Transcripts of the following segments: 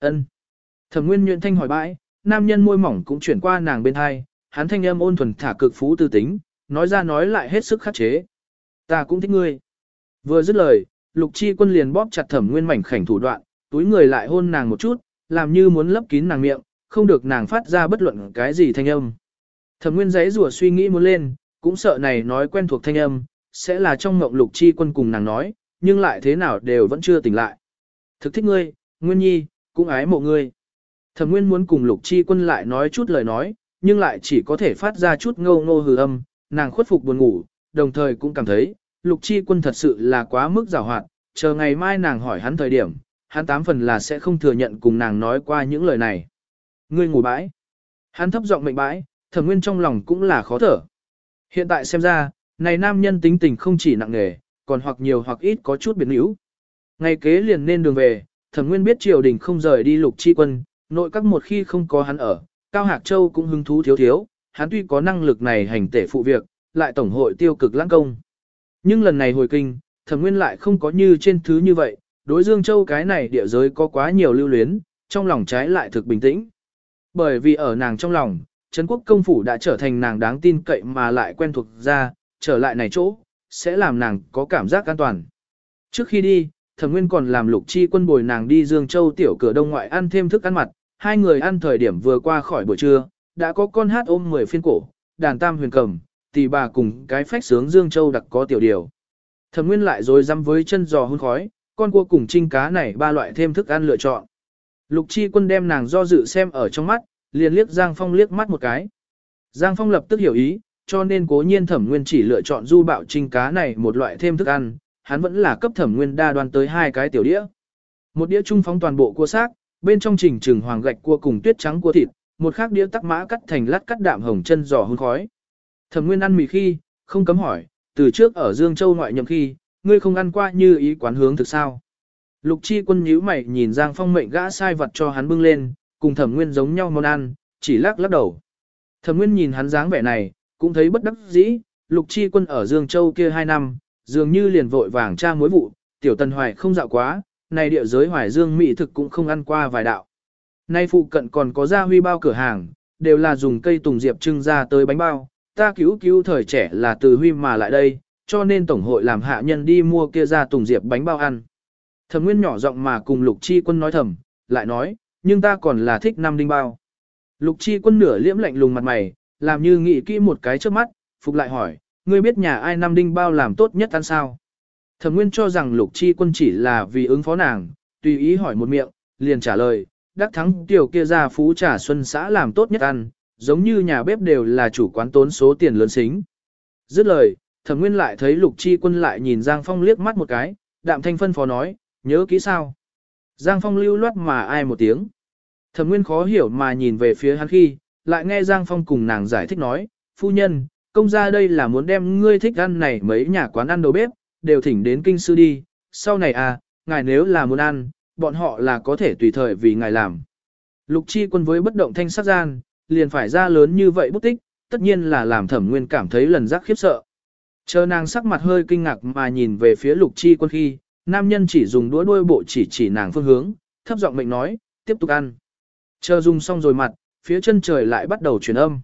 Ân. Thẩm Nguyên nhuyễn thanh hỏi bãi, nam nhân môi mỏng cũng chuyển qua nàng bên hai, hắn thanh âm ôn thuần thả cực phú tư tính, nói ra nói lại hết sức khắc chế. Ta cũng thích ngươi. Vừa dứt lời, Lục Chi Quân liền bóp chặt Thẩm Nguyên mảnh khảnh thủ đoạn, túi người lại hôn nàng một chút, làm như muốn lấp kín nàng miệng, không được nàng phát ra bất luận cái gì thanh âm. Thẩm Nguyên giấy rủa suy nghĩ muốn lên, cũng sợ này nói quen thuộc thanh âm, sẽ là trong ngộng Lục Chi Quân cùng nàng nói, nhưng lại thế nào đều vẫn chưa tỉnh lại. Thực thích ngươi, Nguyên Nhi, cũng ái mộ ngươi. Thẩm Nguyên muốn cùng Lục Chi Quân lại nói chút lời nói, nhưng lại chỉ có thể phát ra chút ngô ngô hừ âm, nàng khuất phục buồn ngủ, đồng thời cũng cảm thấy, Lục Chi Quân thật sự là quá mức giàu hoạt, chờ ngày mai nàng hỏi hắn thời điểm, hắn tám phần là sẽ không thừa nhận cùng nàng nói qua những lời này. Ngươi ngủ bãi. Hắn thấp giọng mệnh bãi, thẩm nguyên trong lòng cũng là khó thở. Hiện tại xem ra, này nam nhân tính tình không chỉ nặng nề, còn hoặc nhiều hoặc ít có chút biến hữu. Ngày kế liền nên đường về, thẩm nguyên biết triều đình không rời đi lục chi quân, nội các một khi không có hắn ở, Cao Hạc Châu cũng hứng thú thiếu thiếu, hắn tuy có năng lực này hành tể phụ việc, lại tổng hội tiêu cực lãng công. Nhưng lần này hồi kinh, thẩm nguyên lại không có như trên thứ như vậy, đối Dương Châu cái này địa giới có quá nhiều lưu luyến, trong lòng trái lại thực bình tĩnh. Bởi vì ở nàng trong lòng, Trấn quốc công phủ đã trở thành nàng đáng tin cậy mà lại quen thuộc ra, trở lại này chỗ, sẽ làm nàng có cảm giác an toàn. Trước khi đi, thẩm nguyên còn làm lục chi quân bồi nàng đi Dương Châu tiểu cửa đông ngoại ăn thêm thức ăn mặt, hai người ăn thời điểm vừa qua khỏi buổi trưa, đã có con hát ôm 10 phiên cổ, đàn tam huyền cầm, tỷ bà cùng cái phách sướng Dương Châu đặc có tiểu điều. Thẩm nguyên lại rồi dăm với chân giò hun khói, con cua cùng trinh cá này ba loại thêm thức ăn lựa chọn. Lục chi quân đem nàng do dự xem ở trong mắt, liền liếc Giang Phong liếc mắt một cái. Giang Phong lập tức hiểu ý, cho nên cố nhiên thẩm nguyên chỉ lựa chọn du bạo trinh cá này một loại thêm thức ăn, hắn vẫn là cấp thẩm nguyên đa đoan tới hai cái tiểu đĩa. Một đĩa trung phóng toàn bộ cua xác, bên trong trình trừng hoàng gạch cua cùng tuyết trắng cua thịt, một khác đĩa tắc mã cắt thành lát cắt đạm hồng chân giò hun khói. Thẩm nguyên ăn mì khi, không cấm hỏi, từ trước ở Dương Châu ngoại nhậm khi, ngươi không ăn qua như ý quán hướng thực sao. Lục chi quân nhíu mày nhìn Giang Phong mệnh gã sai vật cho hắn bưng lên, cùng thẩm nguyên giống nhau món ăn, chỉ lắc lắc đầu. Thẩm nguyên nhìn hắn dáng vẻ này, cũng thấy bất đắc dĩ, lục chi quân ở Dương Châu kia hai năm, dường như liền vội vàng tra mối vụ, tiểu tần hoài không dạo quá, này địa giới hoài dương mỹ thực cũng không ăn qua vài đạo. Nay phụ cận còn có gia huy bao cửa hàng, đều là dùng cây tùng diệp trưng ra tới bánh bao, ta cứu cứu thời trẻ là từ huy mà lại đây, cho nên tổng hội làm hạ nhân đi mua kia ra tùng diệp bánh bao ăn. Thẩm Nguyên nhỏ giọng mà cùng Lục Chi Quân nói thầm, lại nói, nhưng ta còn là thích năm đinh bao. Lục Chi Quân nửa liễm lạnh lùng mặt mày, làm như nghĩ kỹ một cái trước mắt, phục lại hỏi, ngươi biết nhà ai Nam đinh bao làm tốt nhất ăn sao? Thẩm Nguyên cho rằng Lục Chi Quân chỉ là vì ứng phó nàng, tùy ý hỏi một miệng, liền trả lời, đắc thắng tiểu kia ra phú trà xuân xã làm tốt nhất ăn, giống như nhà bếp đều là chủ quán tốn số tiền lớn xính. Dứt lời, Thẩm Nguyên lại thấy Lục Chi Quân lại nhìn Giang Phong liếc mắt một cái, đạm thanh phân phó nói, nhớ kỹ sao. Giang Phong lưu loát mà ai một tiếng. Thẩm Nguyên khó hiểu mà nhìn về phía hắn khi, lại nghe Giang Phong cùng nàng giải thích nói, phu nhân, công gia đây là muốn đem ngươi thích ăn này mấy nhà quán ăn đầu bếp, đều thỉnh đến kinh sư đi, sau này à, ngài nếu là muốn ăn, bọn họ là có thể tùy thời vì ngài làm. Lục chi quân với bất động thanh sắc gian, liền phải ra lớn như vậy bút tích, tất nhiên là làm thẩm nguyên cảm thấy lần giác khiếp sợ. Chờ nàng sắc mặt hơi kinh ngạc mà nhìn về phía lục chi quân khi, nam nhân chỉ dùng đũa đuôi bộ chỉ chỉ nàng phương hướng, thấp giọng mệnh nói, tiếp tục ăn. Chờ dùng xong rồi mặt, phía chân trời lại bắt đầu chuyển âm.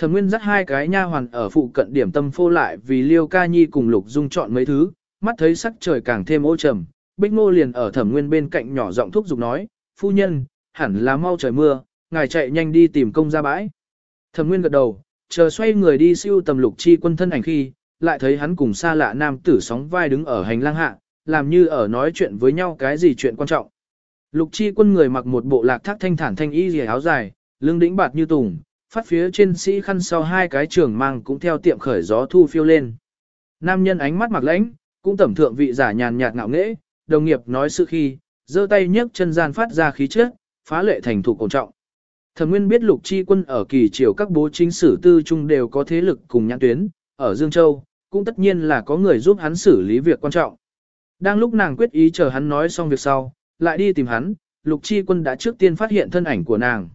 Thẩm Nguyên dắt hai cái nha hoàn ở phụ cận điểm tâm phô lại vì Liêu Ca Nhi cùng Lục Dung chọn mấy thứ, mắt thấy sắc trời càng thêm ô trầm, Bích Ngô liền ở Thẩm Nguyên bên cạnh nhỏ giọng thúc giục nói, phu nhân, hẳn là mau trời mưa, ngài chạy nhanh đi tìm công ra bãi. Thẩm Nguyên gật đầu, chờ xoay người đi siêu tầm Lục Chi quân thân ảnh khi, lại thấy hắn cùng xa lạ nam tử sóng vai đứng ở hành lang hạ, làm như ở nói chuyện với nhau cái gì chuyện quan trọng. Lục chi quân người mặc một bộ lạc thác thanh thản thanh y rìa áo dài, lưng đĩnh bạt như tùng, phát phía trên sĩ khăn sau hai cái trường mang cũng theo tiệm khởi gió thu phiêu lên. Nam nhân ánh mắt mặc lãnh, cũng tẩm thượng vị giả nhàn nhạt ngạo nghễ, đồng nghiệp nói sự khi, giơ tay nhấc chân gian phát ra khí chất, phá lệ thành thủ cổ trọng. Thẩm Nguyên biết Lục Chi Quân ở kỳ triều các bố chính sử tư trung đều có thế lực cùng nhãn tuyến, ở Dương Châu, cũng tất nhiên là có người giúp hắn xử lý việc quan trọng. Đang lúc nàng quyết ý chờ hắn nói xong việc sau, lại đi tìm hắn, Lục Chi Quân đã trước tiên phát hiện thân ảnh của nàng.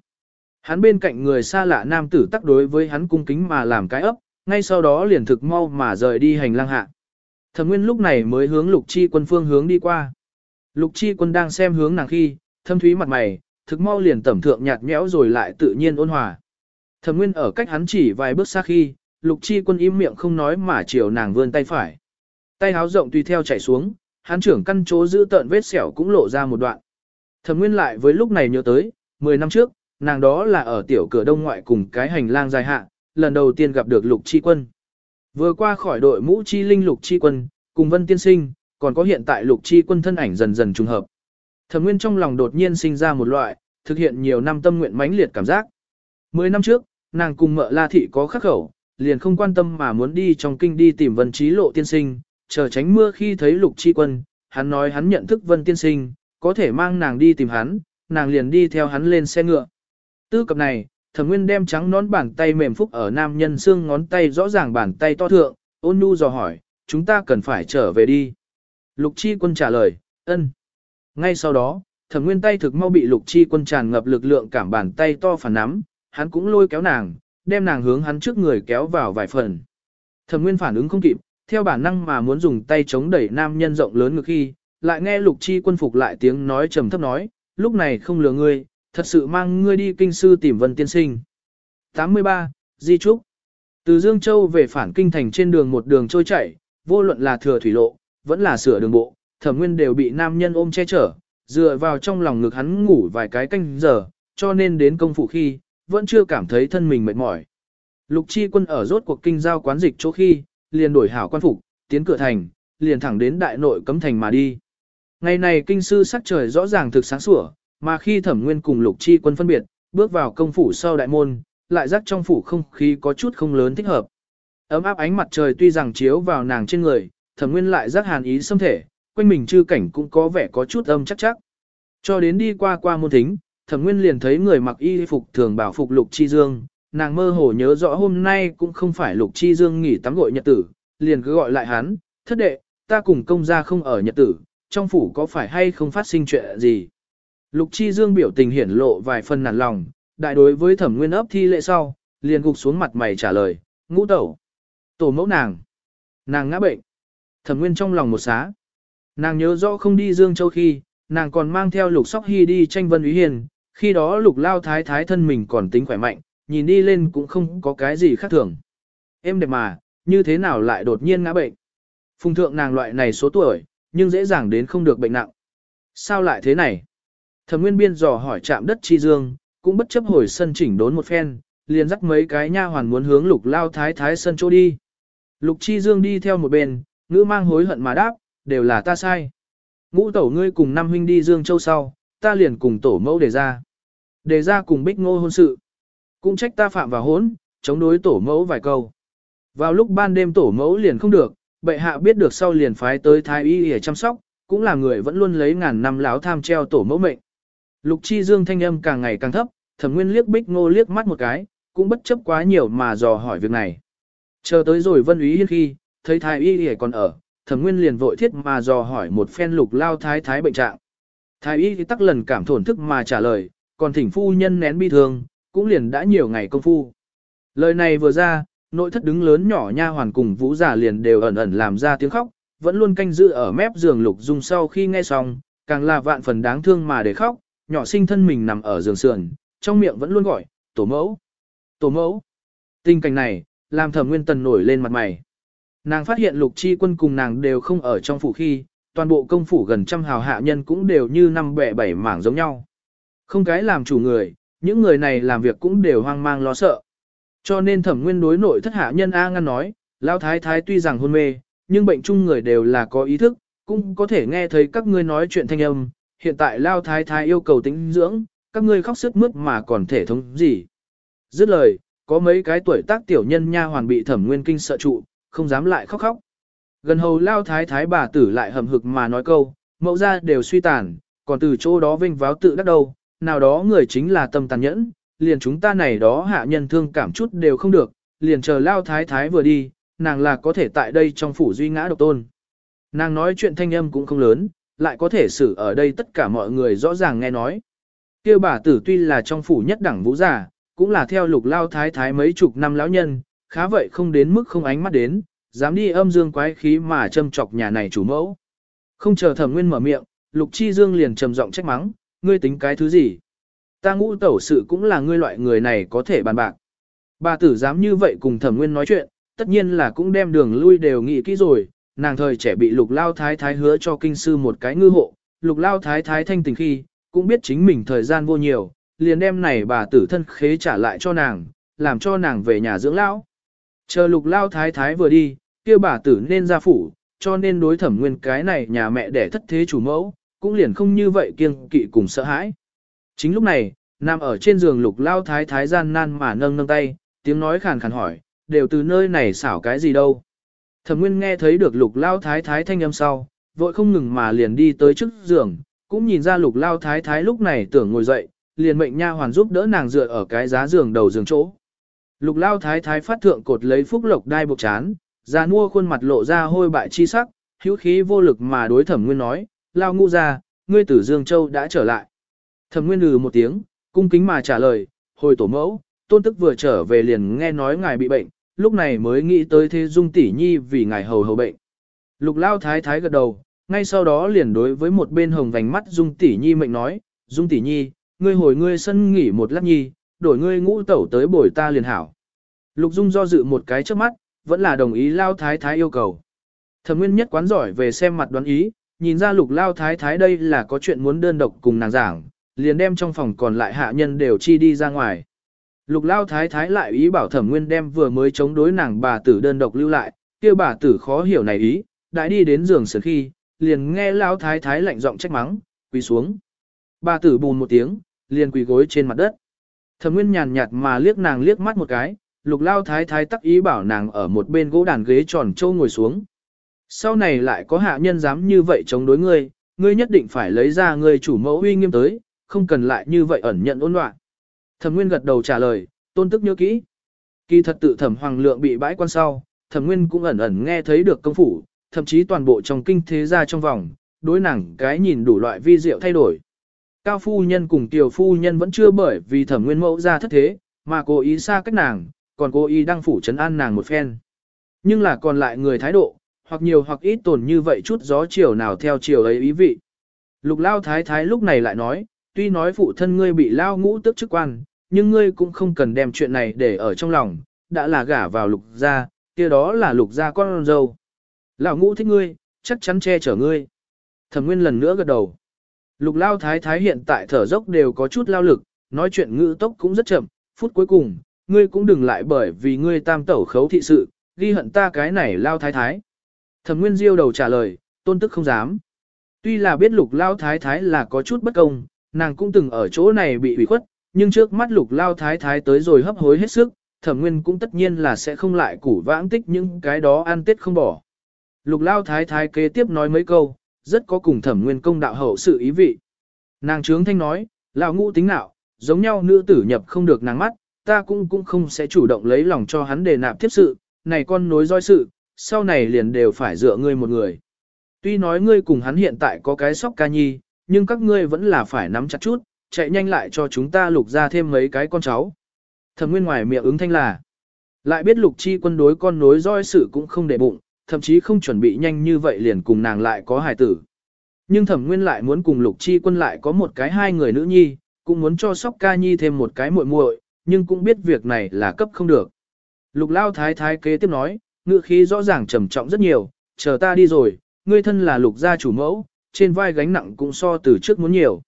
Hắn bên cạnh người xa lạ nam tử tác đối với hắn cung kính mà làm cái ấp, ngay sau đó liền thực mau mà rời đi hành lang hạ. Thẩm Nguyên lúc này mới hướng Lục Chi Quân phương hướng đi qua. Lục Chi Quân đang xem hướng nàng khi, thâm thúy mặt mày, thực mau liền tẩm thượng nhạt nhẽo rồi lại tự nhiên ôn hòa. Thẩm Nguyên ở cách hắn chỉ vài bước xa khi, Lục Chi Quân im miệng không nói mà chiều nàng vươn tay phải. Tay háo rộng tùy theo chảy xuống, hắn trưởng căn chỗ giữ tợn vết sẹo cũng lộ ra một đoạn. Thẩm Nguyên lại với lúc này nhớ tới, 10 năm trước, nàng đó là ở tiểu cửa đông ngoại cùng cái hành lang dài hạ, lần đầu tiên gặp được Lục Chi Quân. Vừa qua khỏi đội mũ chi linh Lục Chi Quân, cùng Vân Tiên Sinh, còn có hiện tại Lục Chi Quân thân ảnh dần dần trùng hợp. Thẩm Nguyên trong lòng đột nhiên sinh ra một loại, thực hiện nhiều năm tâm nguyện mãnh liệt cảm giác. Mười năm trước, nàng cùng mợ La Thị có khắc khẩu, liền không quan tâm mà muốn đi trong kinh đi tìm Vân Trí Lộ tiên sinh, chờ tránh mưa khi thấy Lục Chi Quân, hắn nói hắn nhận thức Vân tiên sinh, có thể mang nàng đi tìm hắn, nàng liền đi theo hắn lên xe ngựa. Tư cập này, Thẩm Nguyên đem trắng nón bàn tay mềm phúc ở nam nhân xương ngón tay rõ ràng bàn tay to thượng, ôn nhu dò hỏi, chúng ta cần phải trở về đi. Lục Chi Quân trả lời, ân. Ngay sau đó, Thẩm Nguyên tay thực mau bị Lục Chi Quân tràn ngập lực lượng cảm bàn tay to phản nắm, hắn cũng lôi kéo nàng, đem nàng hướng hắn trước người kéo vào vài phần. Thẩm Nguyên phản ứng không kịp, theo bản năng mà muốn dùng tay chống đẩy nam nhân rộng lớn ngực khi, lại nghe Lục Chi Quân phục lại tiếng nói trầm thấp nói, lúc này không lừa ngươi, thật sự mang ngươi đi kinh sư tìm Vân tiên sinh. 83. Di Trúc Từ Dương Châu về phản kinh thành trên đường một đường trôi chảy, vô luận là thừa thủy lộ, vẫn là sửa đường bộ, thẩm nguyên đều bị nam nhân ôm che chở, dựa vào trong lòng ngực hắn ngủ vài cái canh giờ, cho nên đến công phủ khi, vẫn chưa cảm thấy thân mình mệt mỏi. Lục chi quân ở rốt cuộc kinh giao quán dịch chỗ khi, liền đổi hảo quan phục, tiến cửa thành, liền thẳng đến đại nội cấm thành mà đi. Ngày này kinh sư sắc trời rõ ràng thực sáng sủa, mà khi thẩm nguyên cùng lục chi quân phân biệt, bước vào công phủ sau đại môn, lại rắc trong phủ không khí có chút không lớn thích hợp. Ấm áp ánh mặt trời tuy rằng chiếu vào nàng trên người, thẩm nguyên lại rắc hàn ý xâm thể, quanh mình chư cảnh cũng có vẻ có chút âm chắc chắc. Cho đến đi qua qua môn thính, thẩm nguyên liền thấy người mặc y phục thường bảo phục lục chi dương, nàng mơ hồ nhớ rõ hôm nay cũng không phải lục chi dương nghỉ tắm gội nhật tử, liền cứ gọi lại hắn, thất đệ, ta cùng công gia không ở nhật tử, trong phủ có phải hay không phát sinh chuyện gì. Lục chi dương biểu tình hiển lộ vài phần nản lòng, đại đối với thẩm nguyên ấp thi lệ sau, liền gục xuống mặt mày trả lời, ngũ tẩu, tổ mẫu nàng, nàng ngã bệnh. Thẩm nguyên trong lòng một xá. Nàng nhớ rõ không đi Dương Châu khi, nàng còn mang theo lục sóc hy đi tranh vân úy hiền, khi đó lục lao thái thái thân mình còn tính khỏe mạnh, nhìn đi lên cũng không có cái gì khác thường. Em đẹp mà, như thế nào lại đột nhiên ngã bệnh. Phùng thượng nàng loại này số tuổi, nhưng dễ dàng đến không được bệnh nặng. Sao lại thế này? Thẩm nguyên biên dò hỏi chạm đất chi dương, cũng bất chấp hồi sân chỉnh đốn một phen, liền dắt mấy cái nha hoàn muốn hướng lục lao thái thái sân chỗ đi. Lục chi dương đi theo một bên, ngữ mang hối hận mà đáp, đều là ta sai. Ngũ tẩu ngươi cùng năm huynh đi Dương Châu sau, ta liền cùng tổ mẫu đề ra. Đề ra cùng bích ngô hôn sự. Cũng trách ta phạm vào hốn, chống đối tổ mẫu vài câu. Vào lúc ban đêm tổ mẫu liền không được, bệ hạ biết được sau liền phái tới thái y để chăm sóc, cũng là người vẫn luôn lấy ngàn năm láo tham treo tổ mẫu mệnh. Lục chi dương thanh âm càng ngày càng thấp, thẩm nguyên liếc bích ngô liếc mắt một cái, cũng bất chấp quá nhiều mà dò hỏi việc này. Chờ tới rồi vân ý hiên khi, thấy thái y Y còn ở, thẩm nguyên liền vội thiết mà dò hỏi một phen lục lao thái thái bệnh trạng. Thái y thì tắc lần cảm thổn thức mà trả lời, còn thỉnh phu nhân nén bi thương, cũng liền đã nhiều ngày công phu. Lời này vừa ra, nội thất đứng lớn nhỏ nha hoàn cùng vũ giả liền đều ẩn ẩn làm ra tiếng khóc, vẫn luôn canh giữ ở mép giường lục dung sau khi nghe xong, càng là vạn phần đáng thương mà để khóc, nhỏ sinh thân mình nằm ở giường sườn, trong miệng vẫn luôn gọi, tổ mẫu, tổ mẫu. Tình cảnh này, làm thẩm nguyên tần nổi lên mặt mày. Nàng phát hiện lục chi quân cùng nàng đều không ở trong phủ khi, toàn bộ công phủ gần trăm hào hạ nhân cũng đều như năm bẻ bảy mảng giống nhau. Không cái làm chủ người, những người này làm việc cũng đều hoang mang lo sợ. Cho nên thẩm nguyên đối nội thất hạ nhân A ngăn nói, lao thái thái tuy rằng hôn mê, nhưng bệnh chung người đều là có ý thức, cũng có thể nghe thấy các ngươi nói chuyện thanh âm. Hiện tại lao thái thái yêu cầu tính dưỡng, các ngươi khóc sức mướt mà còn thể thống gì. Dứt lời, có mấy cái tuổi tác tiểu nhân nha hoàn bị thẩm nguyên kinh sợ trụ, không dám lại khóc khóc. Gần hầu lao thái thái bà tử lại hầm hực mà nói câu, mẫu ra đều suy tàn, còn từ chỗ đó vinh váo tự đắc đầu, nào đó người chính là tâm tàn nhẫn, liền chúng ta này đó hạ nhân thương cảm chút đều không được, liền chờ lao thái thái vừa đi, nàng là có thể tại đây trong phủ duy ngã độc tôn. Nàng nói chuyện thanh âm cũng không lớn, lại có thể xử ở đây tất cả mọi người rõ ràng nghe nói. Kêu bà tử tuy là trong phủ nhất đẳng vũ giả, cũng là theo lục lao thái thái mấy chục năm lão nhân, khá vậy không đến mức không ánh mắt đến, dám đi âm dương quái khí mà châm chọc nhà này chủ mẫu. Không chờ thẩm nguyên mở miệng, lục chi dương liền trầm giọng trách mắng, ngươi tính cái thứ gì? Ta ngũ tẩu sự cũng là ngươi loại người này có thể bàn bạc. Bà tử dám như vậy cùng thẩm nguyên nói chuyện, tất nhiên là cũng đem đường lui đều nghĩ kỹ rồi, nàng thời trẻ bị lục lao thái thái hứa cho kinh sư một cái ngư hộ, lục lao thái thái thanh tình khi, cũng biết chính mình thời gian vô nhiều, liền đem này bà tử thân khế trả lại cho nàng, làm cho nàng về nhà dưỡng lão. Chờ lục lao thái thái vừa đi, kia bà tử nên ra phủ, cho nên đối thẩm nguyên cái này nhà mẹ đẻ thất thế chủ mẫu, cũng liền không như vậy kiêng kỵ cùng sợ hãi. Chính lúc này, nằm ở trên giường lục lao thái thái gian nan mà nâng nâng tay, tiếng nói khàn khàn hỏi, đều từ nơi này xảo cái gì đâu. Thẩm Nguyên nghe thấy được lục lao thái thái thanh âm sau, vội không ngừng mà liền đi tới trước giường, cũng nhìn ra lục lao thái thái lúc này tưởng ngồi dậy, liền mệnh nha hoàn giúp đỡ nàng dựa ở cái giá giường đầu giường chỗ. Lục lao thái thái phát thượng cột lấy phúc lộc đai buộc chán, ra mua khuôn mặt lộ ra hôi bại chi sắc, hữu khí vô lực mà đối thẩm nguyên nói, lao ngu ra, ngươi tử Dương Châu đã trở lại. Thẩm nguyên lừ một tiếng, cung kính mà trả lời, hồi tổ mẫu, tôn tức vừa trở về liền nghe nói ngài bị bệnh, lúc này mới nghĩ tới thế dung tỷ nhi vì ngài hầu hầu bệnh. Lục lao thái thái gật đầu, ngay sau đó liền đối với một bên hồng vành mắt dung tỷ nhi mệnh nói, dung tỷ nhi, ngươi hồi ngươi sân nghỉ một lát nhi, đổi ngươi ngũ tẩu tới bồi ta liền hảo. Lục dung do dự một cái trước mắt, vẫn là đồng ý lao thái thái yêu cầu. Thẩm nguyên nhất quán giỏi về xem mặt đoán ý, nhìn ra lục lao thái thái đây là có chuyện muốn đơn độc cùng nàng giảng, liền đem trong phòng còn lại hạ nhân đều chi đi ra ngoài. Lục lao thái thái lại ý bảo thẩm nguyên đem vừa mới chống đối nàng bà tử đơn độc lưu lại, kia bà tử khó hiểu này ý, đã đi đến giường sớm khi, liền nghe lao thái thái lạnh giọng trách mắng, quỳ xuống. Bà tử bùn một tiếng, liền quỳ gối trên mặt đất. Thẩm nguyên nhàn nhạt mà liếc nàng liếc mắt một cái, lục lao thái thái tắc ý bảo nàng ở một bên gỗ đàn ghế tròn châu ngồi xuống. Sau này lại có hạ nhân dám như vậy chống đối ngươi, ngươi nhất định phải lấy ra ngươi chủ mẫu uy nghiêm tới, không cần lại như vậy ẩn nhận ôn loạn. Thẩm Nguyên gật đầu trả lời, tôn tức nhớ kỹ. Kỳ thật tự thẩm hoàng lượng bị bãi quan sau, thẩm Nguyên cũng ẩn ẩn nghe thấy được công phủ, thậm chí toàn bộ trong kinh thế gia trong vòng, đối nàng cái nhìn đủ loại vi diệu thay đổi. Cao phu nhân cùng tiểu phu nhân vẫn chưa bởi vì thẩm Nguyên mẫu ra thất thế, mà cố ý xa cách nàng, còn cố ý đăng phủ trấn an nàng một phen. Nhưng là còn lại người thái độ, hoặc nhiều hoặc ít tồn như vậy chút gió chiều nào theo chiều ấy ý vị. Lục lao thái thái lúc này lại nói, tuy nói phụ thân ngươi bị lao ngũ tức chức quan, nhưng ngươi cũng không cần đem chuyện này để ở trong lòng, đã là gả vào lục gia, kia đó là lục gia con dâu. Lão ngũ thích ngươi, chắc chắn che chở ngươi. Thẩm Nguyên lần nữa gật đầu. Lục lao thái thái hiện tại thở dốc đều có chút lao lực, nói chuyện ngữ tốc cũng rất chậm, phút cuối cùng, ngươi cũng đừng lại bởi vì ngươi tam tẩu khấu thị sự, ghi hận ta cái này lao thái thái. Thẩm Nguyên Diêu đầu trả lời, tôn tức không dám. Tuy là biết lục lao thái thái là có chút bất công, nàng cũng từng ở chỗ này bị ủy khuất, nhưng trước mắt lục lao thái thái tới rồi hấp hối hết sức, thẩm nguyên cũng tất nhiên là sẽ không lại củ vãng tích những cái đó ăn tết không bỏ. Lục lao thái thái kế tiếp nói mấy câu, rất có cùng thẩm nguyên công đạo hậu sự ý vị. Nàng trướng thanh nói, lão ngũ tính nào, giống nhau nữ tử nhập không được nàng mắt, ta cũng cũng không sẽ chủ động lấy lòng cho hắn đề nạp tiếp sự, này con nối roi sự, sau này liền đều phải dựa ngươi một người. Tuy nói ngươi cùng hắn hiện tại có cái sóc ca nhi, nhưng các ngươi vẫn là phải nắm chặt chút, chạy nhanh lại cho chúng ta lục ra thêm mấy cái con cháu. Thẩm nguyên ngoài miệng ứng thanh là, lại biết lục chi quân đối con nối roi sự cũng không để bụng, thậm chí không chuẩn bị nhanh như vậy liền cùng nàng lại có hài tử. Nhưng thẩm nguyên lại muốn cùng lục chi quân lại có một cái hai người nữ nhi, cũng muốn cho sóc ca nhi thêm một cái muội muội, nhưng cũng biết việc này là cấp không được. Lục lao thái thái kế tiếp nói, ngựa khí rõ ràng trầm trọng rất nhiều, chờ ta đi rồi, ngươi thân là lục gia chủ mẫu, trên vai gánh nặng cũng so từ trước muốn nhiều.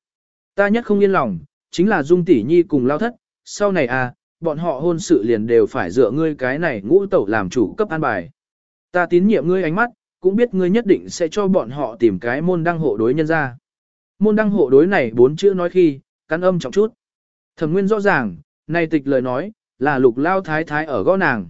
Ta nhất không yên lòng, chính là Dung tỷ nhi cùng lao thất, sau này à, bọn họ hôn sự liền đều phải dựa ngươi cái này ngũ tẩu làm chủ cấp an bài. Ta tín nhiệm ngươi ánh mắt, cũng biết ngươi nhất định sẽ cho bọn họ tìm cái môn đăng hộ đối nhân ra. Môn đăng hộ đối này bốn chữ nói khi, căn âm trọng chút. Thẩm nguyên rõ ràng, này tịch lời nói, là lục lao thái thái ở gõ nàng.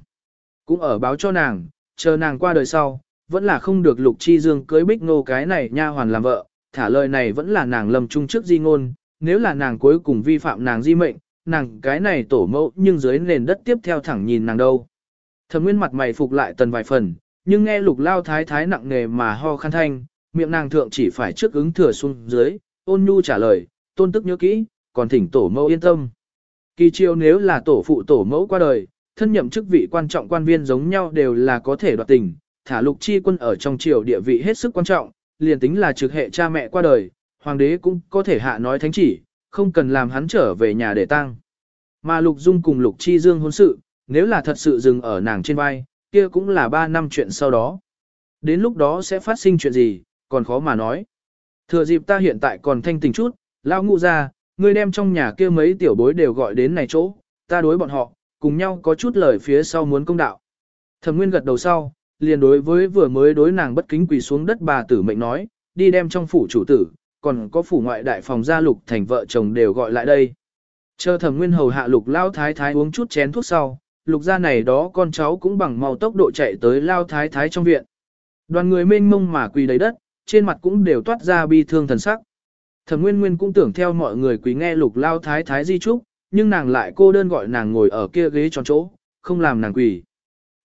Cũng ở báo cho nàng, chờ nàng qua đời sau, vẫn là không được lục chi dương cưới bích ngô cái này nha hoàn làm vợ, thả lời này vẫn là nàng lầm chung trước di ngôn, nếu là nàng cuối cùng vi phạm nàng di mệnh, nàng cái này tổ mẫu nhưng dưới nền đất tiếp theo thẳng nhìn nàng đâu. Thẩm nguyên mặt mày phục lại tần vài phần, nhưng nghe lục lao thái thái nặng nề mà ho khăn thanh, miệng nàng thượng chỉ phải trước ứng thừa xuống dưới, ôn nhu trả lời, tôn tức nhớ kỹ, còn thỉnh tổ mẫu yên tâm. Kỳ chiêu nếu là tổ phụ tổ mẫu qua đời, thân nhậm chức vị quan trọng quan viên giống nhau đều là có thể đoạt tình, thả lục chi quân ở trong triều địa vị hết sức quan trọng, liền tính là trực hệ cha mẹ qua đời, hoàng đế cũng có thể hạ nói thánh chỉ, không cần làm hắn trở về nhà để tang. Mà Lục Dung cùng Lục Chi Dương hôn sự, nếu là thật sự dừng ở nàng trên vai, kia cũng là 3 năm chuyện sau đó. Đến lúc đó sẽ phát sinh chuyện gì, còn khó mà nói. Thừa dịp ta hiện tại còn thanh tình chút, lao ngụ ra, ngươi đem trong nhà kia mấy tiểu bối đều gọi đến này chỗ, ta đối bọn họ, cùng nhau có chút lời phía sau muốn công đạo. Thẩm Nguyên gật đầu sau, liền đối với vừa mới đối nàng bất kính quỳ xuống đất bà tử mệnh nói, đi đem trong phủ chủ tử, còn có phủ ngoại đại phòng gia lục thành vợ chồng đều gọi lại đây. Chờ Thẩm Nguyên hầu hạ lục lao thái thái uống chút chén thuốc sau, lục gia này đó con cháu cũng bằng mau tốc độ chạy tới lao thái thái trong viện. Đoàn người mênh mông mà quỳ đầy đất, trên mặt cũng đều toát ra bi thương thần sắc. Thẩm Nguyên Nguyên cũng tưởng theo mọi người quý nghe lục lao thái thái di trúc, nhưng nàng lại cô đơn gọi nàng ngồi ở kia ghế tròn chỗ, không làm nàng quỳ.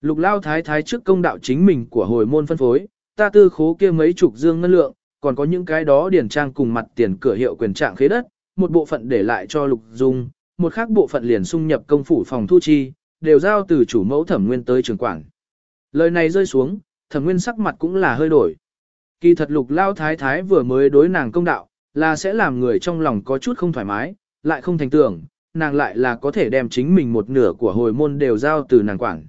Lục lao thái thái trước công đạo chính mình của hồi môn phân phối, ta tư khố kia mấy chục dương ngân lượng, còn có những cái đó điển trang cùng mặt tiền cửa hiệu quyền trạng khế đất, một bộ phận để lại cho lục dung, một khác bộ phận liền sung nhập công phủ phòng thu chi, đều giao từ chủ mẫu thẩm nguyên tới trường quảng. Lời này rơi xuống, thẩm nguyên sắc mặt cũng là hơi đổi. Kỳ thật lục lao thái thái vừa mới đối nàng công đạo, là sẽ làm người trong lòng có chút không thoải mái, lại không thành tưởng, nàng lại là có thể đem chính mình một nửa của hồi môn đều giao từ nàng quảng.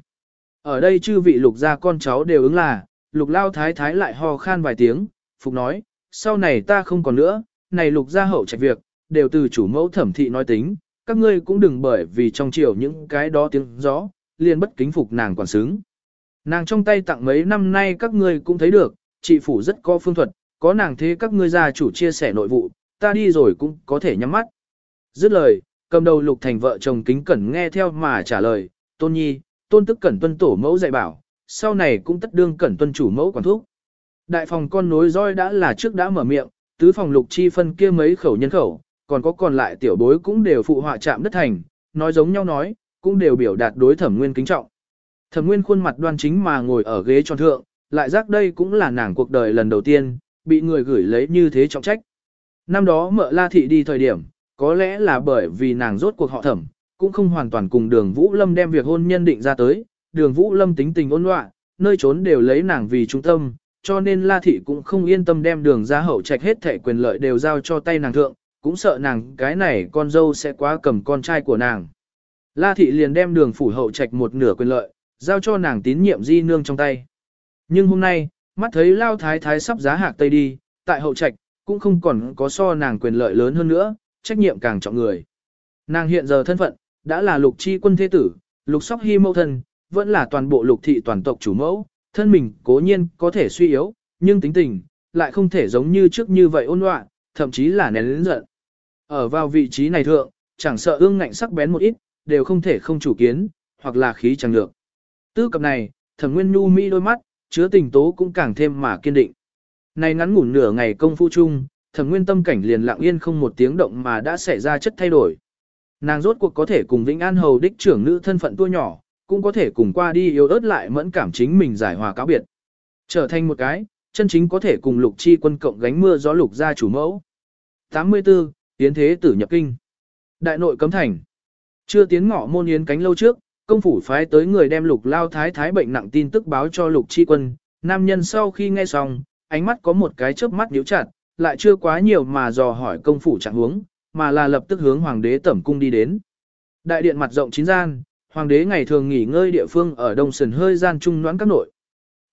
Ở đây chư vị lục gia con cháu đều ứng là, lục lao thái thái lại ho khan vài tiếng, phục nói, sau này ta không còn nữa, này lục gia hậu trạch việc, đều từ chủ mẫu thẩm thị nói tính, các ngươi cũng đừng bởi vì trong chiều những cái đó tiếng gió, liền bất kính phục nàng quản xứng. Nàng trong tay tặng mấy năm nay các ngươi cũng thấy được, chị phủ rất có phương thuật, có nàng thế các ngươi gia chủ chia sẻ nội vụ, ta đi rồi cũng có thể nhắm mắt. Dứt lời, cầm đầu lục thành vợ chồng kính cẩn nghe theo mà trả lời, tôn nhi, tôn tức cẩn tuân tổ mẫu dạy bảo, sau này cũng tất đương cẩn tuân chủ mẫu quản thúc. Đại phòng con nối roi đã là trước đã mở miệng, tứ phòng lục chi phân kia mấy khẩu nhân khẩu, còn có còn lại tiểu bối cũng đều phụ họa chạm đất thành, nói giống nhau nói, cũng đều biểu đạt đối thẩm nguyên kính trọng. Thẩm nguyên khuôn mặt đoan chính mà ngồi ở ghế tròn thượng, lại giác đây cũng là nàng cuộc đời lần đầu tiên, bị người gửi lấy như thế trọng trách. Năm đó mợ la thị đi thời điểm, có lẽ là bởi vì nàng rốt cuộc họ thẩm, cũng không hoàn toàn cùng đường Vũ Lâm đem việc hôn nhân định ra tới, đường Vũ Lâm tính tình ôn loạn, nơi trốn đều lấy nàng vì trung tâm, cho nên La Thị cũng không yên tâm đem đường ra hậu trạch hết thể quyền lợi đều giao cho tay nàng thượng, cũng sợ nàng cái này con dâu sẽ quá cầm con trai của nàng. La Thị liền đem đường phủ hậu trạch một nửa quyền lợi, giao cho nàng tín nhiệm di nương trong tay. Nhưng hôm nay, mắt thấy Lao Thái Thái sắp giá hạc tây đi, tại hậu trạch, cũng không còn có so nàng quyền lợi lớn hơn nữa, trách nhiệm càng trọng người. Nàng hiện giờ thân phận, đã là lục chi quân thế tử, lục sóc hy mẫu thân, vẫn là toàn bộ lục thị toàn tộc chủ mẫu, thân mình cố nhiên có thể suy yếu, nhưng tính tình, lại không thể giống như trước như vậy ôn loạn, thậm chí là nén lớn giận. Ở vào vị trí này thượng, chẳng sợ ương ngạnh sắc bén một ít, đều không thể không chủ kiến, hoặc là khí chẳng được. Tư cập này, thẩm nguyên nhu mi đôi mắt, chứa tình tố cũng càng thêm mà kiên định. Này ngắn ngủn nửa ngày công phu chung, thẩm nguyên tâm cảnh liền lặng yên không một tiếng động mà đã xảy ra chất thay đổi. Nàng rốt cuộc có thể cùng Vĩnh An Hầu đích trưởng nữ thân phận tua nhỏ, cũng có thể cùng qua đi yếu ớt lại mẫn cảm chính mình giải hòa cáo biệt. Trở thành một cái, chân chính có thể cùng lục chi quân cộng gánh mưa gió lục gia chủ mẫu. 84. Tiến thế tử nhập kinh. Đại nội cấm thành. Chưa tiến ngọ môn yến cánh lâu trước, công phủ phái tới người đem lục lao thái thái bệnh nặng tin tức báo cho lục chi quân. Nam nhân sau khi nghe xong, ánh mắt có một cái chớp mắt nhíu chặt, lại chưa quá nhiều mà dò hỏi công phủ trạng huống, mà là lập tức hướng hoàng đế tẩm cung đi đến. Đại điện mặt rộng chín gian, hoàng đế ngày thường nghỉ ngơi địa phương ở đông sườn hơi gian trung noãn các nội.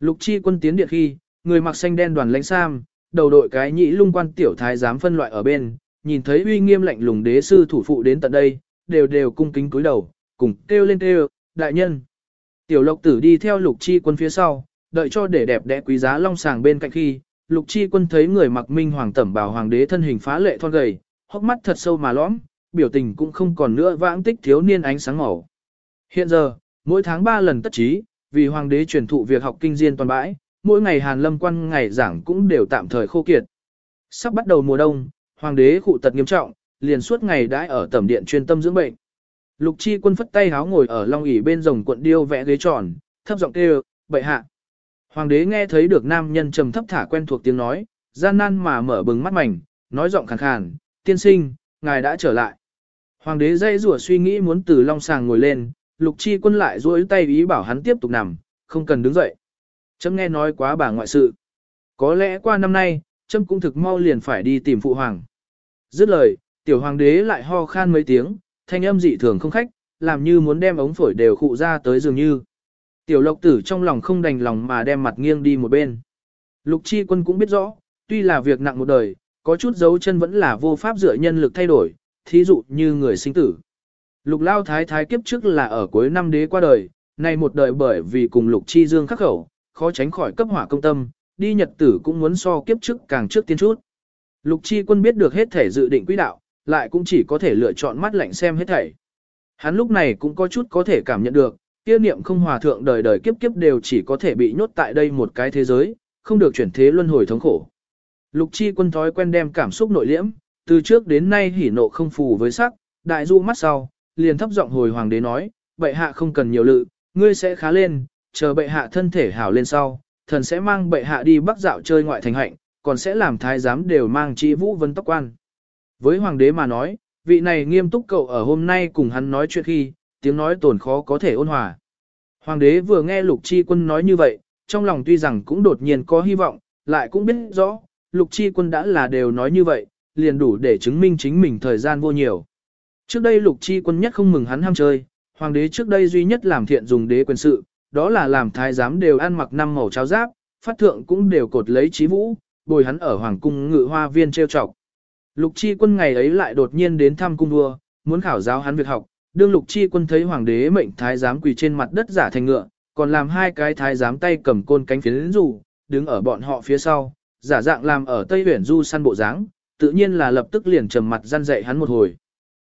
Lục chi quân tiến điện khi, người mặc xanh đen đoàn lãnh sam, đầu đội cái nhĩ lung quan tiểu thái giám phân loại ở bên, nhìn thấy uy nghiêm lạnh lùng đế sư thủ phụ đến tận đây, đều đều cung kính cúi đầu, cùng kêu lên kêu, đại nhân. Tiểu lộc tử đi theo lục chi quân phía sau, đợi cho để đẹp đẽ quý giá long sàng bên cạnh khi, lục chi quân thấy người mặc minh hoàng tẩm bảo hoàng đế thân hình phá lệ thon gầy, hốc mắt thật sâu mà lõm, biểu tình cũng không còn nữa vãng tích thiếu niên ánh sáng màu. Hiện giờ, mỗi tháng 3 lần tất trí, vì hoàng đế truyền thụ việc học kinh diên toàn bãi, mỗi ngày Hàn Lâm quan ngày giảng cũng đều tạm thời khô kiệt. Sắp bắt đầu mùa đông, hoàng đế khụ tật nghiêm trọng, liền suốt ngày đãi ở tẩm điện chuyên tâm dưỡng bệnh. Lục Chi quân phất tay háo ngồi ở long ỷ bên rồng cuộn điêu vẽ ghế tròn, thấp giọng kêu, "Bệ hạ." Hoàng đế nghe thấy được nam nhân trầm thấp thả quen thuộc tiếng nói, gian nan mà mở bừng mắt mảnh, nói giọng khàn khàn, "Tiên sinh, ngài đã trở lại." Hoàng đế dây rủa suy nghĩ muốn từ long sàng ngồi lên, lục chi quân lại duỗi tay ý bảo hắn tiếp tục nằm, không cần đứng dậy. Trâm nghe nói quá bà ngoại sự. Có lẽ qua năm nay, Trâm cũng thực mau liền phải đi tìm phụ hoàng. Dứt lời, tiểu hoàng đế lại ho khan mấy tiếng, thanh âm dị thường không khách, làm như muốn đem ống phổi đều khụ ra tới dường như. Tiểu lộc tử trong lòng không đành lòng mà đem mặt nghiêng đi một bên. Lục chi quân cũng biết rõ, tuy là việc nặng một đời, có chút dấu chân vẫn là vô pháp dựa nhân lực thay đổi, thí dụ như người sinh tử. Lục lao thái thái kiếp trước là ở cuối năm đế qua đời, nay một đời bởi vì cùng lục chi dương khắc khẩu, khó tránh khỏi cấp hỏa công tâm, đi nhật tử cũng muốn so kiếp trước càng trước tiên chút. Lục chi quân biết được hết thể dự định quỹ đạo, lại cũng chỉ có thể lựa chọn mắt lạnh xem hết thảy. Hắn lúc này cũng có chút có thể cảm nhận được, kia niệm không hòa thượng đời đời kiếp kiếp đều chỉ có thể bị nhốt tại đây một cái thế giới, không được chuyển thế luân hồi thống khổ. Lục chi quân thói quen đem cảm xúc nội liễm, từ trước đến nay hỉ nộ không phù với sắc, đại du mắt sau, liền thấp giọng hồi hoàng đế nói, bệ hạ không cần nhiều lự, ngươi sẽ khá lên, chờ bệ hạ thân thể hảo lên sau, thần sẽ mang bệ hạ đi bắc dạo chơi ngoại thành hạnh, còn sẽ làm thái giám đều mang chi vũ vân tóc quan. Với hoàng đế mà nói, vị này nghiêm túc cậu ở hôm nay cùng hắn nói chuyện khi, tiếng nói tổn khó có thể ôn hòa. Hoàng đế vừa nghe lục chi quân nói như vậy, trong lòng tuy rằng cũng đột nhiên có hy vọng, lại cũng biết rõ, lục chi quân đã là đều nói như vậy, liền đủ để chứng minh chính mình thời gian vô nhiều. Trước đây lục chi quân nhất không mừng hắn ham chơi, hoàng đế trước đây duy nhất làm thiện dùng đế quyền sự, đó là làm thái giám đều ăn mặc năm màu cháo giáp, phát thượng cũng đều cột lấy trí vũ, bồi hắn ở hoàng cung ngự hoa viên treo trọc. Lục chi quân ngày ấy lại đột nhiên đến thăm cung vua, muốn khảo giáo hắn việc học, đương lục chi quân thấy hoàng đế mệnh thái giám quỳ trên mặt đất giả thành ngựa, còn làm hai cái thái giám tay cầm côn cánh phiến rủ, đứng ở bọn họ phía sau, giả dạng làm ở Tây Huyền Du săn bộ dáng, tự nhiên là lập tức liền trầm mặt gian dạy hắn một hồi.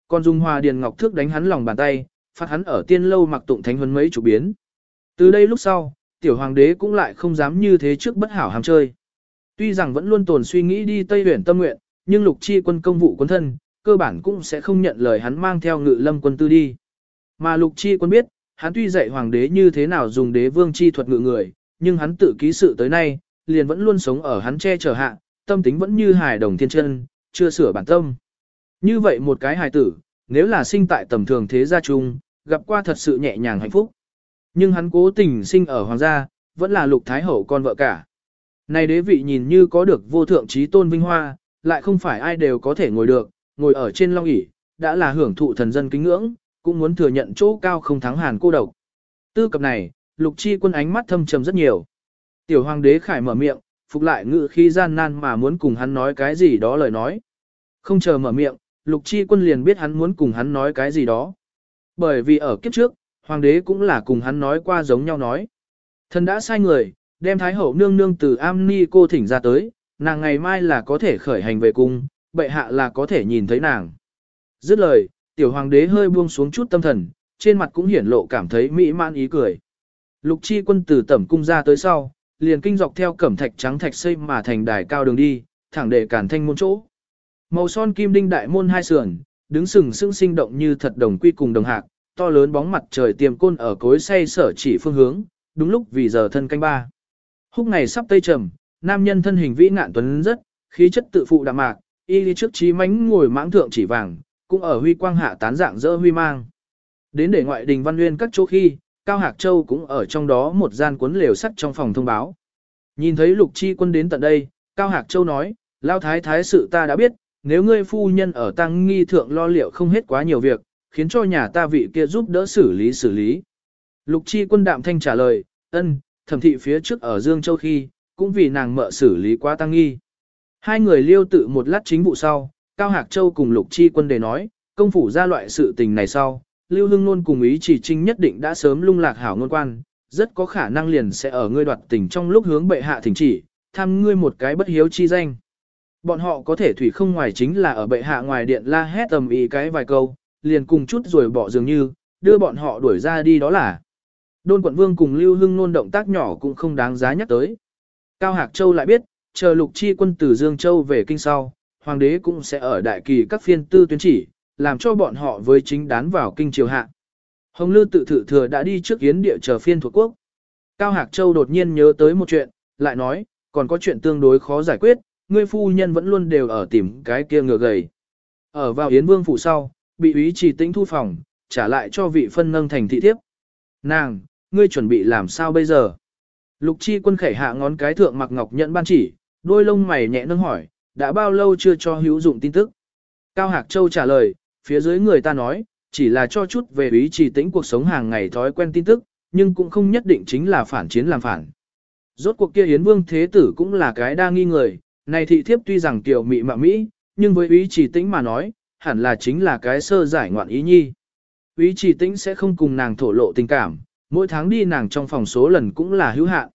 Còn dùng hòa điền ngọc thước đánh hắn lòng bàn tay, phát hắn ở tiên lâu mặc tụng thánh huấn mấy chủ biến. Từ đây lúc sau, tiểu hoàng đế cũng lại không dám như thế trước bất hảo ham chơi. Tuy rằng vẫn luôn tồn suy nghĩ đi Tây Huyền tâm nguyện, nhưng lục chi quân công vụ quân thân, cơ bản cũng sẽ không nhận lời hắn mang theo ngự lâm quân tư đi. Mà lục chi quân biết, hắn tuy dạy hoàng đế như thế nào dùng đế vương chi thuật ngự người, nhưng hắn tự ký sự tới nay, liền vẫn luôn sống ở hắn che chở hạ, tâm tính vẫn như hài đồng thiên chân, chưa sửa bản tâm. Như vậy một cái hài tử, nếu là sinh tại tầm thường thế gia chung, gặp qua thật sự nhẹ nhàng hạnh phúc. Nhưng hắn cố tình sinh ở hoàng gia, vẫn là lục thái hậu con vợ cả. Này đế vị nhìn như có được vô thượng trí tôn vinh hoa, lại không phải ai đều có thể ngồi được, ngồi ở trên long ỷ đã là hưởng thụ thần dân kính ngưỡng, cũng muốn thừa nhận chỗ cao không thắng hàn cô độc. Tư cập này, lục chi quân ánh mắt thâm trầm rất nhiều. Tiểu hoàng đế khải mở miệng, phục lại ngự khi gian nan mà muốn cùng hắn nói cái gì đó lời nói. Không chờ mở miệng, lục chi quân liền biết hắn muốn cùng hắn nói cái gì đó. Bởi vì ở kiếp trước, hoàng đế cũng là cùng hắn nói qua giống nhau nói. Thần đã sai người, đem thái hậu nương nương từ am ni cô thỉnh ra tới, nàng ngày mai là có thể khởi hành về cung, bệ hạ là có thể nhìn thấy nàng. Dứt lời, tiểu hoàng đế hơi buông xuống chút tâm thần, trên mặt cũng hiển lộ cảm thấy mỹ man ý cười. Lục chi quân từ tẩm cung ra tới sau, liền kinh dọc theo cẩm thạch trắng thạch xây mà thành đài cao đường đi, thẳng để cản thanh môn chỗ. Màu son kim đinh đại môn hai sườn, đứng sừng sững sinh động như thật đồng quy cùng đồng hạc, to lớn bóng mặt trời tiềm côn ở cối say sở chỉ phương hướng, đúng lúc vì giờ thân canh ba. Húc ngày sắp tây trầm, nam nhân thân hình vĩ ngạn tuấn rất, khí chất tự phụ đạm mạc, y đi trước trí mánh ngồi mãng thượng chỉ vàng, cũng ở huy quang hạ tán dạng dỡ huy mang. Đến để ngoại đình văn nguyên các chỗ khi, Cao Hạc Châu cũng ở trong đó một gian cuốn lều sắt trong phòng thông báo. Nhìn thấy lục chi quân đến tận đây, Cao Hạc Châu nói, Lao Thái Thái sự ta đã biết, nếu ngươi phu nhân ở tăng nghi thượng lo liệu không hết quá nhiều việc, khiến cho nhà ta vị kia giúp đỡ xử lý xử lý. Lục chi quân đạm thanh trả lời, ân, thẩm thị phía trước ở Dương Châu khi, cũng vì nàng mợ xử lý quá tăng nghi. Hai người liêu tự một lát chính vụ sau, Cao Hạc Châu cùng Lục Chi quân đề nói, công phủ ra loại sự tình này sau, Lưu Hưng Nôn cùng ý chỉ trinh nhất định đã sớm lung lạc hảo ngôn quan, rất có khả năng liền sẽ ở ngươi đoạt tình trong lúc hướng bệ hạ thỉnh chỉ, tham ngươi một cái bất hiếu chi danh. Bọn họ có thể thủy không ngoài chính là ở bệ hạ ngoài điện la hét tầm ý cái vài câu, liền cùng chút rồi bỏ dường như, đưa bọn họ đuổi ra đi đó là. Đôn quận vương cùng Lưu Hưng Nôn động tác nhỏ cũng không đáng giá nhắc tới. Cao Hạc Châu lại biết, chờ lục chi quân từ Dương Châu về kinh sau, hoàng đế cũng sẽ ở đại kỳ các phiên tư tuyến chỉ, làm cho bọn họ với chính đán vào kinh triều hạ. Hồng Lư tự thử thừa đã đi trước yến địa chờ phiên thuộc quốc. Cao Hạc Châu đột nhiên nhớ tới một chuyện, lại nói, còn có chuyện tương đối khó giải quyết, ngươi phu nhân vẫn luôn đều ở tìm cái kia ngựa gầy. Ở vào yến vương phủ sau, bị úy chỉ tĩnh thu phòng, trả lại cho vị phân nâng thành thị thiếp. Nàng, ngươi chuẩn bị làm sao bây giờ? Lục chi quân khẩy hạ ngón cái thượng mặc ngọc nhận ban chỉ, đôi lông mày nhẹ nâng hỏi, đã bao lâu chưa cho hữu dụng tin tức. Cao Hạc Châu trả lời, phía dưới người ta nói, chỉ là cho chút về ý chỉ tĩnh cuộc sống hàng ngày thói quen tin tức, nhưng cũng không nhất định chính là phản chiến làm phản. Rốt cuộc kia Yến Vương Thế Tử cũng là cái đa nghi người, này thị thiếp tuy rằng tiểu mị mạ Mỹ, nhưng với ý chỉ tĩnh mà nói, hẳn là chính là cái sơ giải ngoạn ý nhi. Ý chỉ tĩnh sẽ không cùng nàng thổ lộ tình cảm, mỗi tháng đi nàng trong phòng số lần cũng là hữu hạn.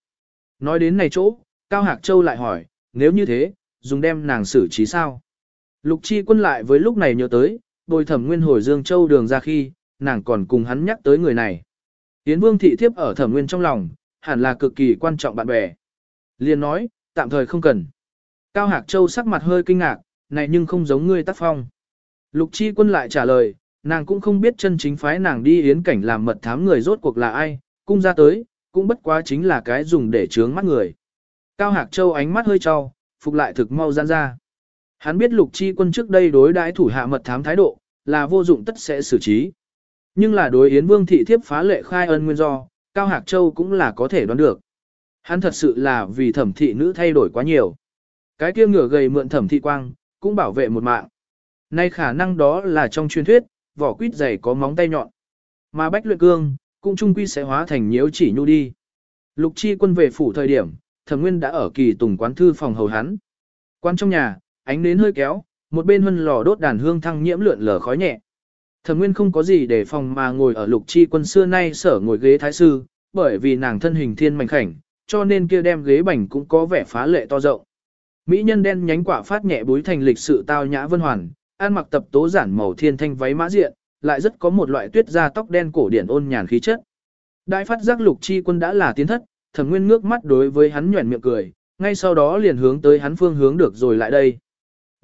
Nói đến này chỗ, Cao Hạc Châu lại hỏi, nếu như thế, dùng đem nàng xử trí sao? Lục Chi quân lại với lúc này nhớ tới, bồi thẩm nguyên hồi Dương Châu đường ra khi, nàng còn cùng hắn nhắc tới người này. Yến Vương thị thiếp ở thẩm nguyên trong lòng, hẳn là cực kỳ quan trọng bạn bè. Liền nói, tạm thời không cần. Cao Hạc Châu sắc mặt hơi kinh ngạc, này nhưng không giống ngươi tác phong. Lục Chi quân lại trả lời, nàng cũng không biết chân chính phái nàng đi yến cảnh làm mật thám người rốt cuộc là ai, cung ra tới, cũng bất quá chính là cái dùng để chướng mắt người. Cao Hạc Châu ánh mắt hơi trau phục lại thực mau gian ra. Hắn biết lục chi quân trước đây đối đãi thủ hạ mật thám thái độ, là vô dụng tất sẽ xử trí. Nhưng là đối Yến Vương thị thiếp phá lệ khai ân nguyên do, Cao Hạc Châu cũng là có thể đoán được. Hắn thật sự là vì thẩm thị nữ thay đổi quá nhiều. Cái kia ngửa gầy mượn thẩm thị quang, cũng bảo vệ một mạng. Nay khả năng đó là trong truyền thuyết, vỏ quýt dày có móng tay nhọn. Mà bách luyện cương, cũng trung quy sẽ hóa thành nhiễu chỉ nhu đi. Lục chi quân về phủ thời điểm, thẩm nguyên đã ở kỳ tùng quán thư phòng hầu hắn. Quán trong nhà, ánh nến hơi kéo, một bên huân lò đốt đàn hương thăng nhiễm lượn lờ khói nhẹ. Thẩm Nguyên không có gì để phòng mà ngồi ở lục chi quân xưa nay sở ngồi ghế thái sư, bởi vì nàng thân hình thiên mảnh khảnh, cho nên kia đem ghế bành cũng có vẻ phá lệ to rộng. Mỹ nhân đen nhánh quả phát nhẹ búi thành lịch sự tao nhã vân hoàn, ăn mặc tập tố giản màu thiên thanh váy mã diện, lại rất có một loại tuyết da tóc đen cổ điển ôn nhàn khí chất. Đại phát giác lục chi quân đã là tiến thất, thẩm nguyên ngước mắt đối với hắn nhuyễn miệng cười, ngay sau đó liền hướng tới hắn phương hướng được rồi lại đây.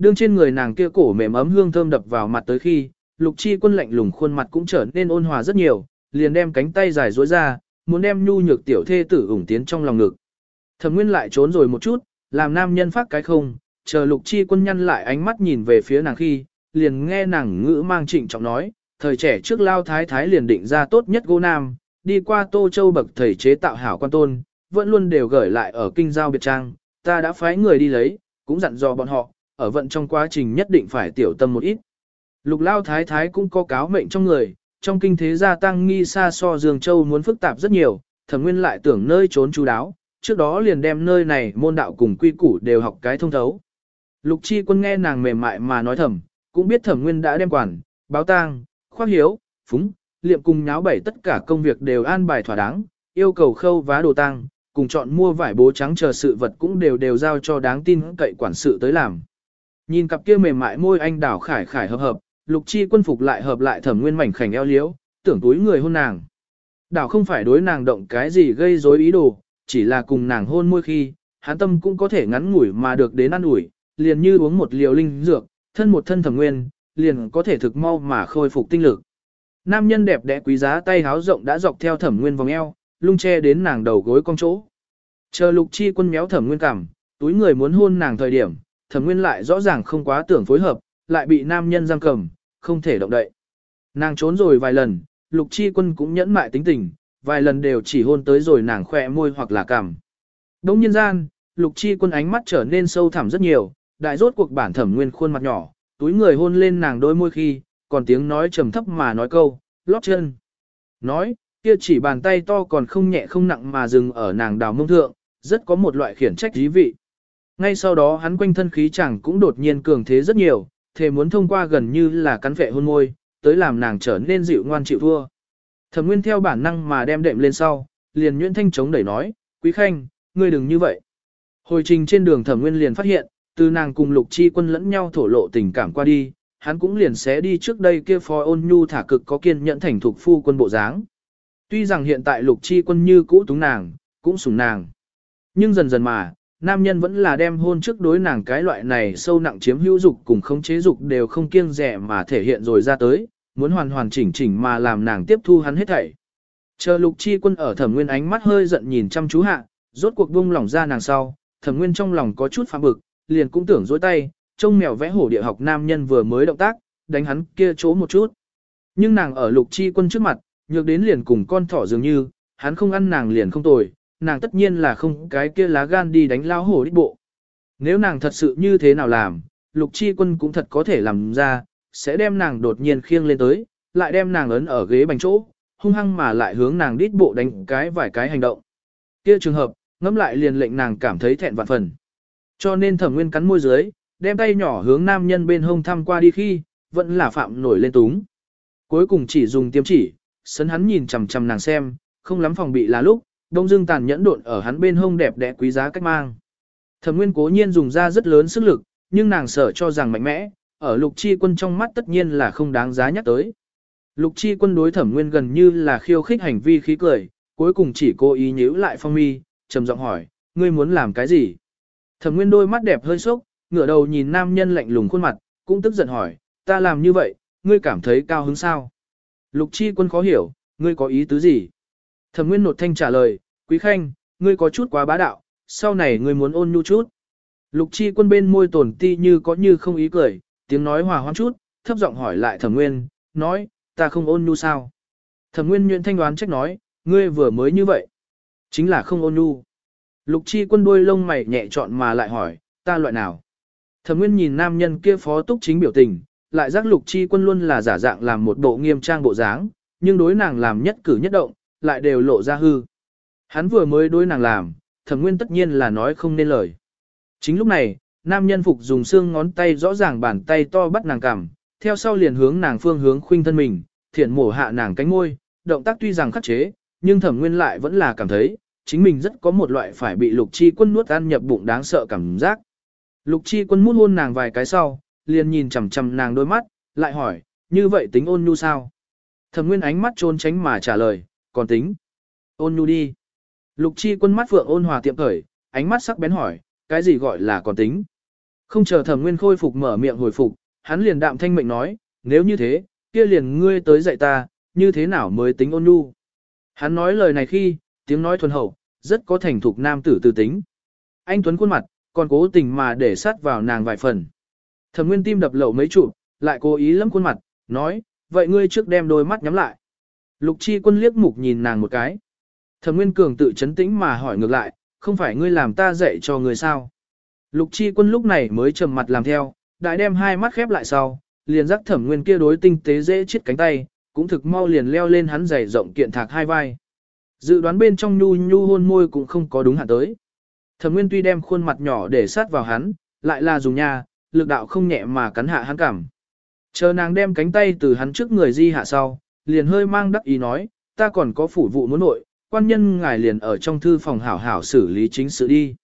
Đương trên người nàng kia cổ mềm ấm hương thơm đập vào mặt tới khi, lục chi quân lạnh lùng khuôn mặt cũng trở nên ôn hòa rất nhiều, liền đem cánh tay dài duỗi ra, muốn đem nhu nhược tiểu thê tử ủng tiến trong lòng ngực. Thẩm Nguyên lại trốn rồi một chút, làm nam nhân phát cái không, chờ lục chi quân nhăn lại ánh mắt nhìn về phía nàng khi, liền nghe nàng ngữ mang trịnh trọng nói, thời trẻ trước lao thái thái liền định ra tốt nhất gô nam, đi qua Tô Châu bậc thầy chế tạo hảo quan tôn, vẫn luôn đều gửi lại ở kinh giao biệt trang, ta đã phái người đi lấy, cũng dặn dò bọn họ, ở vận trong quá trình nhất định phải tiểu tâm một ít. Lục lao thái thái cũng có cáo mệnh trong người, trong kinh thế gia tăng nghi xa so Dương Châu muốn phức tạp rất nhiều, thẩm nguyên lại tưởng nơi trốn chú đáo, trước đó liền đem nơi này môn đạo cùng quy củ đều học cái thông thấu. Lục chi quân nghe nàng mềm mại mà nói thầm, cũng biết thẩm nguyên đã đem quản, báo tang, khoác hiếu, phúng, liệm cùng nháo bảy tất cả công việc đều an bài thỏa đáng, yêu cầu khâu vá đồ tang, cùng chọn mua vải bố trắng chờ sự vật cũng đều đều giao cho đáng tin cậy quản sự tới làm. Nhìn cặp kia mềm mại môi anh đảo khải khải hợp hợp, lục chi quân phục lại hợp lại thẩm nguyên mảnh khảnh eo liếu, tưởng túi người hôn nàng. Đảo không phải đối nàng động cái gì gây rối ý đồ, chỉ là cùng nàng hôn môi khi, hán tâm cũng có thể ngắn ngủi mà được đến ăn ủi, liền như uống một liều linh dược, thân một thân thẩm nguyên, liền có thể thực mau mà khôi phục tinh lực. Nam nhân đẹp đẽ quý giá tay háo rộng đã dọc theo thẩm nguyên vòng eo, lung che đến nàng đầu gối con chỗ. Chờ lục chi quân méo thẩm nguyên cảm, túi người muốn hôn nàng thời điểm, thẩm nguyên lại rõ ràng không quá tưởng phối hợp, lại bị nam nhân giam cầm, không thể động đậy. Nàng trốn rồi vài lần, lục chi quân cũng nhẫn mại tính tình, vài lần đều chỉ hôn tới rồi nàng khỏe môi hoặc là cằm. Đông nhân gian, lục chi quân ánh mắt trở nên sâu thẳm rất nhiều, đại rốt cuộc bản thẩm nguyên khuôn mặt nhỏ, túi người hôn lên nàng đôi môi khi, còn tiếng nói trầm thấp mà nói câu, lót chân. Nói, kia chỉ bàn tay to còn không nhẹ không nặng mà dừng ở nàng đào mông thượng, rất có một loại khiển trách dí vị. Ngay sau đó hắn quanh thân khí chẳng cũng đột nhiên cường thế rất nhiều, thề muốn thông qua gần như là cắn vệ hôn môi, tới làm nàng trở nên dịu ngoan chịu thua. Thẩm Nguyên theo bản năng mà đem đệm lên sau, liền nhuyễn thanh chống đẩy nói, Quý Khanh, ngươi đừng như vậy. Hồi trình trên đường Thẩm Nguyên liền phát hiện, từ nàng cùng Lục Chi Quân lẫn nhau thổ lộ tình cảm qua đi, hắn cũng liền sẽ đi trước đây kia phó ôn nhu thả cực có kiên nhẫn thành thục phu quân bộ dáng. Tuy rằng hiện tại Lục Chi Quân như cũ túng nàng, cũng sủng nàng. Nhưng dần dần mà, nam nhân vẫn là đem hôn trước đối nàng cái loại này sâu nặng chiếm hữu dục cùng khống chế dục đều không kiêng rẻ mà thể hiện rồi ra tới, muốn hoàn hoàn chỉnh chỉnh mà làm nàng tiếp thu hắn hết thảy. Chờ lục chi quân ở thẩm nguyên ánh mắt hơi giận nhìn chăm chú hạ, rốt cuộc buông lỏng ra nàng sau, thẩm nguyên trong lòng có chút phạm bực, liền cũng tưởng dối tay, trông mèo vẽ hổ địa học nam nhân vừa mới động tác, đánh hắn kia chỗ một chút. Nhưng nàng ở lục chi quân trước mặt, nhược đến liền cùng con thỏ dường như, hắn không ăn nàng liền không tồi, nàng tất nhiên là không cái kia lá gan đi đánh lao hổ đích bộ. Nếu nàng thật sự như thế nào làm, lục chi quân cũng thật có thể làm ra, sẽ đem nàng đột nhiên khiêng lên tới, lại đem nàng ấn ở ghế bành chỗ, hung hăng mà lại hướng nàng đít bộ đánh cái vài cái hành động. Kia trường hợp, ngẫm lại liền lệnh nàng cảm thấy thẹn vạn phần. Cho nên thẩm nguyên cắn môi dưới, đem tay nhỏ hướng nam nhân bên hông thăm qua đi khi, vẫn là phạm nổi lên túng. Cuối cùng chỉ dùng tiêm chỉ, sấn hắn nhìn chằm chằm nàng xem, không lắm phòng bị là lúc, đông dương tàn nhẫn độn ở hắn bên hông đẹp đẽ quý giá cách mang. Thẩm nguyên cố nhiên dùng ra rất lớn sức lực, nhưng nàng sợ cho rằng mạnh mẽ, ở lục chi quân trong mắt tất nhiên là không đáng giá nhắc tới. Lục chi quân đối thẩm nguyên gần như là khiêu khích hành vi khí cười, cuối cùng chỉ cố ý nhíu lại phong mi, trầm giọng hỏi, ngươi muốn làm cái gì? Thẩm nguyên đôi mắt đẹp hơi sốc, ngửa đầu nhìn nam nhân lạnh lùng khuôn mặt, cũng tức giận hỏi, ta làm như vậy, ngươi cảm thấy cao hứng sao? Lục chi quân khó hiểu, ngươi có ý tứ gì? Thẩm nguyên nột thanh trả lời, quý khanh, ngươi có chút quá bá đạo, sau này ngươi muốn ôn nhu chút. Lục chi quân bên môi tổn ti như có như không ý cười, tiếng nói hòa hoãn chút, thấp giọng hỏi lại thẩm nguyên, nói, ta không ôn nhu sao? Thẩm nguyên nhuyễn thanh đoán trách nói, ngươi vừa mới như vậy. Chính là không ôn nhu. Lục chi quân đuôi lông mày nhẹ chọn mà lại hỏi, ta loại nào? Thẩm nguyên nhìn nam nhân kia phó túc chính biểu tình, lại giác lục chi quân luôn là giả dạng làm một bộ nghiêm trang bộ dáng, nhưng đối nàng làm nhất cử nhất động, lại đều lộ ra hư. Hắn vừa mới đối nàng làm, thẩm nguyên tất nhiên là nói không nên lời. Chính lúc này, nam nhân phục dùng xương ngón tay rõ ràng bàn tay to bắt nàng cằm, theo sau liền hướng nàng phương hướng khuynh thân mình, thiện mổ hạ nàng cánh môi, động tác tuy rằng khắc chế, nhưng thẩm nguyên lại vẫn là cảm thấy, chính mình rất có một loại phải bị lục chi quân nuốt ăn nhập bụng đáng sợ cảm giác. Lục chi quân mút hôn nàng vài cái sau, liền nhìn chằm chằm nàng đôi mắt, lại hỏi, như vậy tính ôn nhu sao? Thẩm nguyên ánh mắt trốn tránh mà trả lời, còn tính. Ôn nhu đi. Lục chi quân mắt phượng ôn hòa tiệm khởi, ánh mắt sắc bén hỏi, cái gì gọi là còn tính? Không chờ thẩm nguyên khôi phục mở miệng hồi phục, hắn liền đạm thanh mệnh nói, nếu như thế, kia liền ngươi tới dạy ta, như thế nào mới tính ôn nhu. Hắn nói lời này khi, tiếng nói thuần hậu, rất có thành thục nam tử tư tính. Anh Tuấn khuôn mặt, còn cố tình mà để sát vào nàng vài phần. Thẩm nguyên tim đập lậu mấy trụ, lại cố ý lắm khuôn mặt, nói, vậy ngươi trước đem đôi mắt nhắm lại. Lục chi quân liếc mục nhìn nàng một cái. Thẩm nguyên cường tự chấn tĩnh mà hỏi ngược lại, không phải ngươi làm ta dạy cho ngươi sao. Lục chi quân lúc này mới trầm mặt làm theo, đại đem hai mắt khép lại sau, liền dắt thẩm nguyên kia đối tinh tế dễ chết cánh tay, cũng thực mau liền leo lên hắn giày rộng kiện thạc hai vai. Dự đoán bên trong nhu nhu hôn môi cũng không có đúng hạn tới. Thẩm nguyên tuy đem khuôn mặt nhỏ để sát vào hắn, lại là dùng nha, lực đạo không nhẹ mà cắn hạ hắn cảm. Chờ nàng đem cánh tay từ hắn trước người di hạ sau, liền hơi mang đắc ý nói, ta còn có phủ vụ muốn nội, quan nhân ngài liền ở trong thư phòng hảo hảo xử lý chính sự đi.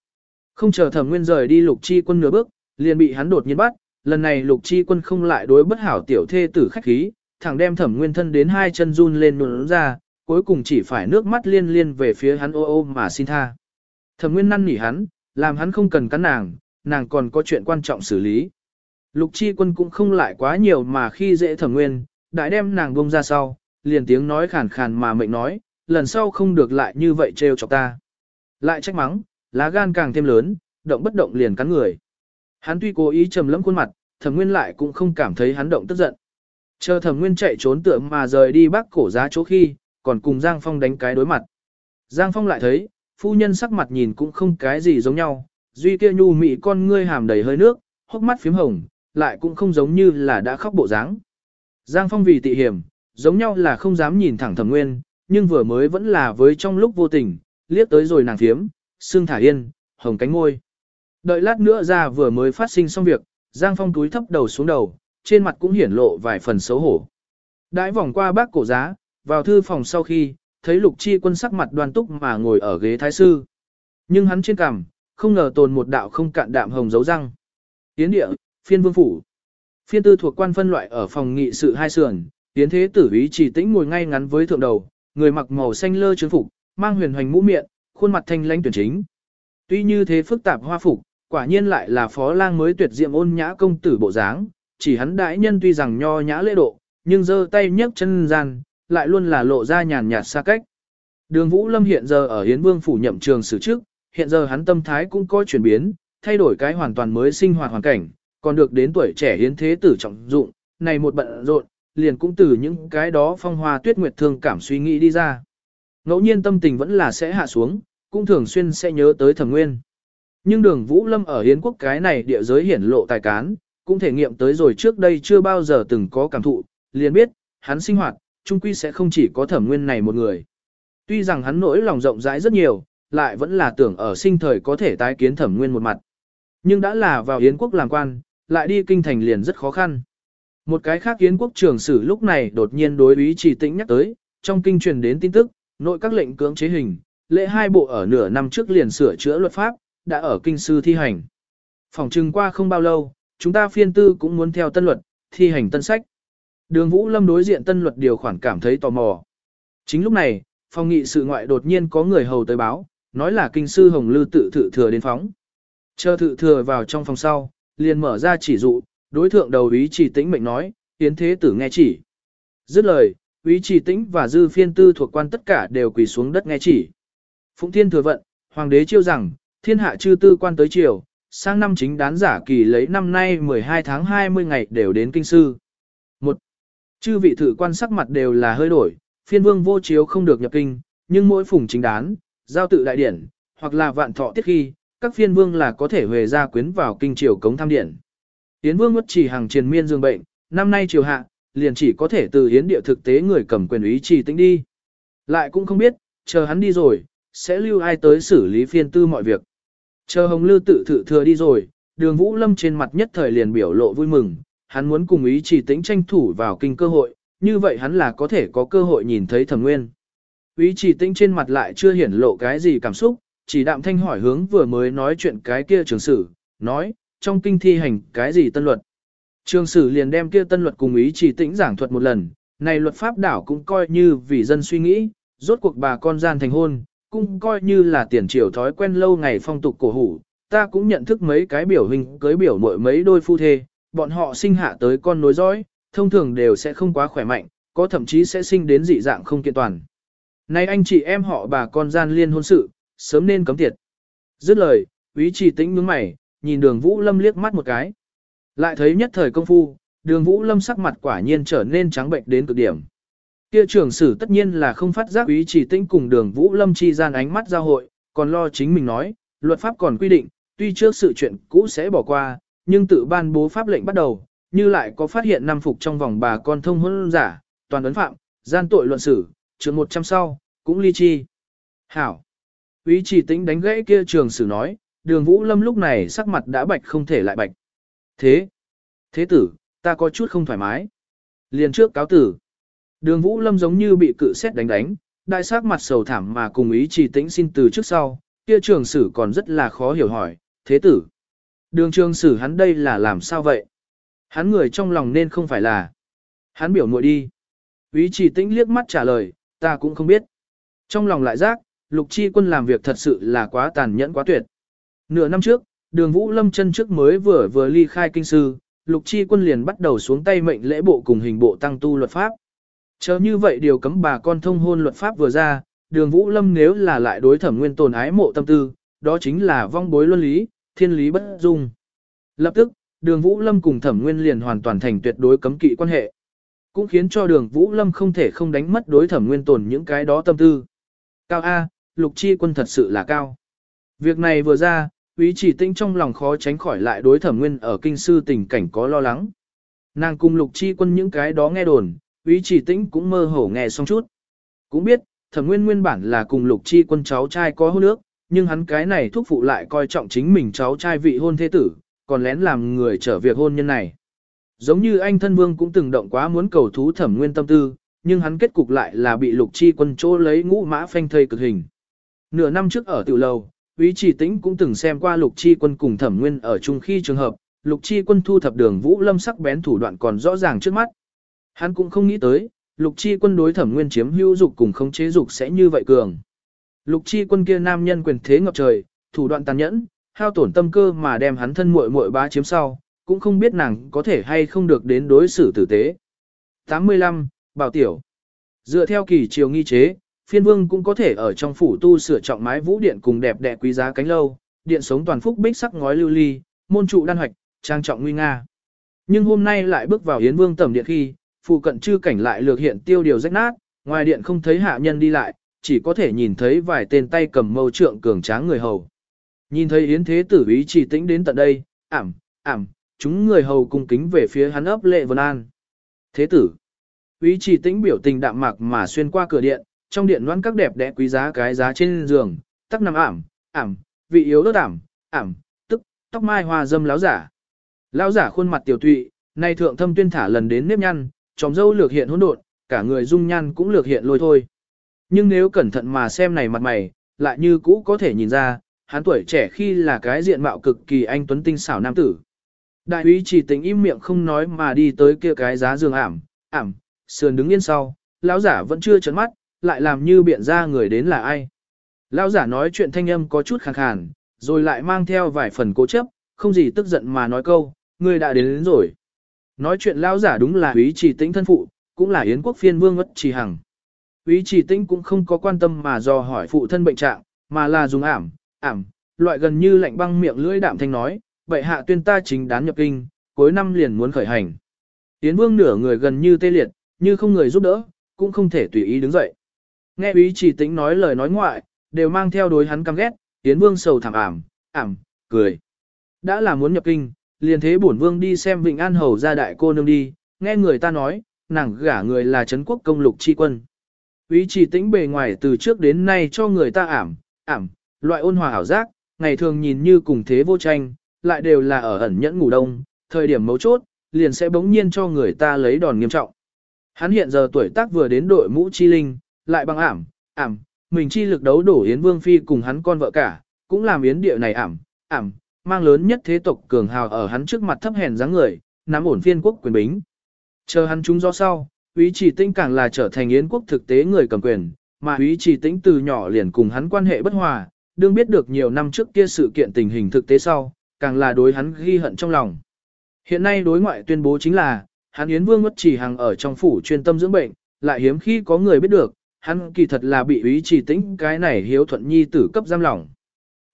Không chờ thẩm nguyên rời đi lục chi quân nửa bước, liền bị hắn đột nhiên bắt, lần này lục chi quân không lại đối bất hảo tiểu thê tử khách khí, thẳng đem thẩm nguyên thân đến hai chân run lên nụn ra, cuối cùng chỉ phải nước mắt liên liên về phía hắn ô ô mà xin tha. Thẩm nguyên năn nỉ hắn, làm hắn không cần cắn nàng, nàng còn có chuyện quan trọng xử lý. Lục chi quân cũng không lại quá nhiều mà khi dễ thẩm nguyên, đại đem nàng bông ra sau, liền tiếng nói khàn khàn mà mệnh nói, lần sau không được lại như vậy trêu chọc ta. Lại trách mắng, lá gan càng thêm lớn, động bất động liền cắn người. Hắn tuy cố ý trầm lẫm khuôn mặt, thẩm nguyên lại cũng không cảm thấy hắn động tức giận. Chờ thẩm nguyên chạy trốn tượng mà rời đi bắc cổ giá chỗ khi, còn cùng Giang Phong đánh cái đối mặt. Giang Phong lại thấy, phu nhân sắc mặt nhìn cũng không cái gì giống nhau, duy kia nhu mị con ngươi hàm đầy hơi nước, hốc mắt phím hồng, lại cũng không giống như là đã khóc bộ dáng. Giang Phong vì tị hiểm, giống nhau là không dám nhìn thẳng thẩm nguyên, nhưng vừa mới vẫn là với trong lúc vô tình, liếc tới rồi nàng phiếm, xương thả yên, hồng cánh ngôi. Đợi lát nữa ra vừa mới phát sinh xong việc, Giang Phong túi thấp đầu xuống đầu, trên mặt cũng hiển lộ vài phần xấu hổ. Đãi vòng qua bác cổ giá, vào thư phòng sau khi, thấy lục chi quân sắc mặt đoan túc mà ngồi ở ghế thái sư. Nhưng hắn trên cằm, không ngờ tồn một đạo không cạn đạm hồng dấu răng. Tiến địa, phiên vương phủ. Phiên tư thuộc quan phân loại ở phòng nghị sự hai sườn, tiến thế tử ý chỉ tĩnh ngồi ngay ngắn với thượng đầu, người mặc màu xanh lơ trướng phục, mang huyền hoành mũ miệng, khuôn mặt thanh lãnh tuyển chính. Tuy như thế phức tạp hoa phục, quả nhiên lại là phó lang mới tuyệt diệm ôn nhã công tử bộ dáng, chỉ hắn đại nhân tuy rằng nho nhã lễ độ, nhưng giơ tay nhấc chân gian, lại luôn là lộ ra nhàn nhạt xa cách. Đường Vũ Lâm hiện giờ ở Hiến Vương phủ nhậm trường sử trước, hiện giờ hắn tâm thái cũng có chuyển biến, thay đổi cái hoàn toàn mới sinh hoạt hoàn cảnh, còn được đến tuổi trẻ hiến thế tử trọng dụng, này một bận rộn, liền cũng từ những cái đó phong hoa tuyết nguyệt thương cảm suy nghĩ đi ra. Ngẫu nhiên tâm tình vẫn là sẽ hạ xuống, cũng thường xuyên sẽ nhớ tới thẩm nguyên. Nhưng đường Vũ Lâm ở Hiến quốc cái này địa giới hiển lộ tài cán, cũng thể nghiệm tới rồi trước đây chưa bao giờ từng có cảm thụ, liền biết, hắn sinh hoạt, chung quy sẽ không chỉ có thẩm nguyên này một người. Tuy rằng hắn nỗi lòng rộng rãi rất nhiều, lại vẫn là tưởng ở sinh thời có thể tái kiến thẩm nguyên một mặt. Nhưng đã là vào Yến quốc làm quan, lại đi kinh thành liền rất khó khăn. Một cái khác Yến quốc trưởng sử lúc này đột nhiên đối ý chỉ tĩnh nhắc tới, trong kinh truyền đến tin tức, nội các lệnh cưỡng chế hình, lễ hai bộ ở nửa năm trước liền sửa chữa luật pháp, đã ở kinh sư thi hành. Phòng trừng qua không bao lâu, chúng ta phiên tư cũng muốn theo tân luật, thi hành tân sách. Đường Vũ Lâm đối diện tân luật điều khoản cảm thấy tò mò. Chính lúc này, phòng nghị sự ngoại đột nhiên có người hầu tới báo, nói là kinh sư Hồng Lư tự thự thừa đến phóng. Chờ thự thừa vào trong phòng sau, liền mở ra chỉ dụ, đối thượng đầu ý chỉ tĩnh mệnh nói, tiến thế tử nghe chỉ. Dứt lời, ý chỉ tĩnh và dư phiên tư thuộc quan tất cả đều quỳ xuống đất nghe chỉ. Phụng thiên thừa vận, hoàng đế chiêu rằng, thiên hạ chư tư quan tới triều, sang năm chính đán giả kỳ lấy năm nay 12 tháng 20 ngày đều đến kinh sư. Một, chư vị thử quan sắc mặt đều là hơi đổi, phiên vương vô chiếu không được nhập kinh, nhưng mỗi phùng chính đán, giao tự đại điển, hoặc là vạn thọ tiết khi, các phiên vương là có thể về ra quyến vào kinh triều cống tham điện. Yến vương mất chỉ hàng triền miên dương bệnh, năm nay triều hạ, liền chỉ có thể từ hiến địa thực tế người cầm quyền ý chỉ tính đi. Lại cũng không biết, chờ hắn đi rồi, sẽ lưu ai tới xử lý phiên tư mọi việc. Chờ Hồng Lư tự thử thừa đi rồi, đường Vũ Lâm trên mặt nhất thời liền biểu lộ vui mừng, hắn muốn cùng ý chỉ tính tranh thủ vào kinh cơ hội, như vậy hắn là có thể có cơ hội nhìn thấy thẩm nguyên. Ý chỉ tính trên mặt lại chưa hiển lộ cái gì cảm xúc, chỉ đạm thanh hỏi hướng vừa mới nói chuyện cái kia trường sử, nói, trong kinh thi hành cái gì tân luật. Trường sử liền đem kia tân luật cùng ý chỉ tĩnh giảng thuật một lần, này luật pháp đảo cũng coi như vì dân suy nghĩ, rốt cuộc bà con gian thành hôn, cũng coi như là tiền triều thói quen lâu ngày phong tục cổ hủ, ta cũng nhận thức mấy cái biểu hình cưới biểu muội mấy đôi phu thê, bọn họ sinh hạ tới con nối dõi, thông thường đều sẽ không quá khỏe mạnh, có thậm chí sẽ sinh đến dị dạng không kiện toàn. Nay anh chị em họ bà con gian liên hôn sự, sớm nên cấm tiệt. Dứt lời, quý trì tĩnh nhướng mày, nhìn đường Vũ Lâm liếc mắt một cái. Lại thấy nhất thời công phu, đường Vũ Lâm sắc mặt quả nhiên trở nên trắng bệnh đến cực điểm. Kia trưởng sử tất nhiên là không phát giác quý trì tinh cùng đường Vũ Lâm chi gian ánh mắt giao hội, còn lo chính mình nói, luật pháp còn quy định, tuy trước sự chuyện cũ sẽ bỏ qua, nhưng tự ban bố pháp lệnh bắt đầu, như lại có phát hiện năm phục trong vòng bà con thông hôn giả, toàn ấn phạm, gian tội luận xử, trường 100 sau, cũng ly chi. Hảo. Ý chỉ tính đánh gãy kia trường sử nói, đường Vũ Lâm lúc này sắc mặt đã bạch không thể lại bạch. Thế, thế tử, ta có chút không thoải mái. Liền trước cáo tử. Đường Vũ Lâm giống như bị cự xét đánh đánh, đại sắc mặt sầu thảm mà cùng ý chỉ tĩnh xin từ trước sau, kia trường sử còn rất là khó hiểu hỏi, thế tử. Đường trường sử hắn đây là làm sao vậy? Hắn người trong lòng nên không phải là. Hắn biểu muội đi. Ý chỉ tĩnh liếc mắt trả lời, ta cũng không biết. Trong lòng lại giác, lục chi quân làm việc thật sự là quá tàn nhẫn quá tuyệt. Nửa năm trước, đường Vũ Lâm chân trước mới vừa vừa ly khai kinh sư, lục chi quân liền bắt đầu xuống tay mệnh lễ bộ cùng hình bộ tăng tu luật pháp. Chờ như vậy điều cấm bà con thông hôn luật pháp vừa ra, đường Vũ Lâm nếu là lại đối thẩm nguyên tồn ái mộ tâm tư, đó chính là vong bối luân lý, thiên lý bất dung. Lập tức, đường Vũ Lâm cùng thẩm nguyên liền hoàn toàn thành tuyệt đối cấm kỵ quan hệ. Cũng khiến cho đường Vũ Lâm không thể không đánh mất đối thẩm nguyên tồn những cái đó tâm tư. Cao A, lục chi quân thật sự là cao. Việc này vừa ra, Úy chỉ tinh trong lòng khó tránh khỏi lại đối thẩm nguyên ở kinh sư tình cảnh có lo lắng. Nàng cùng lục chi quân những cái đó nghe đồn, Úy chỉ tĩnh cũng mơ hồ nghe xong chút. Cũng biết, thẩm nguyên nguyên bản là cùng lục chi quân cháu trai có hôn nước, nhưng hắn cái này thúc phụ lại coi trọng chính mình cháu trai vị hôn thế tử, còn lén làm người trở việc hôn nhân này. Giống như anh thân vương cũng từng động quá muốn cầu thú thẩm nguyên tâm tư, nhưng hắn kết cục lại là bị lục chi quân chỗ lấy ngũ mã phanh thây cực hình. Nửa năm trước ở tiểu lầu, Úy Chỉ Tĩnh cũng từng xem qua Lục Chi Quân cùng Thẩm Nguyên ở chung khi trường hợp, Lục Chi Quân thu thập đường Vũ Lâm sắc bén thủ đoạn còn rõ ràng trước mắt. Hắn cũng không nghĩ tới, Lục Chi Quân đối Thẩm Nguyên chiếm hữu dục cùng khống chế dục sẽ như vậy cường. Lục Chi Quân kia nam nhân quyền thế ngập trời, thủ đoạn tàn nhẫn, hao tổn tâm cơ mà đem hắn thân muội muội bá chiếm sau, cũng không biết nàng có thể hay không được đến đối xử tử tế. 85. Bảo Tiểu Dựa theo kỳ triều nghi chế, phiên vương cũng có thể ở trong phủ tu sửa trọng mái vũ điện cùng đẹp đẽ quý giá cánh lâu, điện sống toàn phúc bích sắc ngói lưu ly, môn trụ đan hoạch, trang trọng nguy nga. Nhưng hôm nay lại bước vào Yến Vương tẩm điện khi, phụ cận chư cảnh lại lược hiện tiêu điều rách nát, ngoài điện không thấy hạ nhân đi lại, chỉ có thể nhìn thấy vài tên tay cầm mâu trượng cường tráng người hầu. Nhìn thấy Yến Thế tử ý chỉ tĩnh đến tận đây, ảm, ảm, chúng người hầu cung kính về phía hắn ấp lệ vân an. Thế tử, ý Chỉ Tĩnh biểu tình đạm mạc mà xuyên qua cửa điện, trong điện loan các đẹp đẽ quý giá cái giá trên giường, tắc nằm ảm, ảm, vị yếu đốt ảm, ảm, tức, tóc mai hoa dâm láo giả. Lão giả khuôn mặt tiểu tụy, nay thượng thâm tuyên thả lần đến nếp nhăn, tròng dâu lược hiện hỗn độn, cả người dung nhan cũng lược hiện lôi thôi. Nhưng nếu cẩn thận mà xem này mặt mày, lại như cũ có thể nhìn ra, hắn tuổi trẻ khi là cái diện mạo cực kỳ anh tuấn tinh xảo nam tử. Đại úy chỉ tính im miệng không nói mà đi tới kia cái giá giường ảm, ảm, sườn đứng yên sau, lão giả vẫn chưa chấn mắt, lại làm như biện ra người đến là ai. Lão giả nói chuyện thanh âm có chút khàn khàn, rồi lại mang theo vài phần cố chấp, không gì tức giận mà nói câu, người đã đến, đến rồi. Nói chuyện lão giả đúng là úy chỉ tĩnh thân phụ, cũng là yến quốc phiên vương ất trì hằng. Úy chỉ tĩnh cũng không có quan tâm mà do hỏi phụ thân bệnh trạng, mà là dùng ảm, ảm, loại gần như lạnh băng miệng lưỡi đạm thanh nói, vậy hạ tuyên ta chính đán nhập kinh, cuối năm liền muốn khởi hành. Yến vương nửa người gần như tê liệt, như không người giúp đỡ, cũng không thể tùy ý đứng dậy. Nghe ý chỉ tính nói lời nói ngoại, đều mang theo đối hắn căm ghét, Yến vương sầu thảm ảm, ảm, cười. Đã là muốn nhập kinh, liền thế bổn vương đi xem Vịnh An Hầu ra đại cô nương đi, nghe người ta nói, nàng gả người là Trấn quốc công lục chi quân. Ý chỉ tĩnh bề ngoài từ trước đến nay cho người ta ảm, ảm, loại ôn hòa hảo giác, ngày thường nhìn như cùng thế vô tranh, lại đều là ở ẩn nhẫn ngủ đông, thời điểm mấu chốt, liền sẽ bỗng nhiên cho người ta lấy đòn nghiêm trọng. Hắn hiện giờ tuổi tác vừa đến đội mũ chi linh, lại bằng ảm, ảm, mình chi lực đấu đổ Yến Vương Phi cùng hắn con vợ cả, cũng làm Yến địa này ảm, ảm, mang lớn nhất thế tộc cường hào ở hắn trước mặt thấp hèn dáng người, nắm ổn phiên quốc quyền bính. Chờ hắn chúng do sau, Úy Chỉ Tĩnh càng là trở thành Yến quốc thực tế người cầm quyền, mà Úy Chỉ Tĩnh từ nhỏ liền cùng hắn quan hệ bất hòa, đương biết được nhiều năm trước kia sự kiện tình hình thực tế sau, càng là đối hắn ghi hận trong lòng. Hiện nay đối ngoại tuyên bố chính là, hắn Yến Vương mất Chỉ hàng ở trong phủ chuyên tâm dưỡng bệnh, lại hiếm khi có người biết được, hắn kỳ thật là bị ý Chỉ Tĩnh cái này hiếu thuận nhi tử cấp giam lỏng.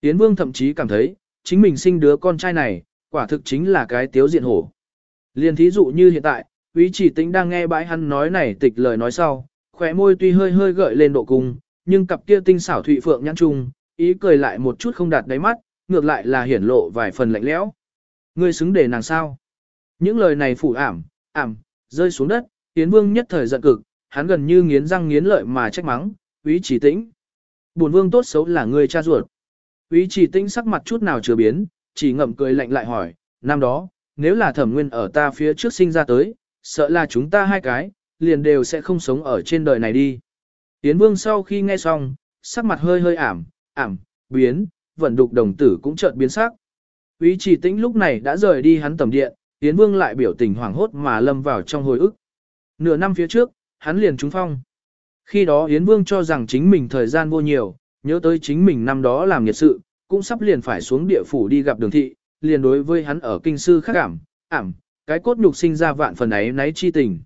Yến Vương thậm chí cảm thấy, chính mình sinh đứa con trai này, quả thực chính là cái tiếu diện hổ. Liên thí dụ như hiện tại, ý chỉ tĩnh đang nghe bãi hắn nói này tịch lời nói sau, khóe môi tuy hơi hơi gợi lên độ cung, nhưng cặp kia tinh xảo thụy phượng nhãn trung, ý cười lại một chút không đạt đáy mắt, ngược lại là hiển lộ vài phần lạnh lẽo. Ngươi xứng để nàng sao? Những lời này phủ ảm, ảm, rơi xuống đất, Yến Vương nhất thời giận cực, hắn gần như nghiến răng nghiến lợi mà trách mắng, "Úy Chỉ Tĩnh, bổn vương tốt xấu là người cha ruột." Úy Chỉ Tĩnh sắc mặt chút nào chưa biến, chỉ ngậm cười lạnh lại hỏi, "Năm đó, nếu là Thẩm Nguyên ở ta phía trước sinh ra tới, sợ là chúng ta hai cái, liền đều sẽ không sống ở trên đời này đi. Yến Vương sau khi nghe xong, sắc mặt hơi hơi ảm, ảm, biến, vận đục đồng tử cũng chợt biến sắc. Úy chỉ tĩnh lúc này đã rời đi hắn tầm điện, Yến Vương lại biểu tình hoảng hốt mà lâm vào trong hồi ức. Nửa năm phía trước, hắn liền trúng phong. Khi đó Yến Vương cho rằng chính mình thời gian vô nhiều, nhớ tới chính mình năm đó làm nhiệt sự, cũng sắp liền phải xuống địa phủ đi gặp đường thị, liền đối với hắn ở kinh sư khắc ảm, ảm, cái cốt nhục sinh ra vạn phần ấy náy chi tình.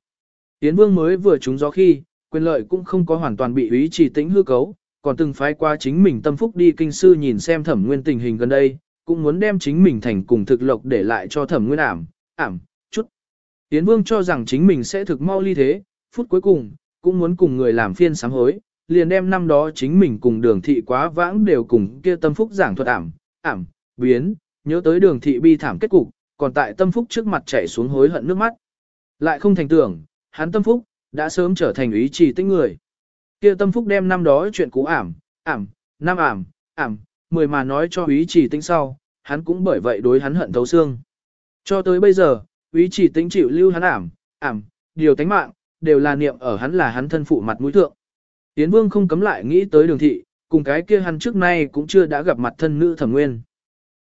yến vương mới vừa trúng gió khi, quyền lợi cũng không có hoàn toàn bị ý chỉ tĩnh hư cấu, còn từng phái qua chính mình tâm phúc đi kinh sư nhìn xem thẩm nguyên tình hình gần đây, cũng muốn đem chính mình thành cùng thực lộc để lại cho thẩm nguyên ảm, ảm, chút. yến vương cho rằng chính mình sẽ thực mau ly thế, phút cuối cùng, cũng muốn cùng người làm phiên sám hối, liền đem năm đó chính mình cùng đường thị quá vãng đều cùng kia tâm phúc giảng thuật ảm, ảm, biến, nhớ tới đường thị bi thảm kết cục, còn tại tâm phúc trước mặt chảy xuống hối hận nước mắt. Lại không thành tưởng, hắn tâm phúc, đã sớm trở thành ý chỉ tinh người. kia tâm phúc đem năm đó chuyện cũ ảm, ảm, năm ảm, ảm, mười mà nói cho ý chỉ tinh sau, hắn cũng bởi vậy đối hắn hận thấu xương. Cho tới bây giờ, ý chỉ tinh chịu lưu hắn ảm, ảm, điều tánh mạng, đều là niệm ở hắn là hắn thân phụ mặt mũi thượng. Tiến vương không cấm lại nghĩ tới đường thị, cùng cái kia hắn trước nay cũng chưa đã gặp mặt thân nữ thẩm nguyên.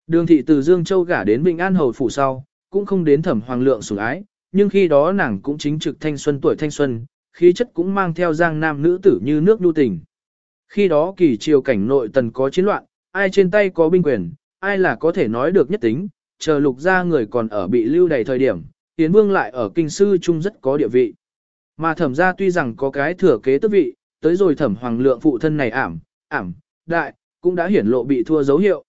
Đường thị từ Dương Châu gả đến Bình An Hầu phủ sau, cũng không đến thẩm hoàng lượng sủng ái, nhưng khi đó nàng cũng chính trực thanh xuân tuổi thanh xuân, khí chất cũng mang theo giang nam nữ tử như nước nhu tình. Khi đó kỳ triều cảnh nội tần có chiến loạn, ai trên tay có binh quyền, ai là có thể nói được nhất tính, chờ lục ra người còn ở bị lưu đầy thời điểm, Yến Vương lại ở kinh sư chung rất có địa vị. Mà thẩm ra tuy rằng có cái thừa kế tước vị, tới rồi thẩm hoàng lượng phụ thân này ảm, ảm, đại, cũng đã hiển lộ bị thua dấu hiệu.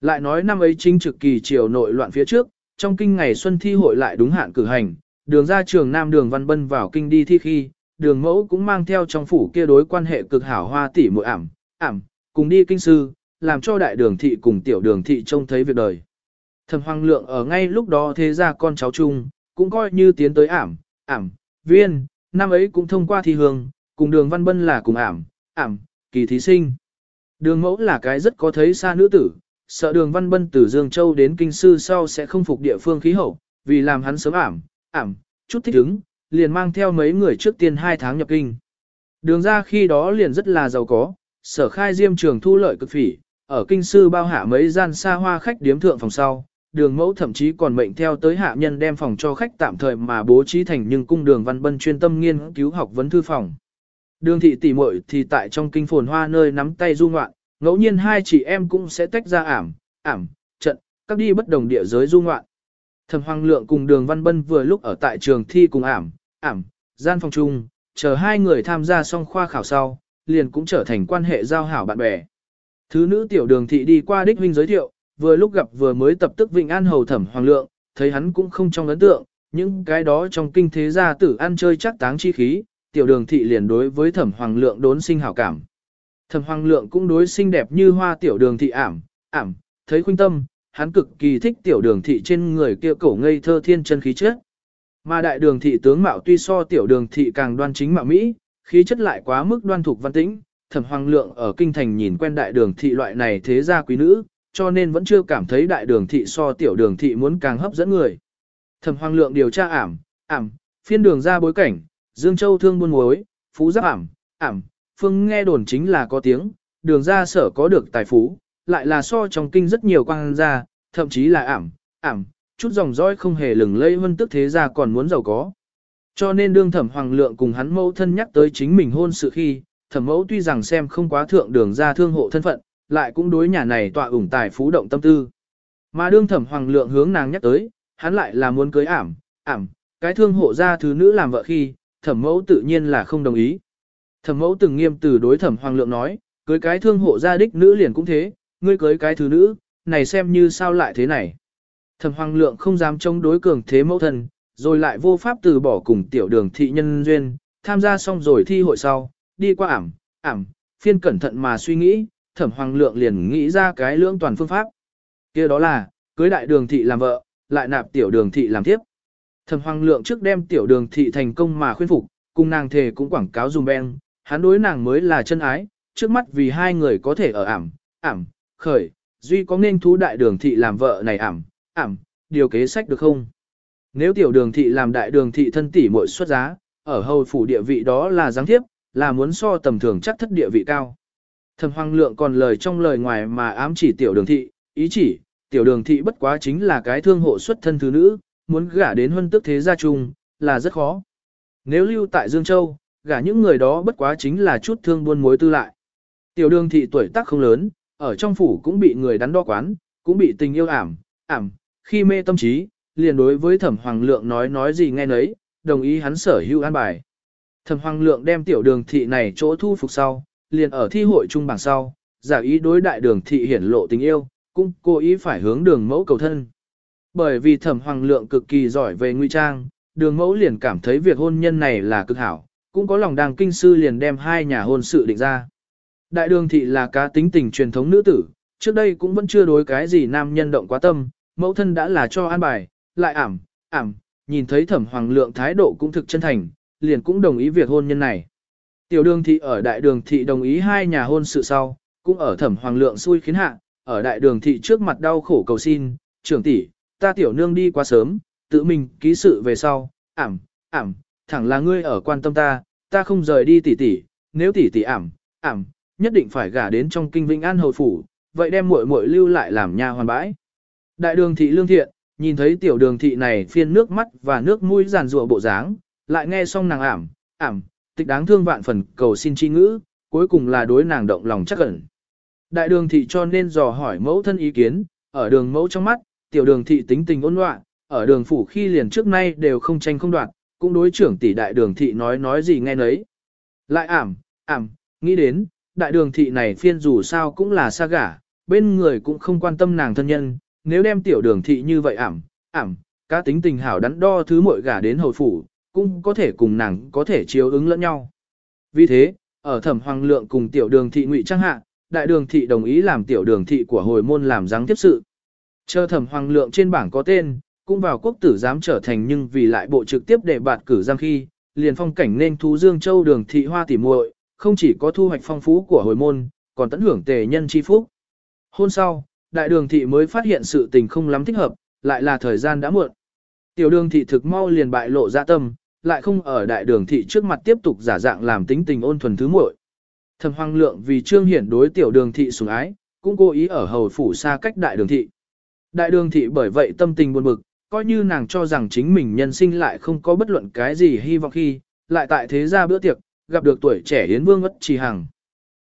Lại nói năm ấy chính trực kỳ triều nội loạn phía trước, trong kinh ngày xuân thi hội lại đúng hạn cử hành, đường ra trường Nam đường Văn Bân vào kinh đi thi khi, đường mẫu cũng mang theo trong phủ kia đối quan hệ cực hảo hoa tỷ muội ảm, ảm, cùng đi kinh sư, làm cho đại đường thị cùng tiểu đường thị trông thấy việc đời. Thẩm Hoàng Lượng ở ngay lúc đó thế ra con cháu chung, cũng coi như tiến tới ảm, ảm, viên, năm ấy cũng thông qua thi hương, cùng đường Văn Bân là cùng ảm, ảm, kỳ thí sinh. Đường mẫu là cái rất có thấy xa nữ tử, sợ đường Văn Bân từ Dương Châu đến Kinh Sư sau sẽ không phục địa phương khí hậu, vì làm hắn sớm ảm, ảm, chút thích ứng, liền mang theo mấy người trước tiên hai tháng nhập kinh. Đường ra khi đó liền rất là giàu có, sở khai diêm trường thu lợi cực phỉ, ở kinh sư bao hạ mấy gian xa hoa khách điếm thượng phòng sau, đường mẫu thậm chí còn mệnh theo tới hạ nhân đem phòng cho khách tạm thời mà bố trí thành nhưng cung đường văn bân chuyên tâm nghiên cứu học vấn thư phòng. Đường thị tỷ muội thì tại trong kinh phồn hoa nơi nắm tay du ngoạn, ngẫu nhiên hai chị em cũng sẽ tách ra ảm, ảm, trận, các đi bất đồng địa giới du ngoạn. Thẩm Hoàng Lượng cùng Đường Văn Bân vừa lúc ở tại trường thi cùng ảm, ảm, gian phòng chung, chờ hai người tham gia xong khoa khảo sau, liền cũng trở thành quan hệ giao hảo bạn bè. Thứ nữ tiểu đường thị đi qua đích huynh giới thiệu, vừa lúc gặp vừa mới tập tức Vịnh An Hầu Thẩm Hoàng Lượng, thấy hắn cũng không trong ấn tượng, những cái đó trong kinh thế gia tử ăn chơi chắc táng chi khí, tiểu đường thị liền đối với Thẩm Hoàng Lượng đốn sinh hảo cảm. Thẩm Hoàng Lượng cũng đối xinh đẹp như hoa tiểu đường thị ảm, ảm, thấy khuynh tâm, hắn cực kỳ thích tiểu đường thị trên người kia cổ ngây thơ thiên chân khí chất. Mà đại đường thị tướng mạo tuy so tiểu đường thị càng đoan chính mạo Mỹ, khí chất lại quá mức đoan thuộc văn tĩnh, thẩm hoàng lượng ở kinh thành nhìn quen đại đường thị loại này thế gia quý nữ, cho nên vẫn chưa cảm thấy đại đường thị so tiểu đường thị muốn càng hấp dẫn người. Thẩm hoàng lượng điều tra ảm, ảm, phiên đường ra bối cảnh, Dương Châu thương buôn muối, phú giáp ảm, ảm, phương nghe đồn chính là có tiếng, đường ra sở có được tài phú, lại là so trong kinh rất nhiều quan gia, thậm chí là ảm, ảm, chút dòng dõi không hề lừng lây hơn tức thế gia còn muốn giàu có. Cho nên đương thẩm hoàng lượng cùng hắn mẫu thân nhắc tới chính mình hôn sự khi, thẩm mẫu tuy rằng xem không quá thượng đường ra thương hộ thân phận, lại cũng đối nhà này tọa ủng tài phú động tâm tư. Mà đương thẩm hoàng lượng hướng nàng nhắc tới, hắn lại là muốn cưới ảm, ảm, cái thương hộ ra thứ nữ làm vợ khi, thẩm mẫu tự nhiên là không đồng ý. Thẩm mẫu từng nghiêm từ đối thẩm hoàng lượng nói, cưới cái thương hộ gia đích nữ liền cũng thế, ngươi cưới cái thứ nữ, này xem như sao lại thế này. Thẩm hoàng lượng không dám chống đối cường thế mẫu thân, rồi lại vô pháp từ bỏ cùng tiểu đường thị nhân duyên, tham gia xong rồi thi hội sau, đi qua ảm, ảm, phiên cẩn thận mà suy nghĩ, thẩm hoàng lượng liền nghĩ ra cái lưỡng toàn phương pháp. kia đó là, cưới đại đường thị làm vợ, lại nạp tiểu đường thị làm tiếp. Thẩm hoàng lượng trước đem tiểu đường thị thành công mà khuyên phục, cùng nàng thề cũng quảng cáo dùm beng, hắn đối nàng mới là chân ái, trước mắt vì hai người có thể ở ảm, ảm, khởi, duy có nên thú đại đường thị làm vợ này ảm, ảm, điều kế sách được không? Nếu tiểu đường thị làm đại đường thị thân tỷ muội xuất giá, ở hầu phủ địa vị đó là giáng thiếp, là muốn so tầm thường chắc thất địa vị cao. Thẩm Hoàng Lượng còn lời trong lời ngoài mà ám chỉ tiểu đường thị, ý chỉ, tiểu đường thị bất quá chính là cái thương hộ xuất thân thứ nữ, muốn gả đến huân tức thế gia chung, là rất khó. Nếu lưu tại Dương Châu, gả những người đó bất quá chính là chút thương buôn mối tư lại. Tiểu đường thị tuổi tác không lớn, ở trong phủ cũng bị người đắn đo quán, cũng bị tình yêu ảm, ảm, khi mê tâm trí, liền đối với thẩm hoàng lượng nói nói gì nghe nấy, đồng ý hắn sở hữu an bài. Thẩm hoàng lượng đem tiểu đường thị này chỗ thu phục sau, liền ở thi hội trung bảng sau, giả ý đối đại đường thị hiển lộ tình yêu, cũng cố ý phải hướng đường mẫu cầu thân. Bởi vì thẩm hoàng lượng cực kỳ giỏi về nguy trang, đường mẫu liền cảm thấy việc hôn nhân này là cực hảo, cũng có lòng đàng kinh sư liền đem hai nhà hôn sự định ra. Đại đường thị là cá tính tình truyền thống nữ tử, trước đây cũng vẫn chưa đối cái gì nam nhân động quá tâm, mẫu thân đã là cho an bài, lại ảm, ảm, nhìn thấy thẩm hoàng lượng thái độ cũng thực chân thành, liền cũng đồng ý việc hôn nhân này. Tiểu đường thị ở đại đường thị đồng ý hai nhà hôn sự sau, cũng ở thẩm hoàng lượng xui khiến hạ, ở đại đường thị trước mặt đau khổ cầu xin, trưởng tỷ, ta tiểu nương đi quá sớm, tự mình ký sự về sau, ảm, ảm, thẳng là ngươi ở quan tâm ta, ta không rời đi tỷ tỷ, nếu tỷ tỷ ảm, ảm, nhất định phải gả đến trong kinh vinh an hầu phủ, vậy đem muội muội lưu lại làm nhà hoàn bãi. Đại đường thị lương thiện, nhìn thấy tiểu đường thị này phiên nước mắt và nước mũi giàn rụa bộ dáng, lại nghe xong nàng ảm, ảm, tịch đáng thương vạn phần cầu xin chi ngữ, cuối cùng là đối nàng động lòng chắc ẩn. Đại đường thị cho nên dò hỏi mẫu thân ý kiến, ở đường mẫu trong mắt, tiểu đường thị tính tình ôn loạn, ở đường phủ khi liền trước nay đều không tranh không đoạt, cũng đối trưởng tỷ đại đường thị nói nói gì nghe nấy. Lại ảm, ảm, nghĩ đến, đại đường thị này phiên dù sao cũng là xa gả, bên người cũng không quan tâm nàng thân nhân, nếu đem tiểu đường thị như vậy ảm, ảm, cá tính tình hảo đắn đo thứ muội gả đến hồi phủ, cũng có thể cùng nàng có thể chiếu ứng lẫn nhau. Vì thế, ở thẩm hoàng lượng cùng tiểu đường thị ngụy trang hạ, đại đường thị đồng ý làm tiểu đường thị của hồi môn làm giáng tiếp sự. Chờ thẩm hoàng lượng trên bảng có tên, cũng vào quốc tử giám trở thành nhưng vì lại bộ trực tiếp để bạt cử giang khi, liền phong cảnh nên thú Dương Châu đường thị hoa tỉ muội, không chỉ có thu hoạch phong phú của hồi môn, còn tận hưởng tề nhân chi phúc. Hôn sau, đại đường thị mới phát hiện sự tình không lắm thích hợp, lại là thời gian đã muộn. Tiểu đường thị thực mau liền bại lộ dạ tâm, lại không ở đại đường thị trước mặt tiếp tục giả dạng làm tính tình ôn thuần thứ muội. Thẩm Hoàng Lượng vì trương hiển đối tiểu đường thị sủng ái, cũng cố ý ở hầu phủ xa cách đại đường thị. Đại đường thị bởi vậy tâm tình buồn bực, coi như nàng cho rằng chính mình nhân sinh lại không có bất luận cái gì hy vọng khi, lại tại thế gia bữa tiệc, gặp được tuổi trẻ Yến Vương Vất Trì Hằng.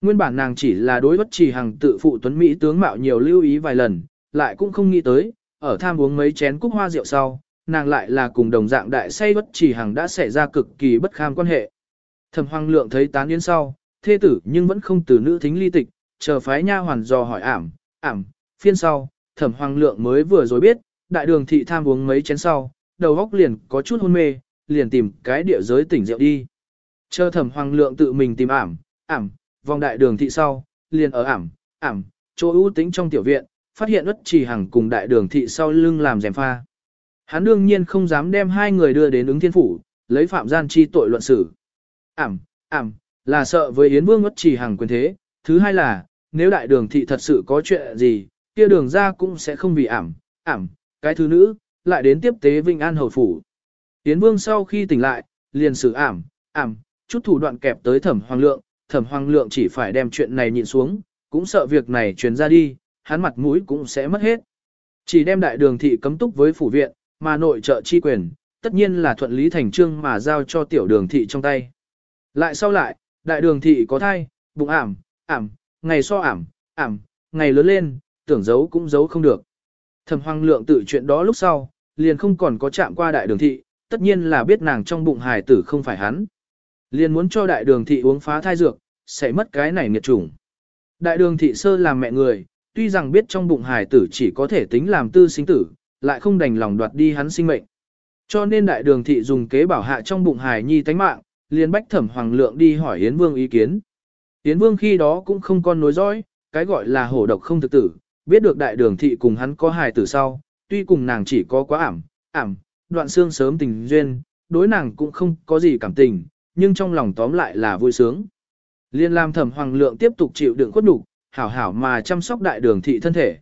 Nguyên bản nàng chỉ là đối Vất Trì Hằng tự phụ tuấn Mỹ tướng mạo nhiều lưu ý vài lần, lại cũng không nghĩ tới, ở tham uống mấy chén cúc hoa rượu sau, nàng lại là cùng đồng dạng đại say bất chỉ Hằng đã xảy ra cực kỳ bất kham quan hệ. Thẩm Hoàng Lượng thấy tán yến sau, thê tử nhưng vẫn không từ nữ thính ly tịch, chờ phái nha hoàn dò hỏi ảm, ảm, phiên sau, Thẩm Hoàng Lượng mới vừa rồi biết, đại đường thị tham uống mấy chén sau, đầu óc liền có chút hôn mê, liền tìm cái địa giới tỉnh rượu đi. Chờ thẩm hoàng lượng tự mình tìm ảm, ảm, vòng đại đường thị sau, liền ở ảm, ảm, chỗ ưu tính trong tiểu viện, phát hiện ất chỉ hằng cùng đại đường thị sau lưng làm rèm pha. Hắn đương nhiên không dám đem hai người đưa đến ứng thiên phủ, lấy phạm gian chi tội luận xử. Ảm, ảm, là sợ với Yến Vương mất trì hằng quyền thế. Thứ hai là, nếu đại đường thị thật sự có chuyện gì, kia đường ra cũng sẽ không bị ảm, ảm, cái thứ nữ, lại đến tiếp tế Vinh An hầu phủ. Yến Vương sau khi tỉnh lại, liền xử ảm, ảm, chút thủ đoạn kẹp tới thẩm hoàng lượng, thẩm hoàng lượng chỉ phải đem chuyện này nhịn xuống, cũng sợ việc này truyền ra đi, hắn mặt mũi cũng sẽ mất hết. Chỉ đem đại đường thị cấm túc với phủ viện, mà nội trợ chi quyền, tất nhiên là thuận lý thành trương mà giao cho tiểu đường thị trong tay. Lại sau lại, đại đường thị có thai, bụng ảm, ảm, ngày so ảm, ảm, ngày lớn lên, tưởng giấu cũng giấu không được. Thẩm Hoàng Lượng tự chuyện đó lúc sau, liền không còn có chạm qua đại đường thị, tất nhiên là biết nàng trong bụng hài tử không phải hắn. Liền muốn cho đại đường thị uống phá thai dược, sẽ mất cái này nghiệt chủng. Đại đường thị sơ làm mẹ người, tuy rằng biết trong bụng hài tử chỉ có thể tính làm tư sinh tử, lại không đành lòng đoạt đi hắn sinh mệnh. Cho nên đại đường thị dùng kế bảo hạ trong bụng hài nhi tánh mạng, liền bách thẩm hoàng lượng đi hỏi Yến Vương ý kiến. Yến Vương khi đó cũng không con nối dõi, cái gọi là hổ độc không thực tử, biết được đại đường thị cùng hắn có hài tử sau, tuy cùng nàng chỉ có quá ảm, ảm, đoạn xương sớm tình duyên, đối nàng cũng không có gì cảm tình, nhưng trong lòng tóm lại là vui sướng. Liên làm thẩm hoàng lượng tiếp tục chịu đựng khuất nhục, hảo hảo mà chăm sóc đại đường thị thân thể.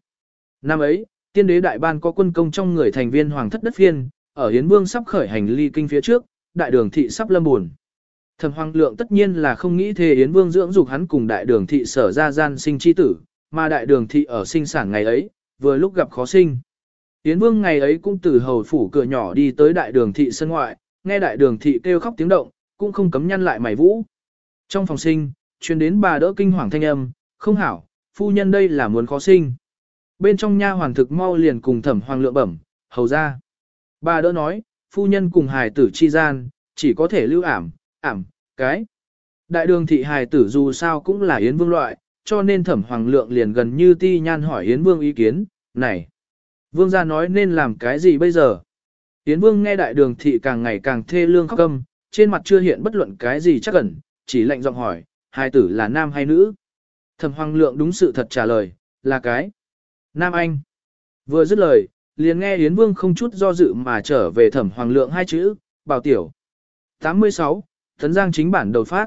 Năm ấy, tiên đế đại ban có quân công trong người thành viên hoàng thất đất phiên, ở hiến vương sắp khởi hành ly kinh phía trước, đại đường thị sắp lâm buồn. Thẩm hoàng lượng tất nhiên là không nghĩ thế Yến Vương dưỡng dục hắn cùng đại đường thị sở ra gian sinh chi tử, mà đại đường thị ở sinh sản ngày ấy, vừa lúc gặp khó sinh. Yến Vương ngày ấy cũng từ hầu phủ cửa nhỏ đi tới đại đường thị sân ngoại, nghe đại đường thị kêu khóc tiếng động, cũng không cấm nhăn lại mày vũ. Trong phòng sinh, truyền đến bà đỡ kinh hoàng thanh âm, không hảo, phu nhân đây là muốn khó sinh. Bên trong nha hoàng thực mau liền cùng thẩm hoàng lượng bẩm, hầu ra. Bà đỡ nói, phu nhân cùng hài tử chi gian, chỉ có thể lưu ảm, ảm, cái. Đại đường thị hài tử dù sao cũng là yến vương loại, cho nên thẩm hoàng lượng liền gần như ti nhan hỏi Yến Vương ý kiến, này, Vương gia nói nên làm cái gì bây giờ? Yến Vương nghe đại đường thị càng ngày càng thê lương khóc câm, trên mặt chưa hiện bất luận cái gì chắc ẩn, chỉ lạnh giọng hỏi, hài tử là nam hay nữ? Thẩm hoàng lượng đúng sự thật trả lời, là cái. Nam Anh. Vừa dứt lời, liền nghe Yến Vương không chút do dự mà trở về thẩm hoàng lượng hai chữ, bảo tiểu. 86, Thấn Giang chính bản đầu phát.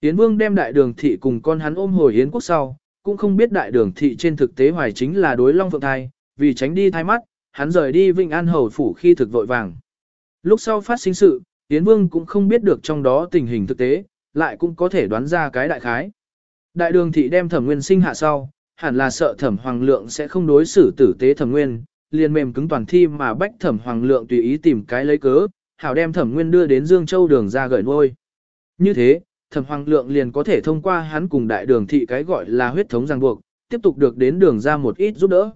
Yến Vương đem đại đường thị cùng con hắn ôm hồi Yến quốc sau, cũng không biết đại đường thị trên thực tế hoài chính là đối long phượng thai, vì tránh đi thai mắt, hắn rời đi Vịnh An Hầu phủ khi thực vội vàng. Lúc sau phát sinh sự, Yến Vương cũng không biết được trong đó tình hình thực tế, lại cũng có thể đoán ra cái đại khái. Đại đường thị đem thẩm nguyên sinh hạ sau, hẳn là sợ thẩm hoàng lượng sẽ không đối xử tử tế thẩm nguyên, liền mềm cứng toàn thi mà bách thẩm hoàng lượng tùy ý tìm cái lấy cớ, hảo đem thẩm nguyên đưa đến Dương Châu đường ra gửi nuôi. Như thế, thẩm hoàng lượng liền có thể thông qua hắn cùng đại đường thị cái gọi là huyết thống ràng buộc, tiếp tục được đến đường ra một ít giúp đỡ.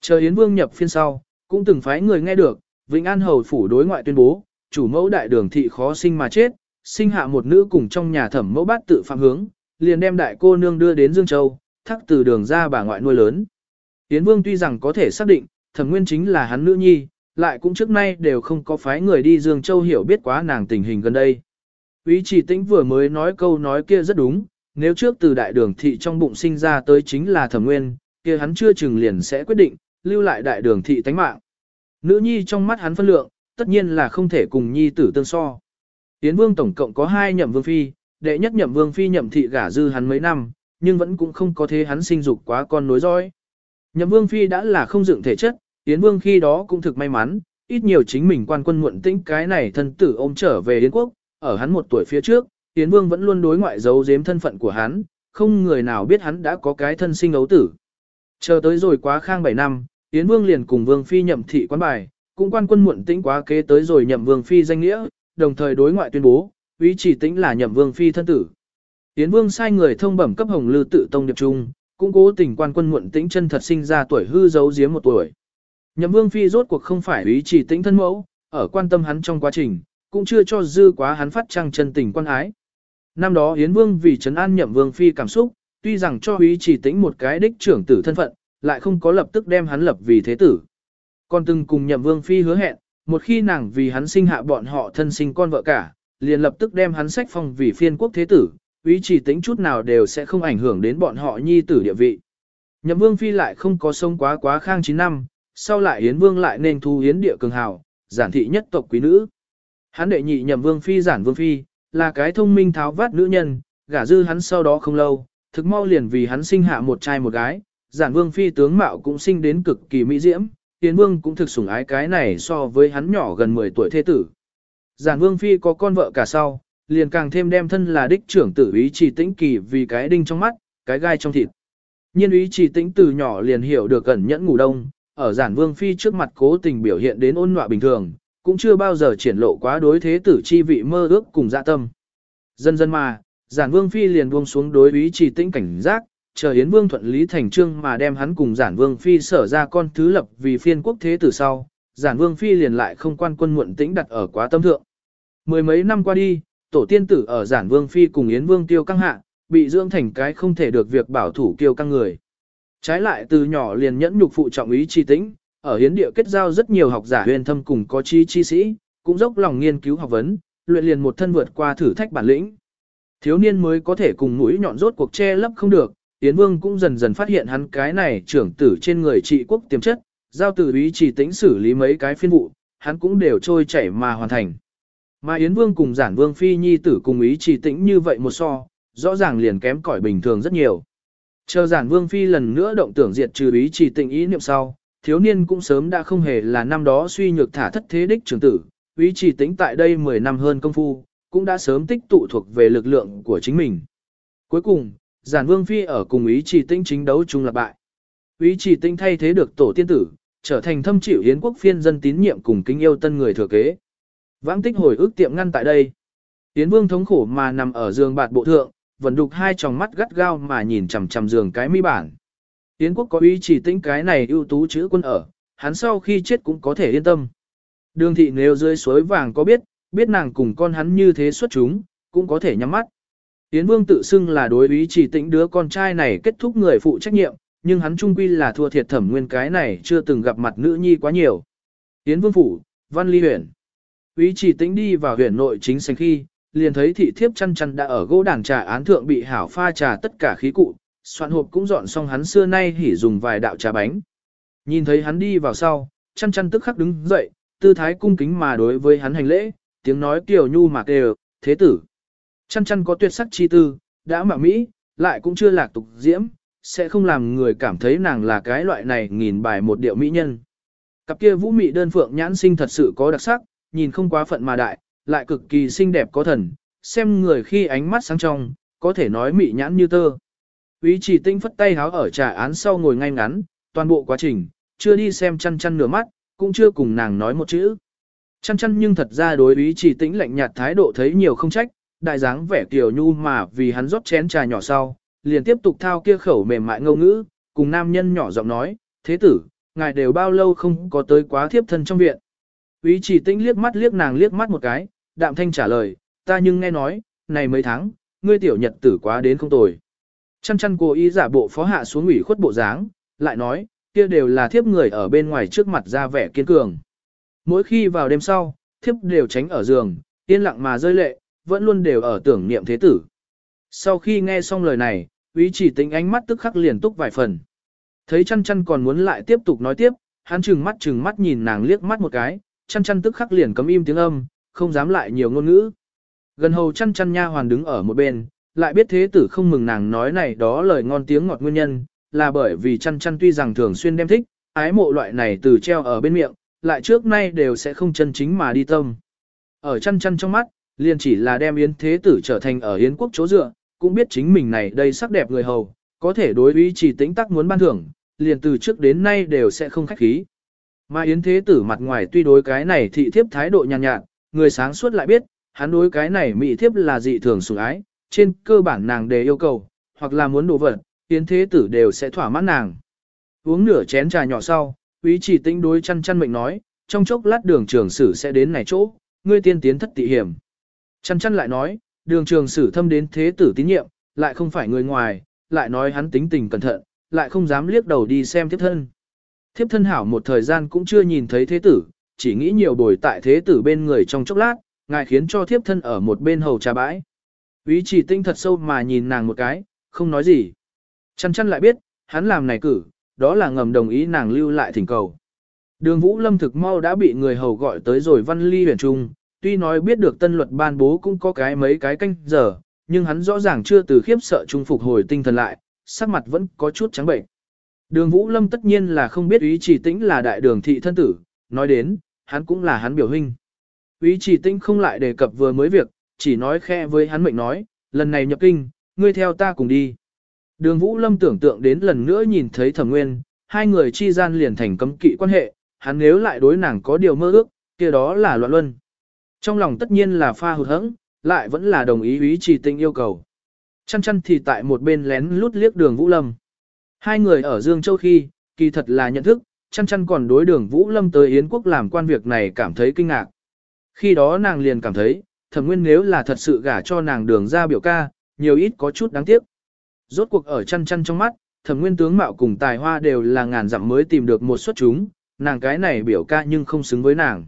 Chờ Yến Vương nhập phiên sau, cũng từng phái người nghe được, Vĩnh An Hầu phủ đối ngoại tuyên bố, chủ mẫu đại đường thị khó sinh mà chết, sinh hạ một nữ cùng trong nhà thẩm mẫu bát tự phạm hướng, liền đem đại cô nương đưa đến Dương Châu, thắc từ đường ra bà ngoại nuôi lớn. Yến Vương tuy rằng có thể xác định, thẩm nguyên chính là hắn nữ nhi, lại cũng trước nay đều không có phái người đi Dương Châu hiểu biết quá nàng tình hình gần đây. Ý chỉ tĩnh vừa mới nói câu nói kia rất đúng, nếu trước từ đại đường thị trong bụng sinh ra tới chính là thẩm nguyên, kia hắn chưa chừng liền sẽ quyết định, lưu lại đại đường thị tánh mạng. Nữ nhi trong mắt hắn phân lượng, tất nhiên là không thể cùng nhi tử tương so. Yến Vương tổng cộng có hai nhậm vương phi, đệ nhất nhậm vương phi nhậm thị gả dư hắn mấy năm, nhưng vẫn cũng không có thế hắn sinh dục quá con nối dõi. Nhậm vương phi đã là không dựng thể chất, Yến Vương khi đó cũng thực may mắn, ít nhiều chính mình quan quân muộn tĩnh cái này thân tử ôm trở về Yến quốc, ở hắn một tuổi phía trước, Yến Vương vẫn luôn đối ngoại giấu giếm thân phận của hắn, không người nào biết hắn đã có cái thân sinh ấu tử. Chờ tới rồi quá khang 7 năm, Yến Vương liền cùng Vương Phi nhậm thị quán bài, cũng quan quân muộn tĩnh quá kế tới rồi nhậm Vương Phi danh nghĩa, đồng thời đối ngoại tuyên bố, ý chỉ tĩnh là nhậm Vương Phi thân tử. Yến Vương sai người thông bẩm cấp hồng lư tự tông điệp trung, cũng cố tình quan quân muộn tĩnh chân thật sinh ra tuổi hư giấu giếm một tuổi. Nhậm Vương Phi rốt cuộc không phải ý chỉ tĩnh thân mẫu, ở quan tâm hắn trong quá trình, cũng chưa cho dư quá hắn phát trăng chân tình quan ái. Năm đó Yến Vương vì trấn an Nhậm Vương Phi cảm xúc, tuy rằng cho ý chỉ tĩnh một cái đích trưởng tử thân phận, lại không có lập tức đem hắn lập vì thế tử. Còn từng cùng Nhậm Vương Phi hứa hẹn, một khi nàng vì hắn sinh hạ bọn họ thân sinh con vợ cả, liền lập tức đem hắn sách phong vì phiên quốc thế tử, ý chỉ tính chút nào đều sẽ không ảnh hưởng đến bọn họ nhi tử địa vị. Nhậm Vương Phi lại không có sông quá quá khang 9 năm, sau lại hiến Vương lại nên thu hiến địa cường hào, giản thị nhất tộc quý nữ. Hắn đệ nhị Nhậm Vương Phi giản Vương Phi, là cái thông minh tháo vát nữ nhân, gả dư hắn sau đó không lâu, thực mau liền vì hắn sinh hạ một trai một gái, giản Vương Phi tướng mạo cũng sinh đến cực kỳ mỹ diễm, hiến Vương cũng thực sủng ái cái này so với hắn nhỏ gần 10 tuổi thế tử. Giản Vương Phi có con vợ cả sau, liền càng thêm đem thân là đích trưởng tử ý chỉ tĩnh kỳ vì cái đinh trong mắt, cái gai trong thịt. Nhiên ý chỉ tĩnh từ nhỏ liền hiểu được cẩn nhẫn ngủ đông, ở giản vương phi trước mặt cố tình biểu hiện đến ôn nọa bình thường, cũng chưa bao giờ triển lộ quá đối thế tử chi vị mơ ước cùng dạ tâm. Dần dần mà, giản vương phi liền buông xuống đối ý chỉ tĩnh cảnh giác, chờ Yến Vương thuận lý thành trương mà đem hắn cùng giản vương phi sở ra con thứ lập vì phiên quốc thế tử sau, giản vương phi liền lại không quan quân muộn tĩnh đặt ở quá tâm thượng. Mười mấy năm qua đi, tổ tiên tử ở giản vương phi cùng Yến Vương tiêu căng hạ, bị dưỡng thành cái không thể được việc bảo thủ kiêu căng người. Trái lại từ nhỏ liền nhẫn nhục phụ trọng ý chi tĩnh, ở hiến địa kết giao rất nhiều học giả huyền thâm cùng có chi chi sĩ, cũng dốc lòng nghiên cứu học vấn, luyện liền một thân vượt qua thử thách bản lĩnh. Thiếu niên mới có thể cùng mũi nhọn rốt cuộc che lấp không được, Yến Vương cũng dần dần phát hiện hắn cái này trưởng tử trên người trị quốc tiềm chất, giao tử ý chỉ tĩnh xử lý mấy cái phiên vụ, hắn cũng đều trôi chảy mà hoàn thành. Mà Yến Vương cùng giản Vương Phi Nhi tử cùng ý chỉ tĩnh như vậy một so, rõ ràng liền kém cỏi bình thường rất nhiều. Chờ giản Vương Phi lần nữa động tưởng diệt trừ ý chỉ tĩnh ý niệm sau, thiếu niên cũng sớm đã không hề là năm đó suy nhược thả thất thế đích trưởng tử, ý chỉ tĩnh tại đây 10 năm hơn công phu, cũng đã sớm tích tụ thuộc về lực lượng của chính mình. Cuối cùng, giản Vương Phi ở cùng ý chỉ tĩnh chính đấu chung là bại. Ý chỉ tĩnh thay thế được tổ tiên tử, trở thành thâm chịu Yến quốc phiên dân tín nhiệm cùng kính yêu tân người thừa kế. Vãng tích hồi ức tiệm ngăn tại đây. tiến Vương thống khổ mà nằm ở giường bạt bộ thượng, vẫn đục hai tròng mắt gắt gao mà nhìn chằm chằm giường cái mi bản. tiến Quốc có ý chỉ tĩnh cái này ưu tú chữ quân ở, hắn sau khi chết cũng có thể yên tâm. Đường thị nếu dưới suối vàng có biết, biết nàng cùng con hắn như thế xuất chúng, cũng có thể nhắm mắt. tiến Vương tự xưng là đối ý chỉ tĩnh đứa con trai này kết thúc người phụ trách nhiệm, nhưng hắn trung quy là thua thiệt thẩm nguyên cái này chưa từng gặp mặt nữ nhi quá nhiều. tiến Vương Phủ, Văn Ly huyền. Ý chỉ tính đi vào huyện nội chính sành khi, liền thấy thị thiếp chăn chăn đã ở gỗ đàn trà án thượng bị hảo pha trà tất cả khí cụ, soạn hộp cũng dọn xong hắn xưa nay hỉ dùng vài đạo trà bánh. Nhìn thấy hắn đi vào sau, chăn chăn tức khắc đứng dậy, tư thái cung kính mà đối với hắn hành lễ, tiếng nói kiều nhu mà đều thế tử. Chăn chăn có tuyệt sắc chi tư, đã mà mỹ, lại cũng chưa lạc tục diễm, sẽ không làm người cảm thấy nàng là cái loại này nghìn bài một điệu mỹ nhân. Cặp kia vũ mị đơn phượng nhãn sinh thật sự có đặc sắc, nhìn không quá phận mà đại, lại cực kỳ xinh đẹp có thần, xem người khi ánh mắt sáng trong, có thể nói mị nhãn như tơ. Ý chỉ tinh phất tay háo ở trà án sau ngồi ngay ngắn, toàn bộ quá trình, chưa đi xem chăn chăn nửa mắt, cũng chưa cùng nàng nói một chữ. Chăn chăn nhưng thật ra đối ý chỉ tĩnh lạnh nhạt thái độ thấy nhiều không trách, đại dáng vẻ tiểu nhu mà vì hắn rót chén trà nhỏ sau, liền tiếp tục thao kia khẩu mềm mại ngâu ngữ, cùng nam nhân nhỏ giọng nói, thế tử, ngài đều bao lâu không có tới quá thiếp thân trong viện. Ý chỉ tĩnh liếc mắt liếc nàng liếc mắt một cái, đạm thanh trả lời, ta nhưng nghe nói, này mấy tháng, ngươi tiểu nhật tử quá đến không tồi. Chăn chăn cố ý giả bộ phó hạ xuống ủy khuất bộ dáng, lại nói, kia đều là thiếp người ở bên ngoài trước mặt ra vẻ kiên cường. Mỗi khi vào đêm sau, thiếp đều tránh ở giường, yên lặng mà rơi lệ, vẫn luôn đều ở tưởng niệm thế tử. Sau khi nghe xong lời này, ý chỉ tính ánh mắt tức khắc liền túc vài phần. Thấy chăn chăn còn muốn lại tiếp tục nói tiếp, hắn chừng mắt chừng mắt nhìn nàng liếc mắt một cái, chăn chăn tức khắc liền cấm im tiếng âm, không dám lại nhiều ngôn ngữ. Gần hầu chăn chăn nha hoàn đứng ở một bên, lại biết thế tử không mừng nàng nói này đó lời ngon tiếng ngọt nguyên nhân, là bởi vì chăn chăn tuy rằng thường xuyên đem thích, ái mộ loại này từ treo ở bên miệng, lại trước nay đều sẽ không chân chính mà đi tâm. Ở chăn chăn trong mắt, liền chỉ là đem yến thế tử trở thành ở yến quốc chỗ dựa, cũng biết chính mình này đây sắc đẹp người hầu, có thể đối ý chỉ tính tắc muốn ban thưởng, liền từ trước đến nay đều sẽ không khách khí. Mà yến thế tử mặt ngoài tuy đối cái này thị thiếp thái độ nhàn nhạt, người sáng suốt lại biết, hắn đối cái này mỹ thiếp là dị thường sủng ái, trên cơ bản nàng đề yêu cầu, hoặc là muốn đồ vật, yến thế tử đều sẽ thỏa mãn nàng. Uống nửa chén trà nhỏ sau, Úy chỉ tĩnh đối chăn chăn mệnh nói, trong chốc lát đường trường sử sẽ đến này chỗ, ngươi tiên tiến thất tị hiểm. Chăn chăn lại nói, đường trường sử thâm đến thế tử tín nhiệm, lại không phải người ngoài, lại nói hắn tính tình cẩn thận, lại không dám liếc đầu đi xem thiếp thân. Thiếp thân hảo một thời gian cũng chưa nhìn thấy thế tử, chỉ nghĩ nhiều bồi tại thế tử bên người trong chốc lát, ngài khiến cho thiếp thân ở một bên hầu trà bãi. ý chỉ tinh thật sâu mà nhìn nàng một cái, không nói gì. Chăn chăn lại biết, hắn làm này cử, đó là ngầm đồng ý nàng lưu lại thỉnh cầu. Đường Vũ Lâm thực mau đã bị người hầu gọi tới rồi văn ly huyền trung, tuy nói biết được tân luật ban bố cũng có cái mấy cái canh giờ, nhưng hắn rõ ràng chưa từ khiếp sợ trung phục hồi tinh thần lại, sắc mặt vẫn có chút trắng bệnh. Đường Vũ Lâm tất nhiên là không biết ý chỉ tĩnh là đại đường thị thân tử, nói đến, hắn cũng là hắn biểu huynh. Ý chỉ tĩnh không lại đề cập vừa mới việc, chỉ nói khe với hắn mệnh nói, lần này nhập kinh, ngươi theo ta cùng đi. Đường Vũ Lâm tưởng tượng đến lần nữa nhìn thấy thẩm nguyên, hai người chi gian liền thành cấm kỵ quan hệ, hắn nếu lại đối nàng có điều mơ ước, kia đó là loạn luân. Trong lòng tất nhiên là pha hụt hẫng, lại vẫn là đồng ý ý Chỉ Tĩnh yêu cầu. Chăn chăn thì tại một bên lén lút liếc đường Vũ Lâm. Hai người ở Dương Châu khi, kỳ thật là nhận thức, chăn chăn còn đối đường Vũ Lâm tới Yến Quốc làm quan việc này cảm thấy kinh ngạc. Khi đó nàng liền cảm thấy, thẩm nguyên nếu là thật sự gả cho nàng đường ra biểu ca, nhiều ít có chút đáng tiếc. Rốt cuộc ở chăn chăn trong mắt, thẩm nguyên tướng mạo cùng tài hoa đều là ngàn dặm mới tìm được một suất chúng, nàng cái này biểu ca nhưng không xứng với nàng.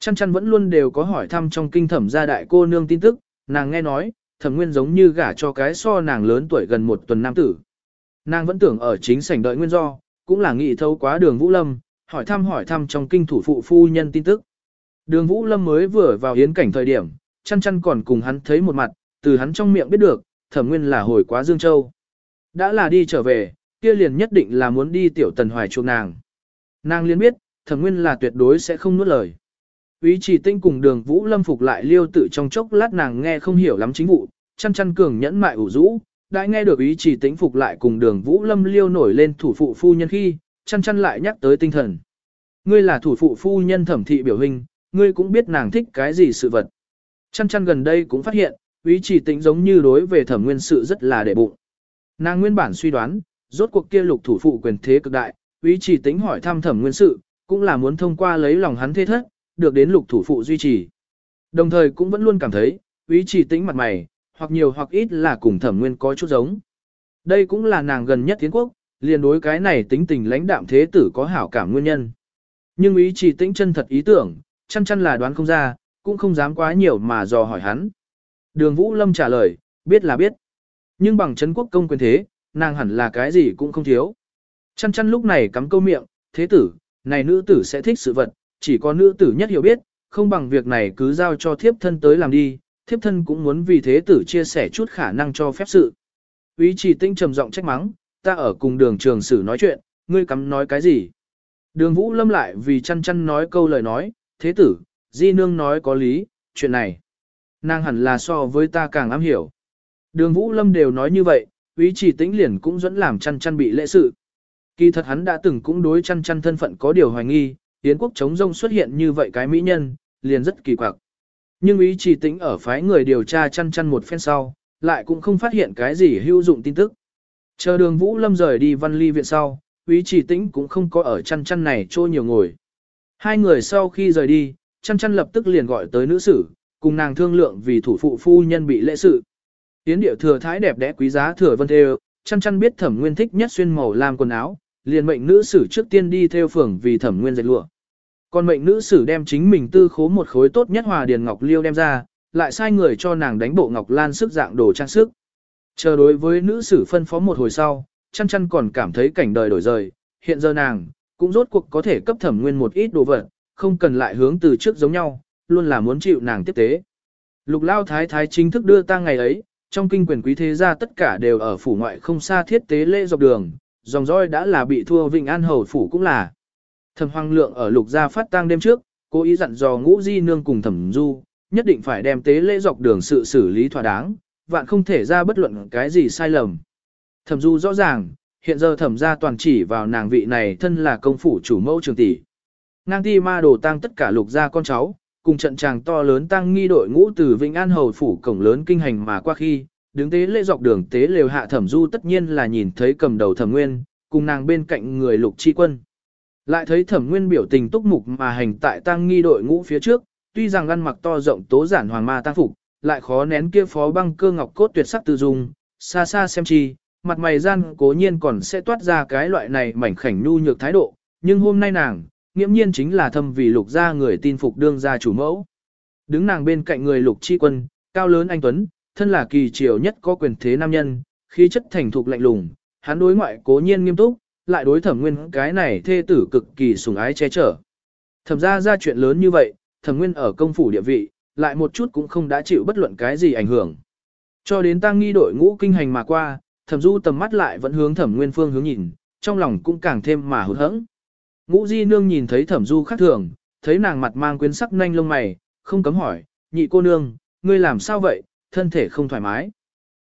Chăn chăn vẫn luôn đều có hỏi thăm trong kinh thẩm gia đại cô nương tin tức, nàng nghe nói, thẩm nguyên giống như gả cho cái so nàng lớn tuổi gần một tuần nam tử. Nàng vẫn tưởng ở chính sảnh đợi nguyên do, cũng là nghị thấu quá đường Vũ Lâm, hỏi thăm hỏi thăm trong kinh thủ phụ phu nhân tin tức. Đường Vũ Lâm mới vừa vào hiến cảnh thời điểm, chăn chăn còn cùng hắn thấy một mặt, từ hắn trong miệng biết được, thẩm nguyên là hồi quá Dương Châu. Đã là đi trở về, kia liền nhất định là muốn đi tiểu tần hoài chuộc nàng. Nàng liền biết, thẩm nguyên là tuyệt đối sẽ không nuốt lời. Ý chỉ tinh cùng đường Vũ Lâm phục lại liêu tự trong chốc lát nàng nghe không hiểu lắm chính vụ, chăn chăn cường nhẫn mại ủ rũ, đã nghe được ý chỉ tĩnh phục lại cùng đường Vũ Lâm liêu nổi lên thủ phụ phu nhân khi, chăn chăn lại nhắc tới tinh thần. Ngươi là thủ phụ phu nhân thẩm thị biểu hình, ngươi cũng biết nàng thích cái gì sự vật. Chăn chăn gần đây cũng phát hiện, ý chỉ tĩnh giống như đối về thẩm nguyên sự rất là đệ bụng. Nàng nguyên bản suy đoán, rốt cuộc kia lục thủ phụ quyền thế cực đại, ý chỉ tĩnh hỏi thăm thẩm nguyên sự, cũng là muốn thông qua lấy lòng hắn thế thất, được đến lục thủ phụ duy trì. Đồng thời cũng vẫn luôn cảm thấy, ý chỉ tĩnh mặt mày, hoặc nhiều hoặc ít là cùng thẩm nguyên có chút giống. Đây cũng là nàng gần nhất tiến quốc, liền đối cái này tính tình lãnh đạm thế tử có hảo cảm nguyên nhân. Nhưng ý chỉ tĩnh chân thật ý tưởng, chăn chăn là đoán không ra, cũng không dám quá nhiều mà dò hỏi hắn. Đường Vũ Lâm trả lời, biết là biết. Nhưng bằng chấn quốc công quyền thế, nàng hẳn là cái gì cũng không thiếu. Chăn chăn lúc này cắm câu miệng, thế tử, này nữ tử sẽ thích sự vật, chỉ có nữ tử nhất hiểu biết, không bằng việc này cứ giao cho thiếp thân tới làm đi, thiếp thân cũng muốn vì thế tử chia sẻ chút khả năng cho phép sự. Ý chỉ tinh trầm giọng trách mắng, ta ở cùng đường trường sử nói chuyện, ngươi cắm nói cái gì? Đường vũ lâm lại vì chăn chăn nói câu lời nói, thế tử, di nương nói có lý, chuyện này. Nàng hẳn là so với ta càng am hiểu. Đường vũ lâm đều nói như vậy, ý chỉ tĩnh liền cũng dẫn làm chăn chăn bị lễ sự. Kỳ thật hắn đã từng cũng đối chăn chăn thân phận có điều hoài nghi, Yến quốc chống rông xuất hiện như vậy cái mỹ nhân, liền rất kỳ quặc. Nhưng ý chỉ tính ở phái người điều tra chăn chăn một phen sau, lại cũng không phát hiện cái gì hữu dụng tin tức. Chờ đường Vũ Lâm rời đi văn ly viện sau, ý chỉ tĩnh cũng không có ở chăn chăn này trô nhiều ngồi. Hai người sau khi rời đi, chăn chăn lập tức liền gọi tới nữ sử, cùng nàng thương lượng vì thủ phụ phu nhân bị lễ sự. Tiến điệu thừa thái đẹp đẽ quý giá thừa vân thêu, chăn chăn biết thẩm nguyên thích nhất xuyên màu làm quần áo, liền mệnh nữ sử trước tiên đi theo phường vì thẩm nguyên dệt lụa. Còn mệnh nữ sử đem chính mình tư khố một khối tốt nhất hòa điền ngọc liêu đem ra, lại sai người cho nàng đánh bộ ngọc lan sức dạng đồ trang sức. Chờ đối với nữ sử phân phó một hồi sau, chăn chăn còn cảm thấy cảnh đời đổi rời, hiện giờ nàng, cũng rốt cuộc có thể cấp thẩm nguyên một ít đồ vật, không cần lại hướng từ trước giống nhau, luôn là muốn chịu nàng tiếp tế. Lục lao thái thái chính thức đưa ta ngày ấy, trong kinh quyền quý thế gia tất cả đều ở phủ ngoại không xa thiết tế lễ dọc đường, dòng roi đã là bị thua Vịnh An Hầu phủ cũng là. Thẩm Hoàng Lượng ở lục gia phát tang đêm trước, cố ý dặn dò Ngũ Di nương cùng Thẩm Du, nhất định phải đem tế lễ dọc đường sự xử lý thỏa đáng, vạn không thể ra bất luận cái gì sai lầm. Thẩm Du rõ ràng, hiện giờ thẩm gia toàn chỉ vào nàng vị này thân là công phủ chủ mẫu trường tỷ. Ngang ti ma đồ tang tất cả lục gia con cháu, cùng trận tràng to lớn tăng nghi đội ngũ từ Vĩnh An Hầu phủ cổng lớn kinh hành mà qua khi, đứng tế lễ dọc đường tế lều hạ thẩm du tất nhiên là nhìn thấy cầm đầu thẩm nguyên, cùng nàng bên cạnh người lục chi quân. Lại thấy thẩm nguyên biểu tình túc mục mà hành tại tăng nghi đội ngũ phía trước, tuy rằng ăn mặc to rộng tố giản hoàng ma tăng phục, lại khó nén kia phó băng cơ ngọc cốt tuyệt sắc tự dung, xa xa xem chi, mặt mày gian cố nhiên còn sẽ toát ra cái loại này mảnh khảnh nhu nhược thái độ, nhưng hôm nay nàng, nghiễm nhiên chính là thâm vì lục gia người tin phục đương gia chủ mẫu. Đứng nàng bên cạnh người lục chi quân, cao lớn anh Tuấn, thân là kỳ triều nhất có quyền thế nam nhân, khí chất thành thục lạnh lùng, hắn đối ngoại cố nhiên nghiêm túc, lại đối thẩm nguyên cái này thê tử cực kỳ sủng ái che chở. Thẩm ra ra chuyện lớn như vậy, thẩm nguyên ở công phủ địa vị, lại một chút cũng không đã chịu bất luận cái gì ảnh hưởng. Cho đến tăng nghi đội ngũ kinh hành mà qua, thẩm du tầm mắt lại vẫn hướng thẩm nguyên phương hướng nhìn, trong lòng cũng càng thêm mà hụt hẫng. Ngũ di nương nhìn thấy thẩm du khác thường, thấy nàng mặt mang quyến sắc nanh lông mày, không cấm hỏi, nhị cô nương, ngươi làm sao vậy, thân thể không thoải mái.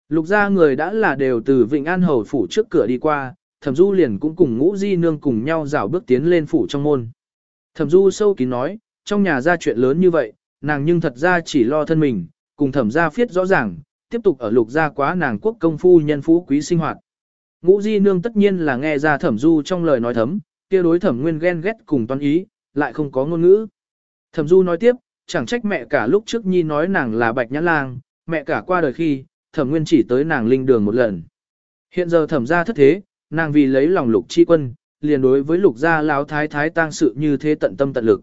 Lục gia người đã là đều từ Vịnh An Hầu phủ trước cửa đi qua, thẩm du liền cũng cùng ngũ di nương cùng nhau rảo bước tiến lên phủ trong môn. Thẩm du sâu kín nói, trong nhà ra chuyện lớn như vậy, nàng nhưng thật ra chỉ lo thân mình, cùng thẩm gia phiết rõ ràng, tiếp tục ở lục gia quá nàng quốc công phu nhân phú quý sinh hoạt. Ngũ di nương tất nhiên là nghe ra thẩm du trong lời nói thấm, kia đối thẩm nguyên ghen ghét cùng toán ý, lại không có ngôn ngữ. Thẩm du nói tiếp, chẳng trách mẹ cả lúc trước nhi nói nàng là bạch nhã lang, mẹ cả qua đời khi, thẩm nguyên chỉ tới nàng linh đường một lần. Hiện giờ thẩm gia thất thế, nàng vì lấy lòng lục chi quân, liền đối với lục gia lão thái thái tang sự như thế tận tâm tận lực.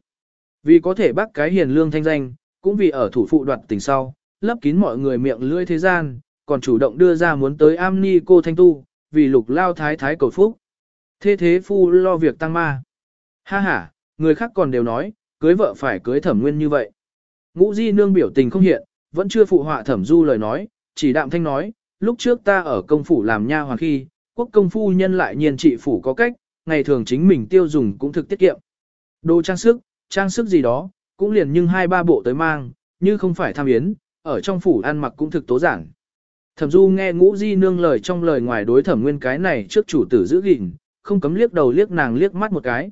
Vì có thể bác cái hiền lương thanh danh, cũng vì ở thủ phụ đoạt tình sau, lấp kín mọi người miệng lưỡi thế gian, còn chủ động đưa ra muốn tới am ni cô thanh tu, vì lục lao thái thái cầu phúc. Thế thế phu lo việc tăng ma. Ha ha, người khác còn đều nói, cưới vợ phải cưới thẩm nguyên như vậy. Ngũ di nương biểu tình không hiện, vẫn chưa phụ họa thẩm du lời nói, chỉ đạm thanh nói, lúc trước ta ở công phủ làm nha hoàng khi, quốc công phu nhân lại nhiên trị phủ có cách, ngày thường chính mình tiêu dùng cũng thực tiết kiệm. Đồ trang sức, trang sức gì đó, cũng liền nhưng hai ba bộ tới mang, như không phải tham yến, ở trong phủ ăn mặc cũng thực tố giản. Thẩm Du nghe Ngũ Di nương lời trong lời ngoài đối Thẩm Nguyên cái này trước chủ tử giữ gìn, không cấm liếc đầu liếc nàng liếc mắt một cái.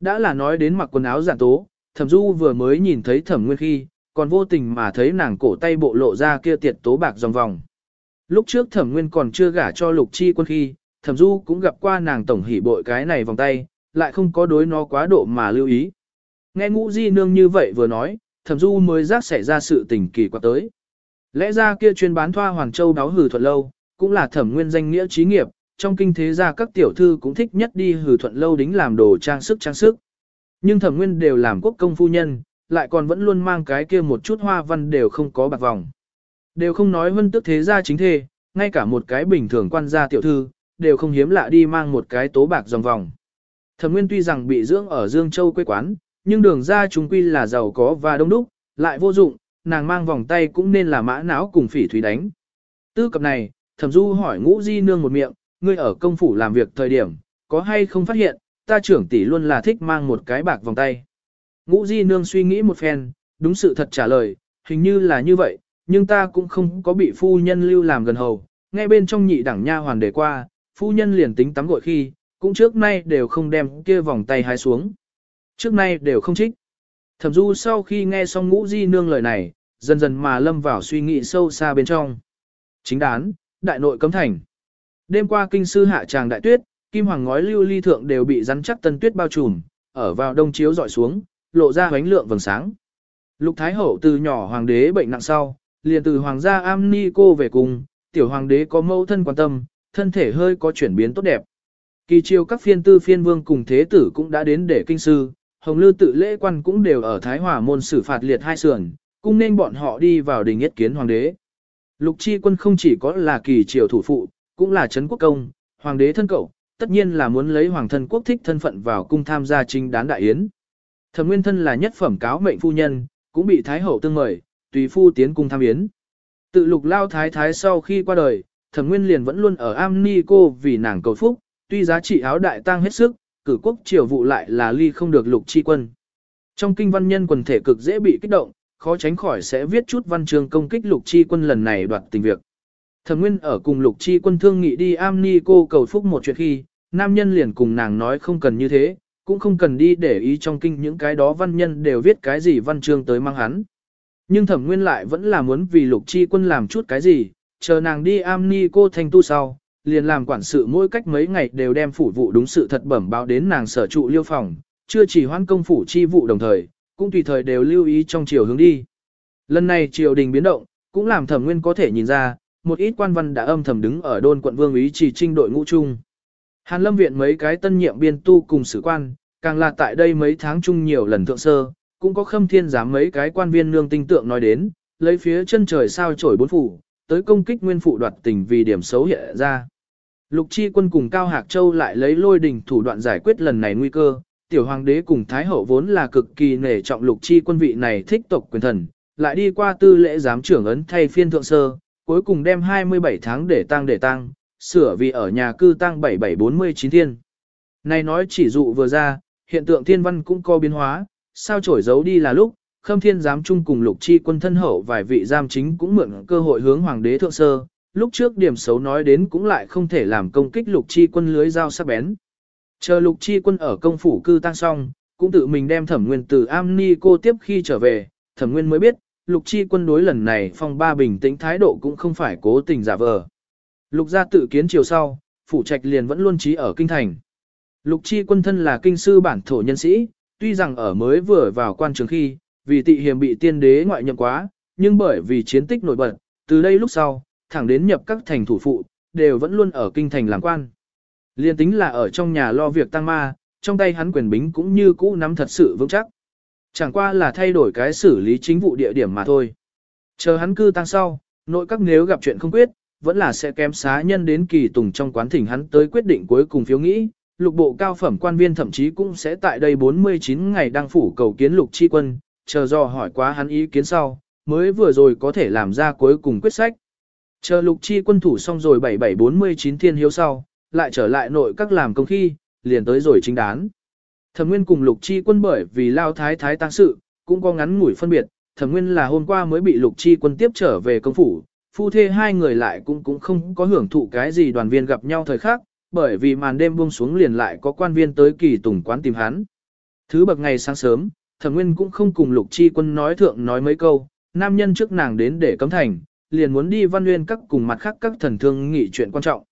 Đã là nói đến mặc quần áo giản tố, Thẩm Du vừa mới nhìn thấy Thẩm Nguyên khi, còn vô tình mà thấy nàng cổ tay bộ lộ ra kia tiệt tố bạc dòng vòng. Lúc trước Thẩm Nguyên còn chưa gả cho Lục Chi Quân khi, Thẩm Du cũng gặp qua nàng tổng hỉ bội cái này vòng tay, lại không có đối nó quá độ mà lưu ý. Nghe Ngũ Di nương như vậy vừa nói, Thẩm Du mới giác xảy ra sự tình kỳ quặc tới. Lẽ ra kia chuyên bán thoa Hoàng Châu báo hử thuận lâu, cũng là Thẩm Nguyên danh nghĩa trí nghiệp, trong kinh thế gia các tiểu thư cũng thích nhất đi hử thuận lâu đính làm đồ trang sức trang sức. Nhưng Thẩm Nguyên đều làm quốc công phu nhân, lại còn vẫn luôn mang cái kia một chút hoa văn đều không có bạc vòng. Đều không nói vân tức thế gia chính thê, ngay cả một cái bình thường quan gia tiểu thư, đều không hiếm lạ đi mang một cái tố bạc dòng vòng. Thẩm Nguyên tuy rằng bị dưỡng ở Dương Châu quê quán, nhưng đường ra chúng quy là giàu có và đông đúc, lại vô dụng, nàng mang vòng tay cũng nên là mã não cùng phỉ thúy đánh. Tư cập này, Thẩm Du hỏi Ngũ Di Nương một miệng, ngươi ở công phủ làm việc thời điểm, có hay không phát hiện, ta trưởng tỷ luôn là thích mang một cái bạc vòng tay. Ngũ Di Nương suy nghĩ một phen, đúng sự thật trả lời, hình như là như vậy, nhưng ta cũng không có bị phu nhân lưu làm gần hầu, ngay bên trong nhị đẳng nha hoàn đề qua, phu nhân liền tính tắm gội khi, cũng trước nay đều không đem kia vòng tay hái xuống. Trước nay đều không trích. Thẩm Du sau khi nghe xong Ngũ Di Nương lời này, dần dần mà lâm vào suy nghĩ sâu xa bên trong. Chính đán, đại nội cấm thành. Đêm qua kinh sư hạ tràng đại tuyết, kim hoàng ngói lưu ly thượng đều bị rắn chắc tân tuyết bao trùm, ở vào đông chiếu dọi xuống, lộ ra ánh lượng vầng sáng. Lục Thái Hậu từ nhỏ hoàng đế bệnh nặng sau, liền từ hoàng gia am ni cô về cùng, tiểu hoàng đế có mẫu thân quan tâm, thân thể hơi có chuyển biến tốt đẹp. Kỳ chiều các phiên tư phiên vương cùng thế tử cũng đã đến để kinh sư, hồng lư tự lễ quan cũng đều ở Thái Hòa môn xử phạt liệt hai sườn, cũng nên bọn họ đi vào đình yết kiến hoàng đế. Lục chi quân không chỉ có là kỳ triều thủ phụ, cũng là Trấn quốc công, Hoàng đế thân cậu, tất nhiên là muốn lấy hoàng thân quốc thích thân phận vào cung tham gia chính đán đại yến. Thẩm Nguyên thân là nhất phẩm cáo mệnh phu nhân, cũng bị thái hậu tương mời, tùy phu tiến cung tham yến. Tự lục lao thái thái sau khi qua đời, Thẩm Nguyên liền vẫn luôn ở am ni cô vì nàng cầu phúc, tuy giá trị áo đại tăng hết sức, cử quốc triều vụ lại là ly không được lục chi quân. Trong kinh văn nhân quần thể cực dễ bị kích động, khó tránh khỏi sẽ viết chút văn chương công kích lục chi quân lần này đoạt tình việc. Thẩm Nguyên ở cùng lục chi quân thương nghị đi am ni cô cầu phúc một chuyện khi, nam nhân liền cùng nàng nói không cần như thế, cũng không cần đi để ý trong kinh những cái đó văn nhân đều viết cái gì văn chương tới mang hắn. Nhưng thẩm nguyên lại vẫn là muốn vì lục chi quân làm chút cái gì, chờ nàng đi am ni cô thanh tu sau, liền làm quản sự mỗi cách mấy ngày đều đem phủ vụ đúng sự thật bẩm báo đến nàng sở trụ liêu phòng, chưa chỉ hoan công phủ chi vụ đồng thời, cũng tùy thời đều lưu ý trong chiều hướng đi. Lần này triều đình biến động, cũng làm thẩm nguyên có thể nhìn ra, một ít quan văn đã âm thầm đứng ở đôn quận vương ý chỉ trinh đội ngũ chung. Hàn lâm viện mấy cái tân nhiệm biên tu cùng sử quan, càng là tại đây mấy tháng chung nhiều lần thượng sơ, cũng có khâm thiên giám mấy cái quan viên nương tinh tượng nói đến, lấy phía chân trời sao trổi bốn phủ, tới công kích nguyên phụ đoạt tình vì điểm xấu hiện ra. Lục chi quân cùng Cao Hạc Châu lại lấy lôi đình thủ đoạn giải quyết lần này nguy cơ, tiểu hoàng đế cùng Thái hậu vốn là cực kỳ nể trọng lục chi quân vị này thích tộc quyền thần, lại đi qua tư lễ giám trưởng ấn thay phiên thượng sơ, cuối cùng đem 27 tháng để tăng để tăng, sửa vì ở nhà cư tăng 7749 thiên. Này nói chỉ dụ vừa ra, hiện tượng thiên văn cũng có biến hóa, sao trổi giấu đi là lúc, khâm thiên giám chung cùng lục chi quân thân hậu vài vị giam chính cũng mượn cơ hội hướng hoàng đế thượng sơ, lúc trước điểm xấu nói đến cũng lại không thể làm công kích lục chi quân lưới dao sắc bén. Chờ lục chi quân ở công phủ cư tăng xong, cũng tự mình đem thẩm nguyên từ am ni cô tiếp khi trở về, thẩm nguyên mới biết, lục chi quân đối lần này phong ba bình tĩnh thái độ cũng không phải cố tình giả vờ. Lục gia tự kiến chiều sau, phủ trạch liền vẫn luôn trí ở kinh thành. Lục chi quân thân là kinh sư bản thổ nhân sĩ, tuy rằng ở mới vừa vào quan trường khi, vì tị hiểm bị tiên đế ngoại nhậm quá, nhưng bởi vì chiến tích nổi bật, từ đây lúc sau, thẳng đến nhập các thành thủ phụ, đều vẫn luôn ở kinh thành làm quan. Liên tính là ở trong nhà lo việc tăng ma, trong tay hắn quyền bính cũng như cũ nắm thật sự vững chắc. Chẳng qua là thay đổi cái xử lý chính vụ địa điểm mà thôi. Chờ hắn cư tăng sau, nội các nếu gặp chuyện không quyết, vẫn là sẽ kém xá nhân đến kỳ tùng trong quán thỉnh hắn tới quyết định cuối cùng phiếu nghĩ, lục bộ cao phẩm quan viên thậm chí cũng sẽ tại đây 49 ngày đăng phủ cầu kiến lục chi quân, chờ do hỏi quá hắn ý kiến sau, mới vừa rồi có thể làm ra cuối cùng quyết sách. Chờ lục chi quân thủ xong rồi 7749 thiên hiếu sau, lại trở lại nội các làm công khi, liền tới rồi chính đán. Thẩm Nguyên cùng lục chi quân bởi vì lao thái thái tăng sự, cũng có ngắn ngủi phân biệt, Thẩm Nguyên là hôm qua mới bị lục chi quân tiếp trở về công phủ, phu thê hai người lại cũng cũng không có hưởng thụ cái gì đoàn viên gặp nhau thời khắc, bởi vì màn đêm buông xuống liền lại có quan viên tới kỳ tùng quán tìm hắn. Thứ bậc ngày sáng sớm, thẩm nguyên cũng không cùng lục chi quân nói thượng nói mấy câu, nam nhân trước nàng đến để cấm thành, liền muốn đi văn nguyên các cùng mặt khác các thần thương nghị chuyện quan trọng.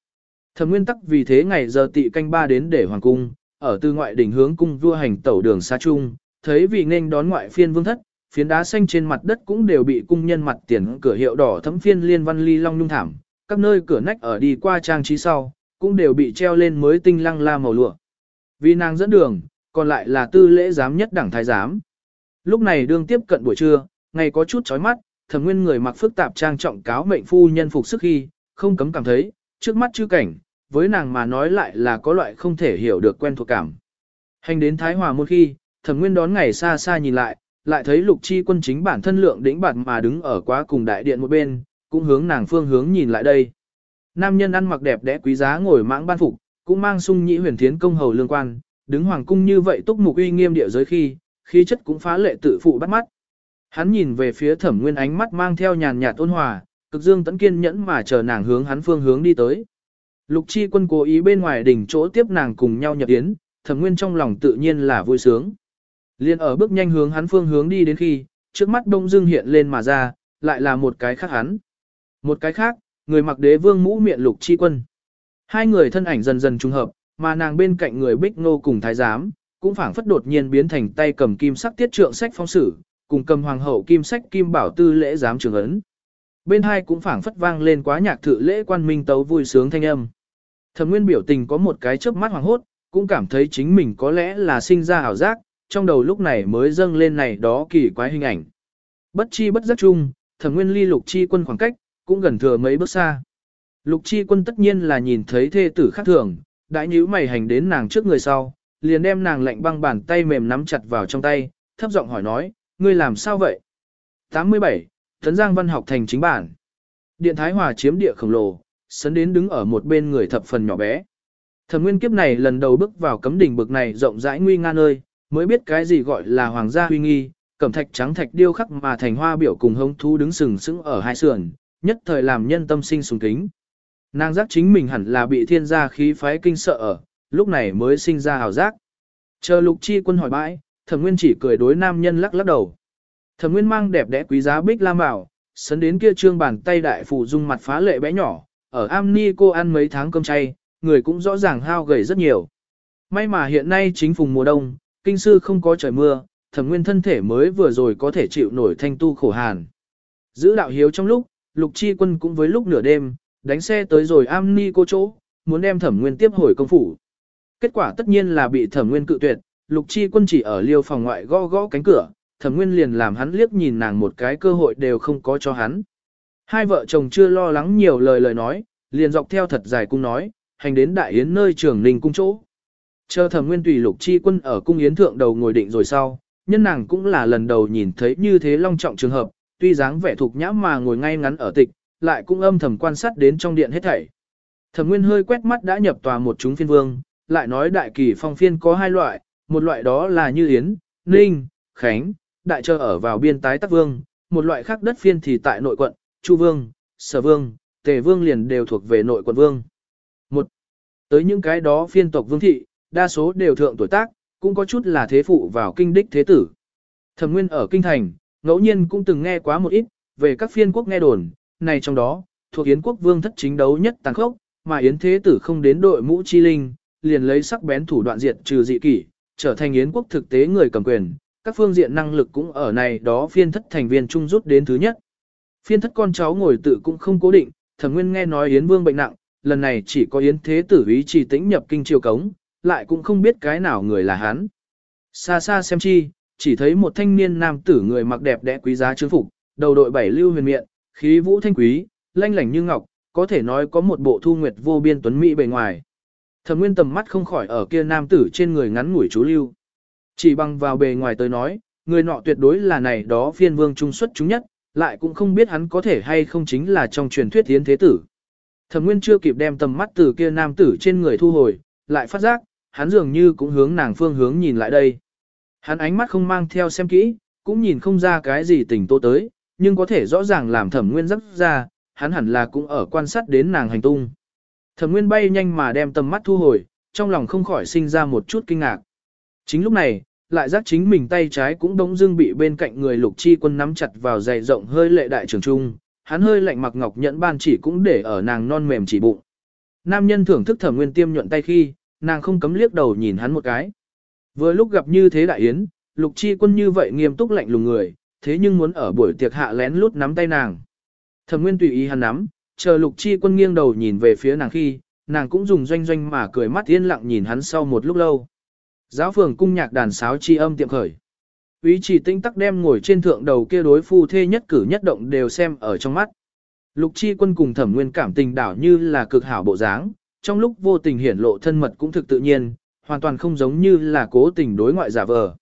Thẩm nguyên tắc vì thế ngày giờ tị canh ba đến để hoàng cung, ở tư ngoại đỉnh hướng cung vua hành tẩu đường xa trung, thấy vì nên đón ngoại phiên vương thất, phiến đá xanh trên mặt đất cũng đều bị cung nhân mặt tiền cửa hiệu đỏ thấm phiên liên văn ly long nhung thảm, các nơi cửa nách ở đi qua trang trí sau, cũng đều bị treo lên mới tinh lăng la màu lụa. Vì nàng dẫn đường, còn lại là tư lễ giám nhất đẳng thái giám. Lúc này đương tiếp cận buổi trưa, ngày có chút chói mắt, thẩm nguyên người mặc phức tạp trang trọng cáo mệnh phu nhân phục sức khi, không cấm cảm thấy, trước mắt chư cảnh, với nàng mà nói lại là có loại không thể hiểu được quen thuộc cảm. Hành đến Thái Hòa một khi, thẩm nguyên đón ngày xa xa nhìn lại, lại thấy lục chi quân chính bản thân lượng đỉnh bạt mà đứng ở quá cùng đại điện một bên, cũng hướng nàng phương hướng nhìn lại đây. Nam nhân ăn mặc đẹp đẽ quý giá ngồi mãng ban phục, cũng mang sung nhĩ huyền thiến công hầu lương quan, đứng hoàng cung như vậy túc mục uy nghiêm địa giới khi, khí chất cũng phá lệ tự phụ bắt mắt. Hắn nhìn về phía thẩm nguyên ánh mắt mang theo nhàn nhạt ôn hòa, cực dương tấn kiên nhẫn mà chờ nàng hướng hắn phương hướng đi tới. Lục chi quân cố ý bên ngoài đỉnh chỗ tiếp nàng cùng nhau nhập yến, thẩm nguyên trong lòng tự nhiên là vui sướng. Liên ở bước nhanh hướng hắn phương hướng đi đến khi, trước mắt đông dương hiện lên mà ra, lại là một cái khác hắn. Một cái khác, người mặc đế vương mũ miệng lục chi quân. Hai người thân ảnh dần dần trùng hợp, mà nàng bên cạnh người bích nô cùng thái giám, cũng phảng phất đột nhiên biến thành tay cầm kim sắc tiết trượng sách phong sử, cùng cầm hoàng hậu kim sách kim bảo tư lễ giám trường ấn. Bên hai cũng phảng phất vang lên quá nhạc thự lễ quan minh tấu vui sướng thanh âm. Thẩm Nguyên biểu tình có một cái chớp mắt hoàng hốt, cũng cảm thấy chính mình có lẽ là sinh ra ảo giác, trong đầu lúc này mới dâng lên này đó kỳ quái hình ảnh. Bất chi bất giác chung, Thẩm Nguyên ly lục chi quân khoảng cách, cũng gần thừa mấy bước xa. Lục chi quân tất nhiên là nhìn thấy thê tử khác thường, đã nhíu mày hành đến nàng trước người sau, liền đem nàng lạnh băng bàn tay mềm nắm chặt vào trong tay, thấp giọng hỏi nói, ngươi làm sao vậy? 87. Tấn Giang Văn học thành chính bản. Điện Thái Hòa chiếm địa khổng lồ, sấn đến đứng ở một bên người thập phần nhỏ bé. Thẩm Nguyên kiếp này lần đầu bước vào cấm đỉnh bực này rộng rãi nguy nga nơi, mới biết cái gì gọi là hoàng gia huy nghi, cẩm thạch trắng thạch điêu khắc mà thành hoa biểu cùng hông thú đứng sừng sững ở hai sườn, nhất thời làm nhân tâm sinh sùng kính. Nàng giác chính mình hẳn là bị thiên gia khí phái kinh sợ ở, lúc này mới sinh ra hào giác. Chờ lục chi quân hỏi bãi, thẩm nguyên chỉ cười đối nam nhân lắc lắc đầu. Thẩm nguyên mang đẹp đẽ quý giá bích lam bảo, sấn đến kia trương bàn tay đại phụ dung mặt phá lệ bé nhỏ, ở am ni cô ăn mấy tháng cơm chay, người cũng rõ ràng hao gầy rất nhiều. May mà hiện nay chính phùng mùa đông, kinh sư không có trời mưa, thẩm nguyên thân thể mới vừa rồi có thể chịu nổi thanh tu khổ hàn. Giữ đạo hiếu trong lúc, lục chi quân cũng với lúc nửa đêm, đánh xe tới rồi am ni cô chỗ, muốn đem thẩm nguyên tiếp hồi công phủ. Kết quả tất nhiên là bị thẩm nguyên cự tuyệt, lục chi quân chỉ ở liêu phòng ngoại gõ gõ cánh cửa, thẩm nguyên liền làm hắn liếc nhìn nàng một cái cơ hội đều không có cho hắn. Hai vợ chồng chưa lo lắng nhiều lời lời nói, liền dọc theo thật dài cung nói, hành đến đại yến nơi trường ninh cung chỗ. Chờ thẩm nguyên tùy lục chi quân ở cung yến thượng đầu ngồi định rồi sau, nhân nàng cũng là lần đầu nhìn thấy như thế long trọng trường hợp, tuy dáng vẻ thục nhã mà ngồi ngay ngắn ở tịch, lại cũng âm thầm quan sát đến trong điện hết thảy. Thẩm Nguyên hơi quét mắt đã nhập tòa một chúng phiên vương, lại nói đại kỳ phong phiên có hai loại, một loại đó là như Yến, Ninh, Khánh, đại chờ ở vào biên tái tắc vương, một loại khác đất phiên thì tại nội quận, Chu Vương, Sở Vương, Tề Vương liền đều thuộc về nội quận vương. Một, tới những cái đó phiên tộc vương thị, đa số đều thượng tuổi tác, cũng có chút là thế phụ vào kinh đích thế tử. Thẩm Nguyên ở kinh thành, ngẫu nhiên cũng từng nghe quá một ít, về các phiên quốc nghe đồn, này trong đó, thuộc Yến quốc vương thất chính đấu nhất tàn khốc, mà Yến thế tử không đến đội mũ chi linh, liền lấy sắc bén thủ đoạn diệt trừ dị kỷ, trở thành Yến quốc thực tế người cầm quyền, các phương diện năng lực cũng ở này đó phiên thất thành viên trung rút đến thứ nhất. Phiên thất con cháu ngồi tự cũng không cố định, thẩm nguyên nghe nói Yến vương bệnh nặng, lần này chỉ có Yến thế tử ý chỉ tĩnh nhập kinh triều cống, lại cũng không biết cái nào người là hắn. Xa xa xem chi, chỉ thấy một thanh niên nam tử người mặc đẹp đẽ quý giá chương phục, đầu đội bảy lưu huyền miệng, khí vũ thanh quý, lanh lảnh như ngọc, có thể nói có một bộ thu nguyệt vô biên tuấn mỹ bề ngoài. Thẩm Nguyên tầm mắt không khỏi ở kia nam tử trên người ngắn ngủi chú lưu. Chỉ bằng vào bề ngoài tới nói, người nọ tuyệt đối là này đó phiên vương trung xuất chúng nhất, lại cũng không biết hắn có thể hay không chính là trong truyền thuyết hiến thế tử. Thẩm Nguyên chưa kịp đem tầm mắt từ kia nam tử trên người thu hồi, lại phát giác, hắn dường như cũng hướng nàng phương hướng nhìn lại đây. Hắn ánh mắt không mang theo xem kỹ, cũng nhìn không ra cái gì tình tô tới, nhưng có thể rõ ràng làm thẩm nguyên rắc ra, hắn hẳn là cũng ở quan sát đến nàng hành tung. Thẩm nguyên bay nhanh mà đem tầm mắt thu hồi, trong lòng không khỏi sinh ra một chút kinh ngạc. Chính lúc này, lại giác chính mình tay trái cũng đống dưng bị bên cạnh người lục chi quân nắm chặt vào dày rộng hơi lệ đại trường trung, hắn hơi lạnh mặc ngọc nhẫn ban chỉ cũng để ở nàng non mềm chỉ bụng. Nam nhân thưởng thức thẩm nguyên tiêm nhuận tay khi, nàng không cấm liếc đầu nhìn hắn một cái. Vừa lúc gặp như thế đại yến, lục chi quân như vậy nghiêm túc lạnh lùng người, thế nhưng muốn ở buổi tiệc hạ lén lút nắm tay nàng. Thẩm Nguyên tùy ý hắn nắm, chờ Lục Chi Quân nghiêng đầu nhìn về phía nàng khi, nàng cũng dùng doanh doanh mà cười mắt yên lặng nhìn hắn sau một lúc lâu. Giáo phường cung nhạc đàn sáo chi âm tiệm khởi. Ý chỉ tinh tắc đem ngồi trên thượng đầu kia đối phu thê nhất cử nhất động đều xem ở trong mắt. Lục Chi Quân cùng Thẩm Nguyên cảm tình đảo như là cực hảo bộ dáng, trong lúc vô tình hiển lộ thân mật cũng thực tự nhiên, hoàn toàn không giống như là cố tình đối ngoại giả vờ.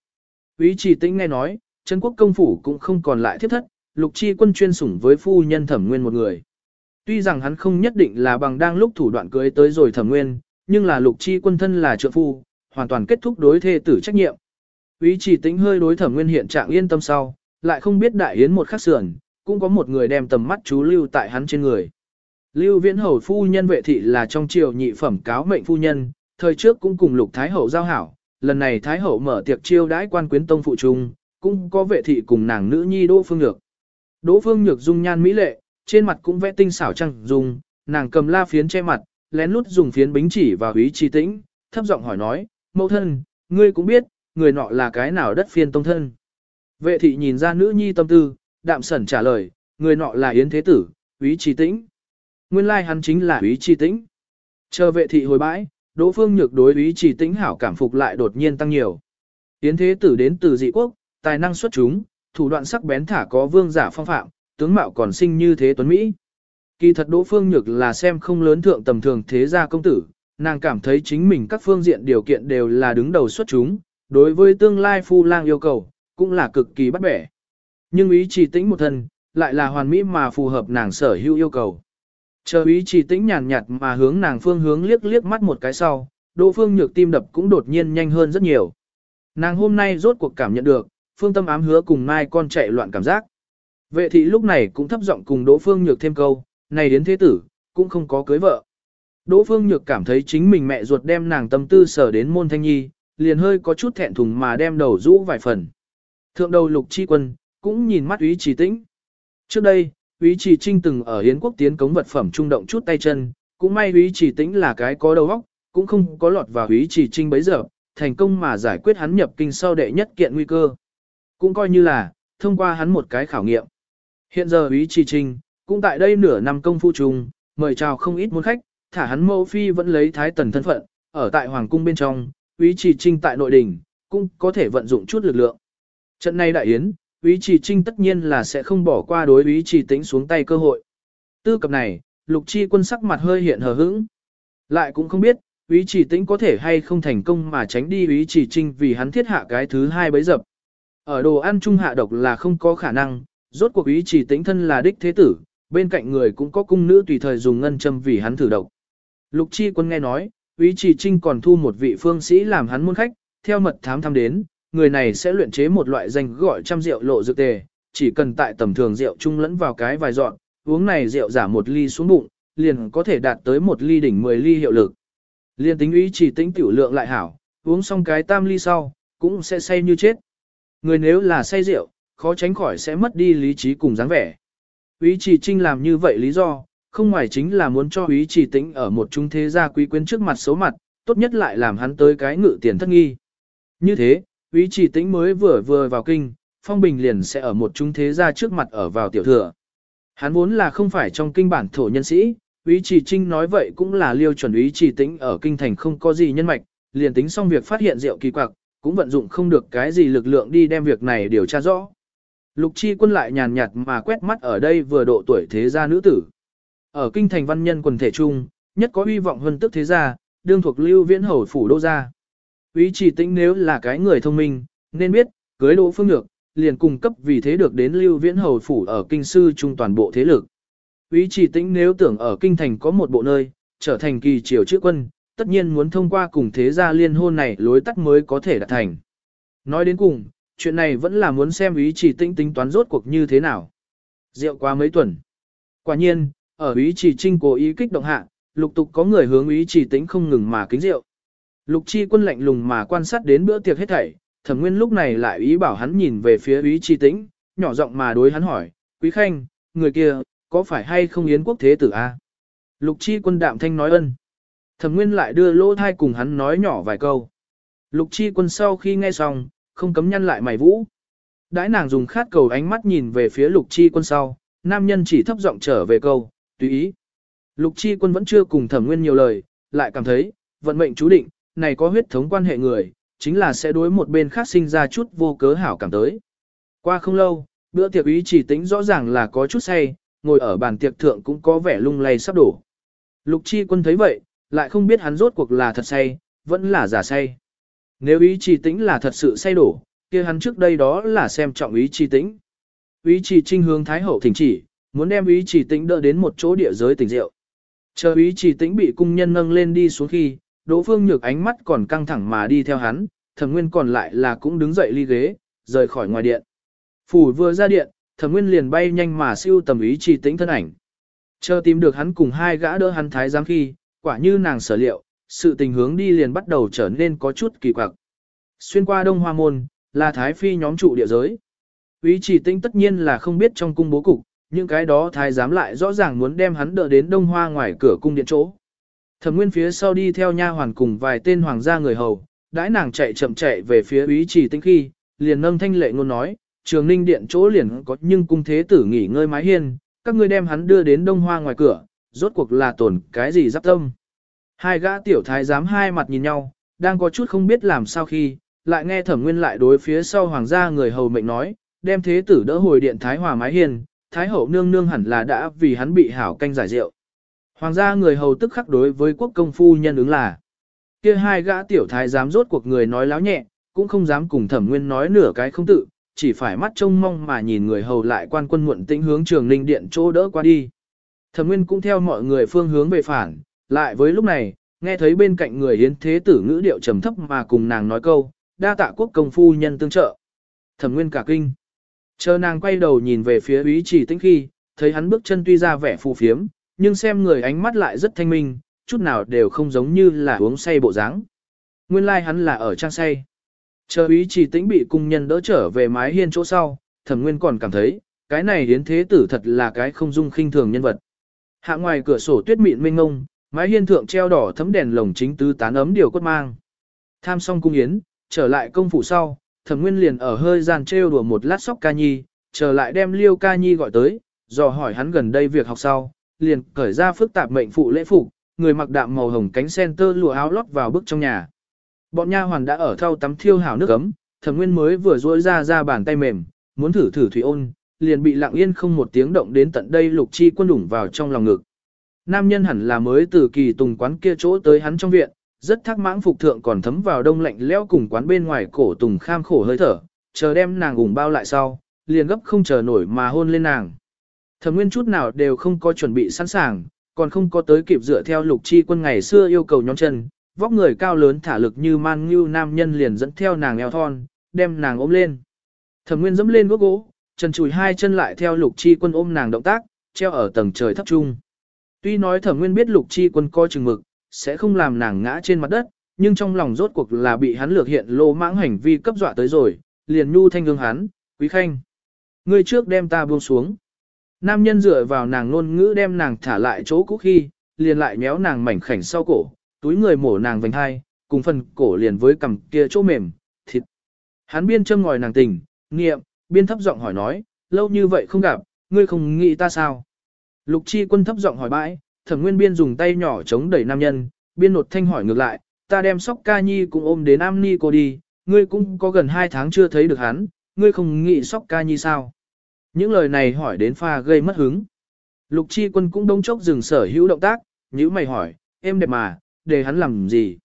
Ý chỉ tĩnh nghe nói, Trấn quốc công phủ cũng không còn lại thiết thất, lục chi quân chuyên sủng với phu nhân thẩm nguyên một người. Tuy rằng hắn không nhất định là bằng đang lúc thủ đoạn cưới tới rồi thẩm nguyên, nhưng là lục chi quân thân là trợ phu, hoàn toàn kết thúc đối thê tử trách nhiệm. Ý chỉ Tĩnh hơi đối thẩm nguyên hiện trạng yên tâm sau, lại không biết đại yến một khắc sườn, cũng có một người đem tầm mắt chú lưu tại hắn trên người. Lưu viễn hầu phu nhân vệ thị là trong triều nhị phẩm cáo mệnh phu nhân, thời trước cũng cùng lục thái hậu giao hảo, lần này thái hậu mở tiệc chiêu đãi quan quyến tông phụ trung, cũng có vệ thị cùng nàng nữ nhi Đỗ Phương Nhược. Đỗ Phương Nhược dung nhan mỹ lệ, trên mặt cũng vẽ tinh xảo trăng dung, nàng cầm la phiến che mặt, lén lút dùng phiến bính chỉ vào húy chi tĩnh, thấp giọng hỏi nói, mẫu thân, ngươi cũng biết, người nọ là cái nào đất phiên tông thân. Vệ thị nhìn ra nữ nhi tâm tư, đạm sẩn trả lời, người nọ là Yến Thế Tử, húy Chi Tĩnh. Nguyên lai hắn chính là húy Chi Tĩnh. Chờ vệ thị hồi bãi, Đỗ Phương Nhược đối ý chỉ Tĩnh hảo cảm phục lại đột nhiên tăng nhiều. Yến Thế Tử đến từ dị quốc, tài năng xuất chúng, thủ đoạn sắc bén thả có vương giả phong phạm, tướng mạo còn sinh như thế tuấn Mỹ. Kỳ thật Đỗ Phương Nhược là xem không lớn thượng tầm thường thế gia công tử, nàng cảm thấy chính mình các phương diện điều kiện đều là đứng đầu xuất chúng, đối với tương lai phu lang yêu cầu, cũng là cực kỳ bắt bẻ. Nhưng ý chỉ tĩnh một thân, lại là hoàn mỹ mà phù hợp nàng sở hữu yêu cầu. Chờ ý chỉ tĩnh nhàn nhạt mà hướng nàng phương hướng liếc liếc mắt một cái sau, Đỗ Phương Nhược tim đập cũng đột nhiên nhanh hơn rất nhiều. Nàng hôm nay rốt cuộc cảm nhận được, phương tâm ám hứa cùng mai con chạy loạn cảm giác. Vệ thị lúc này cũng thấp giọng cùng Đỗ Phương Nhược thêm câu, này đến thế tử, cũng không có cưới vợ. Đỗ Phương Nhược cảm thấy chính mình mẹ ruột đem nàng tâm tư sở đến môn thanh nhi, liền hơi có chút thẹn thùng mà đem đầu rũ vài phần. Thượng đầu lục chi quân, cũng nhìn mắt ý trì tĩnh. Trước đây, úy trì trinh từng ở Hiến quốc tiến cống vật phẩm trung động chút tay chân, cũng may úy trì tĩnh là cái có đầu óc, cũng không có lọt vào úy trì trinh bấy giờ, thành công mà giải quyết hắn nhập kinh sau đệ nhất kiện nguy cơ. Cũng coi như là, thông qua hắn một cái khảo nghiệm. Hiện giờ úy trì trinh, cũng tại đây nửa năm công phu trùng, mời chào không ít môn khách, thả hắn mẫu phi vẫn lấy thái tần thân phận, ở tại hoàng cung bên trong, úy trì trinh tại nội đình, cũng có thể vận dụng chút lực lượng. Trận này đại yến, Ý chỉ trinh tất nhiên là sẽ không bỏ qua đối ý chỉ tĩnh xuống tay cơ hội. Tư cập này, lục chi quân sắc mặt hơi hiện hờ hững. Lại cũng không biết, ý chỉ tĩnh có thể hay không thành công mà tránh đi ý chỉ trinh vì hắn thiết hạ cái thứ hai bấy dập. Ở đồ ăn trung hạ độc là không có khả năng, rốt cuộc ý chỉ tĩnh thân là đích thế tử, bên cạnh người cũng có cung nữ tùy thời dùng ngân châm vì hắn thử độc. Lục chi quân nghe nói, ý chỉ trinh còn thu một vị phương sĩ làm hắn môn khách, theo mật thám thăm đến, người này sẽ luyện chế một loại danh gọi trăm rượu lộ dược tề, chỉ cần tại tầm thường rượu chung lẫn vào cái vài dọn, uống này rượu giả một ly xuống bụng, liền có thể đạt tới một ly đỉnh 10 ly hiệu lực. Liên tính ý chỉ tính tiểu lượng lại hảo, uống xong cái tam ly sau, cũng sẽ say như chết. Người nếu là say rượu, khó tránh khỏi sẽ mất đi lý trí cùng dáng vẻ. Ý chỉ trinh làm như vậy lý do, không ngoài chính là muốn cho ý chỉ tính ở một trung thế gia quý quyến trước mặt xấu mặt, tốt nhất lại làm hắn tới cái ngự tiền thất nghi. Như thế, Ý chỉ tĩnh mới vừa vừa vào kinh, Phong Bình liền sẽ ở một trung thế gia trước mặt ở vào tiểu thừa. Hắn vốn là không phải trong kinh bản thổ nhân sĩ, Ý chỉ trinh nói vậy cũng là liêu chuẩn ý chỉ tĩnh ở kinh thành không có gì nhân mạch, liền tính xong việc phát hiện rượu kỳ quặc, cũng vận dụng không được cái gì lực lượng đi đem việc này điều tra rõ. Lục chi quân lại nhàn nhạt mà quét mắt ở đây vừa độ tuổi thế gia nữ tử. Ở kinh thành văn nhân quần thể trung, nhất có uy vọng hơn tức thế gia, đương thuộc lưu viễn hầu phủ đô gia. Ý chỉ tĩnh nếu là cái người thông minh, nên biết, cưới đỗ phương nhược, liền cung cấp vì thế được đến lưu viễn hầu phủ ở kinh sư trung toàn bộ thế lực. Ý chỉ tĩnh nếu tưởng ở kinh thành có một bộ nơi, trở thành kỳ triều chữ quân, tất nhiên muốn thông qua cùng thế gia liên hôn này lối tắt mới có thể đạt thành. Nói đến cùng, chuyện này vẫn là muốn xem ý chỉ tĩnh tính toán rốt cuộc như thế nào. Rượu qua mấy tuần. Quả nhiên, ở ý chỉ trinh cố ý kích động hạ, lục tục có người hướng ý chỉ tĩnh không ngừng mà kính rượu. Lục chi quân lạnh lùng mà quan sát đến bữa tiệc hết thảy, thẩm nguyên lúc này lại ý bảo hắn nhìn về phía Úy chi tĩnh, nhỏ giọng mà đối hắn hỏi, quý khanh, người kia, có phải hay không yến quốc thế tử a? Lục chi quân đạm thanh nói ân. Thẩm nguyên lại đưa lỗ thai cùng hắn nói nhỏ vài câu. Lục chi quân sau khi nghe xong, không cấm nhăn lại mày vũ. Đãi nàng dùng khát cầu ánh mắt nhìn về phía lục chi quân sau, nam nhân chỉ thấp giọng trở về câu, tùy ý. Lục chi quân vẫn chưa cùng thẩm nguyên nhiều lời, lại cảm thấy, vận mệnh chú định, này có huyết thống quan hệ người, chính là sẽ đối một bên khác sinh ra chút vô cớ hảo cảm tới. Qua không lâu, bữa tiệc ý chỉ tính rõ ràng là có chút say, ngồi ở bàn tiệc thượng cũng có vẻ lung lay sắp đổ. Lục chi quân thấy vậy, lại không biết hắn rốt cuộc là thật say, vẫn là giả say. Nếu ý chỉ tính là thật sự say đổ, kia hắn trước đây đó là xem trọng ý chỉ tính. Ý chỉ trinh hướng Thái Hậu thỉnh chỉ, muốn đem ý chỉ tính đỡ đến một chỗ địa giới tỉnh rượu. Chờ ý chỉ tính bị cung nhân nâng lên đi xuống khi, Đỗ Phương Nhược ánh mắt còn căng thẳng mà đi theo hắn, Thẩm Nguyên còn lại là cũng đứng dậy ly ghế, rời khỏi ngoài điện. Phủ vừa ra điện, Thẩm Nguyên liền bay nhanh mà siêu tầm ý trì tĩnh thân ảnh. Chờ tìm được hắn cùng hai gã đỡ hắn thái giám khi, quả như nàng sở liệu, sự tình hướng đi liền bắt đầu trở nên có chút kỳ quặc. Xuyên qua Đông Hoa Môn, là thái phi nhóm trụ địa giới. Ý chỉ tĩnh tất nhiên là không biết trong cung bố cục, những cái đó thái giám lại rõ ràng muốn đem hắn đỡ đến Đông Hoa ngoài cửa cung điện chỗ. Thẩm Nguyên phía sau đi theo nha hoàn cùng vài tên hoàng gia người hầu, đãi nàng chạy chậm chạy về phía úy trì tĩnh khi, liền nâng thanh lệ ngôn nói, trường ninh điện chỗ liền có nhưng cung thế tử nghỉ ngơi mái hiên, các ngươi đem hắn đưa đến đông hoa ngoài cửa, rốt cuộc là tổn cái gì giáp tâm. Hai gã tiểu thái giám hai mặt nhìn nhau, đang có chút không biết làm sao khi, lại nghe thẩm nguyên lại đối phía sau hoàng gia người hầu mệnh nói, đem thế tử đỡ hồi điện thái hòa mái hiên, Thái hậu nương nương hẳn là đã vì hắn bị hảo canh giải rượu. Hoàng gia người hầu tức khắc đối với quốc công phu nhân ứng là. kia hai gã tiểu thái dám rốt cuộc người nói láo nhẹ, cũng không dám cùng thẩm nguyên nói nửa cái không tự, chỉ phải mắt trông mong mà nhìn người hầu lại quan quân muộn tĩnh hướng trường ninh điện chỗ đỡ qua đi. Thẩm nguyên cũng theo mọi người phương hướng về phản, lại với lúc này, nghe thấy bên cạnh người hiến thế tử ngữ điệu trầm thấp mà cùng nàng nói câu, đa tạ quốc công phu nhân tương trợ. Thẩm nguyên cả kinh. Chờ nàng quay đầu nhìn về phía úy chỉ tĩnh khi, thấy hắn bước chân tuy ra vẻ phù phiếm, nhưng xem người ánh mắt lại rất thanh minh, chút nào đều không giống như là uống say bộ dáng. Nguyên lai like hắn là ở trang say. Chờ ý chỉ tĩnh bị cung nhân đỡ trở về mái hiên chỗ sau, thẩm nguyên còn cảm thấy, cái này hiến thế tử thật là cái không dung khinh thường nhân vật. Hạ ngoài cửa sổ tuyết mịn mênh ngông, mái hiên thượng treo đỏ thấm đèn lồng chính tứ tán ấm điều cốt mang. Tham xong cung yến, trở lại công phủ sau, thẩm nguyên liền ở hơi gian trêu đùa một lát sóc ca nhi, trở lại đem liêu ca nhi gọi tới, dò hỏi hắn gần đây việc học sau, liền cởi ra phức tạp mệnh phụ lễ phục, người mặc đạm màu hồng cánh sen tơ lụa áo lót vào bức trong nhà. Bọn nha hoàn đã ở thau tắm thiêu hảo nước ấm, thẩm nguyên mới vừa duỗi ra ra bàn tay mềm, muốn thử thử thủy ôn, liền bị lặng yên không một tiếng động đến tận đây lục chi quân đủng vào trong lòng ngực. Nam nhân hẳn là mới từ kỳ tùng quán kia chỗ tới hắn trong viện, rất thắc mãng phục thượng còn thấm vào đông lạnh leo cùng quán bên ngoài cổ tùng kham khổ hơi thở, chờ đem nàng ủng bao lại sau, liền gấp không chờ nổi mà hôn lên nàng. Thẩm nguyên chút nào đều không có chuẩn bị sẵn sàng, còn không có tới kịp dựa theo lục chi quân ngày xưa yêu cầu nhóm chân, vóc người cao lớn thả lực như man như nam nhân liền dẫn theo nàng eo thon, đem nàng ôm lên. Thẩm nguyên dẫm lên gốc gỗ, chân chùi hai chân lại theo lục chi quân ôm nàng động tác, treo ở tầng trời thấp trung. Tuy nói thẩm nguyên biết lục chi quân coi chừng mực, sẽ không làm nàng ngã trên mặt đất, nhưng trong lòng rốt cuộc là bị hắn lược hiện lô mãng hành vi cấp dọa tới rồi, liền nhu thanh gương hắn, quý khanh. Ngươi trước đem ta buông xuống. Nam nhân dựa vào nàng ngôn ngữ đem nàng thả lại chỗ cũ khi, liền lại méo nàng mảnh khảnh sau cổ, túi người mổ nàng vành hai, cùng phần cổ liền với cằm kia chỗ mềm, thịt. Hắn biên châm ngòi nàng tình, nghiệm, biên thấp giọng hỏi nói, lâu như vậy không gặp, ngươi không nghĩ ta sao? Lục chi quân thấp giọng hỏi bãi, thẩm nguyên biên dùng tay nhỏ chống đẩy nam nhân, biên nột thanh hỏi ngược lại, ta đem sóc ca nhi cũng ôm đến am ni cô đi, ngươi cũng có gần hai tháng chưa thấy được hắn, ngươi không nghĩ sóc ca nhi sao? Những lời này hỏi đến pha gây mất hứng. Lục chi quân cũng đông chốc dừng sở hữu động tác, như mày hỏi, em đẹp mà, để hắn làm gì?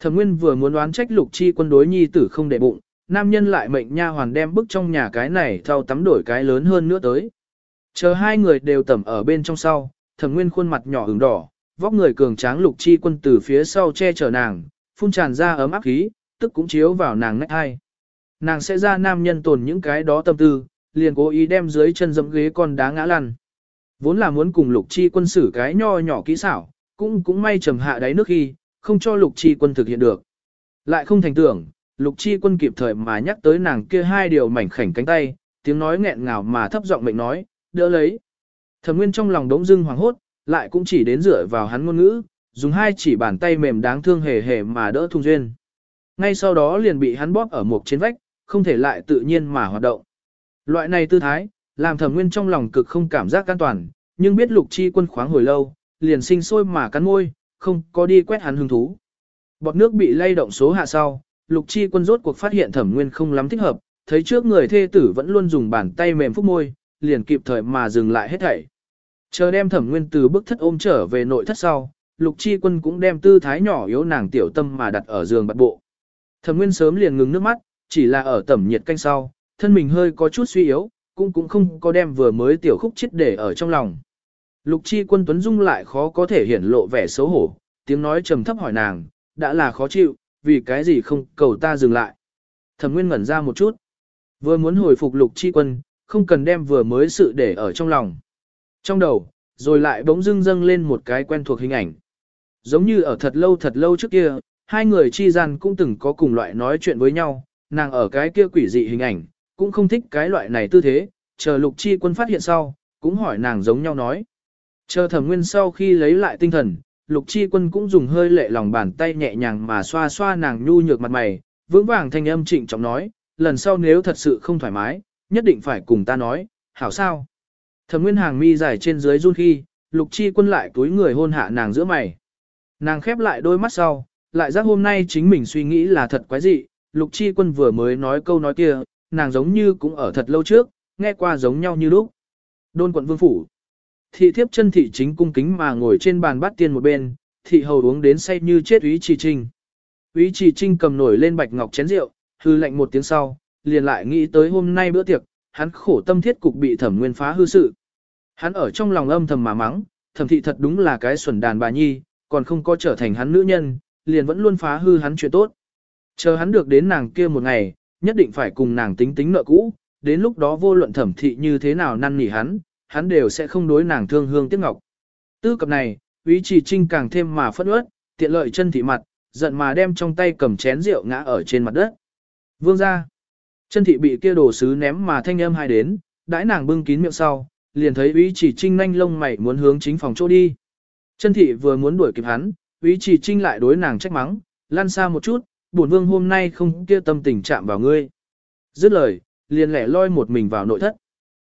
Thẩm Nguyên vừa muốn đoán trách Lục Chi quân đối nhi tử không để bụng, nam nhân lại mệnh nha hoàn đem bức trong nhà cái này thao tắm đổi cái lớn hơn nữa tới. Chờ hai người đều tẩm ở bên trong sau, Thẩm Nguyên khuôn mặt nhỏ ửng đỏ, vóc người cường tráng Lục Chi quân từ phía sau che chở nàng, phun tràn ra ấm áp khí, tức cũng chiếu vào nàng nách hai. Nàng sẽ ra nam nhân tồn những cái đó tâm tư, liền cố ý đem dưới chân dẫm ghế con đá ngã lăn. Vốn là muốn cùng Lục Chi quân xử cái nho nhỏ kỹ xảo, cũng cũng may trầm hạ đáy nước khi, không cho lục chi quân thực hiện được. Lại không thành tưởng, lục chi quân kịp thời mà nhắc tới nàng kia hai điều mảnh khảnh cánh tay, tiếng nói nghẹn ngào mà thấp giọng mệnh nói, đỡ lấy. Thẩm nguyên trong lòng đống dưng hoàng hốt, lại cũng chỉ đến dựa vào hắn ngôn ngữ, dùng hai chỉ bàn tay mềm đáng thương hề hề mà đỡ thung duyên. Ngay sau đó liền bị hắn bóp ở một trên vách, không thể lại tự nhiên mà hoạt động. Loại này tư thái, làm thẩm nguyên trong lòng cực không cảm giác an toàn, nhưng biết lục chi quân khoáng hồi lâu, liền sinh sôi mà cắn môi, không có đi quét hắn hứng thú. Bọt nước bị lay động số hạ sau, lục chi quân rốt cuộc phát hiện thẩm nguyên không lắm thích hợp, thấy trước người thê tử vẫn luôn dùng bàn tay mềm phúc môi, liền kịp thời mà dừng lại hết thảy. Chờ đem thẩm nguyên từ bức thất ôm trở về nội thất sau, lục chi quân cũng đem tư thái nhỏ yếu nàng tiểu tâm mà đặt ở giường bật bộ. Thẩm nguyên sớm liền ngừng nước mắt, chỉ là ở tẩm nhiệt canh sau, thân mình hơi có chút suy yếu, cũng cũng không có đem vừa mới tiểu khúc chết để ở trong lòng. Lục chi quân Tuấn Dung lại khó có thể hiển lộ vẻ xấu hổ, tiếng nói trầm thấp hỏi nàng, đã là khó chịu, vì cái gì không cầu ta dừng lại. Thẩm Nguyên ngẩn ra một chút. Vừa muốn hồi phục lục chi quân, không cần đem vừa mới sự để ở trong lòng. Trong đầu, rồi lại bỗng dưng dâng lên một cái quen thuộc hình ảnh. Giống như ở thật lâu thật lâu trước kia, hai người chi gian cũng từng có cùng loại nói chuyện với nhau, nàng ở cái kia quỷ dị hình ảnh, cũng không thích cái loại này tư thế, chờ lục chi quân phát hiện sau, cũng hỏi nàng giống nhau nói. Chờ thẩm nguyên sau khi lấy lại tinh thần, lục chi quân cũng dùng hơi lệ lòng bàn tay nhẹ nhàng mà xoa xoa nàng nhu nhược mặt mày, vững vàng thanh âm trịnh trọng nói, lần sau nếu thật sự không thoải mái, nhất định phải cùng ta nói, hảo sao. Thẩm nguyên hàng mi dài trên dưới run khi, lục chi quân lại túi người hôn hạ nàng giữa mày. Nàng khép lại đôi mắt sau, lại giác hôm nay chính mình suy nghĩ là thật quái dị, lục chi quân vừa mới nói câu nói kia, nàng giống như cũng ở thật lâu trước, nghe qua giống nhau như lúc. Đôn quận vương phủ. Thị thiếp chân thị chính cung kính mà ngồi trên bàn bát tiên một bên, thị hầu uống đến say như chết úy trì trinh. Úy trì trinh cầm nổi lên bạch ngọc chén rượu, hư lạnh một tiếng sau, liền lại nghĩ tới hôm nay bữa tiệc, hắn khổ tâm thiết cục bị thẩm nguyên phá hư sự. Hắn ở trong lòng âm thầm mà mắng, thẩm thị thật đúng là cái xuẩn đàn bà nhi, còn không có trở thành hắn nữ nhân, liền vẫn luôn phá hư hắn chuyện tốt. Chờ hắn được đến nàng kia một ngày, nhất định phải cùng nàng tính tính nợ cũ, đến lúc đó vô luận thẩm thị như thế nào năn nỉ hắn, hắn đều sẽ không đối nàng thương hương tiếc ngọc. Tư cập này, Úy trì Trinh càng thêm mà phẫn uất, tiện lợi chân thị mặt, giận mà đem trong tay cầm chén rượu ngã ở trên mặt đất. Vương ra. Chân thị bị kia đồ sứ ném mà thanh âm hai đến, đãi nàng bưng kín miệng sau, liền thấy Úy Chỉ Trinh nhanh lông mày muốn hướng chính phòng chỗ đi. Chân thị vừa muốn đuổi kịp hắn, Úy Chỉ Trinh lại đối nàng trách mắng, lăn xa một chút, bổn vương hôm nay không kia tâm tình chạm vào ngươi. Dứt lời, liền lẻ loi một mình vào nội thất.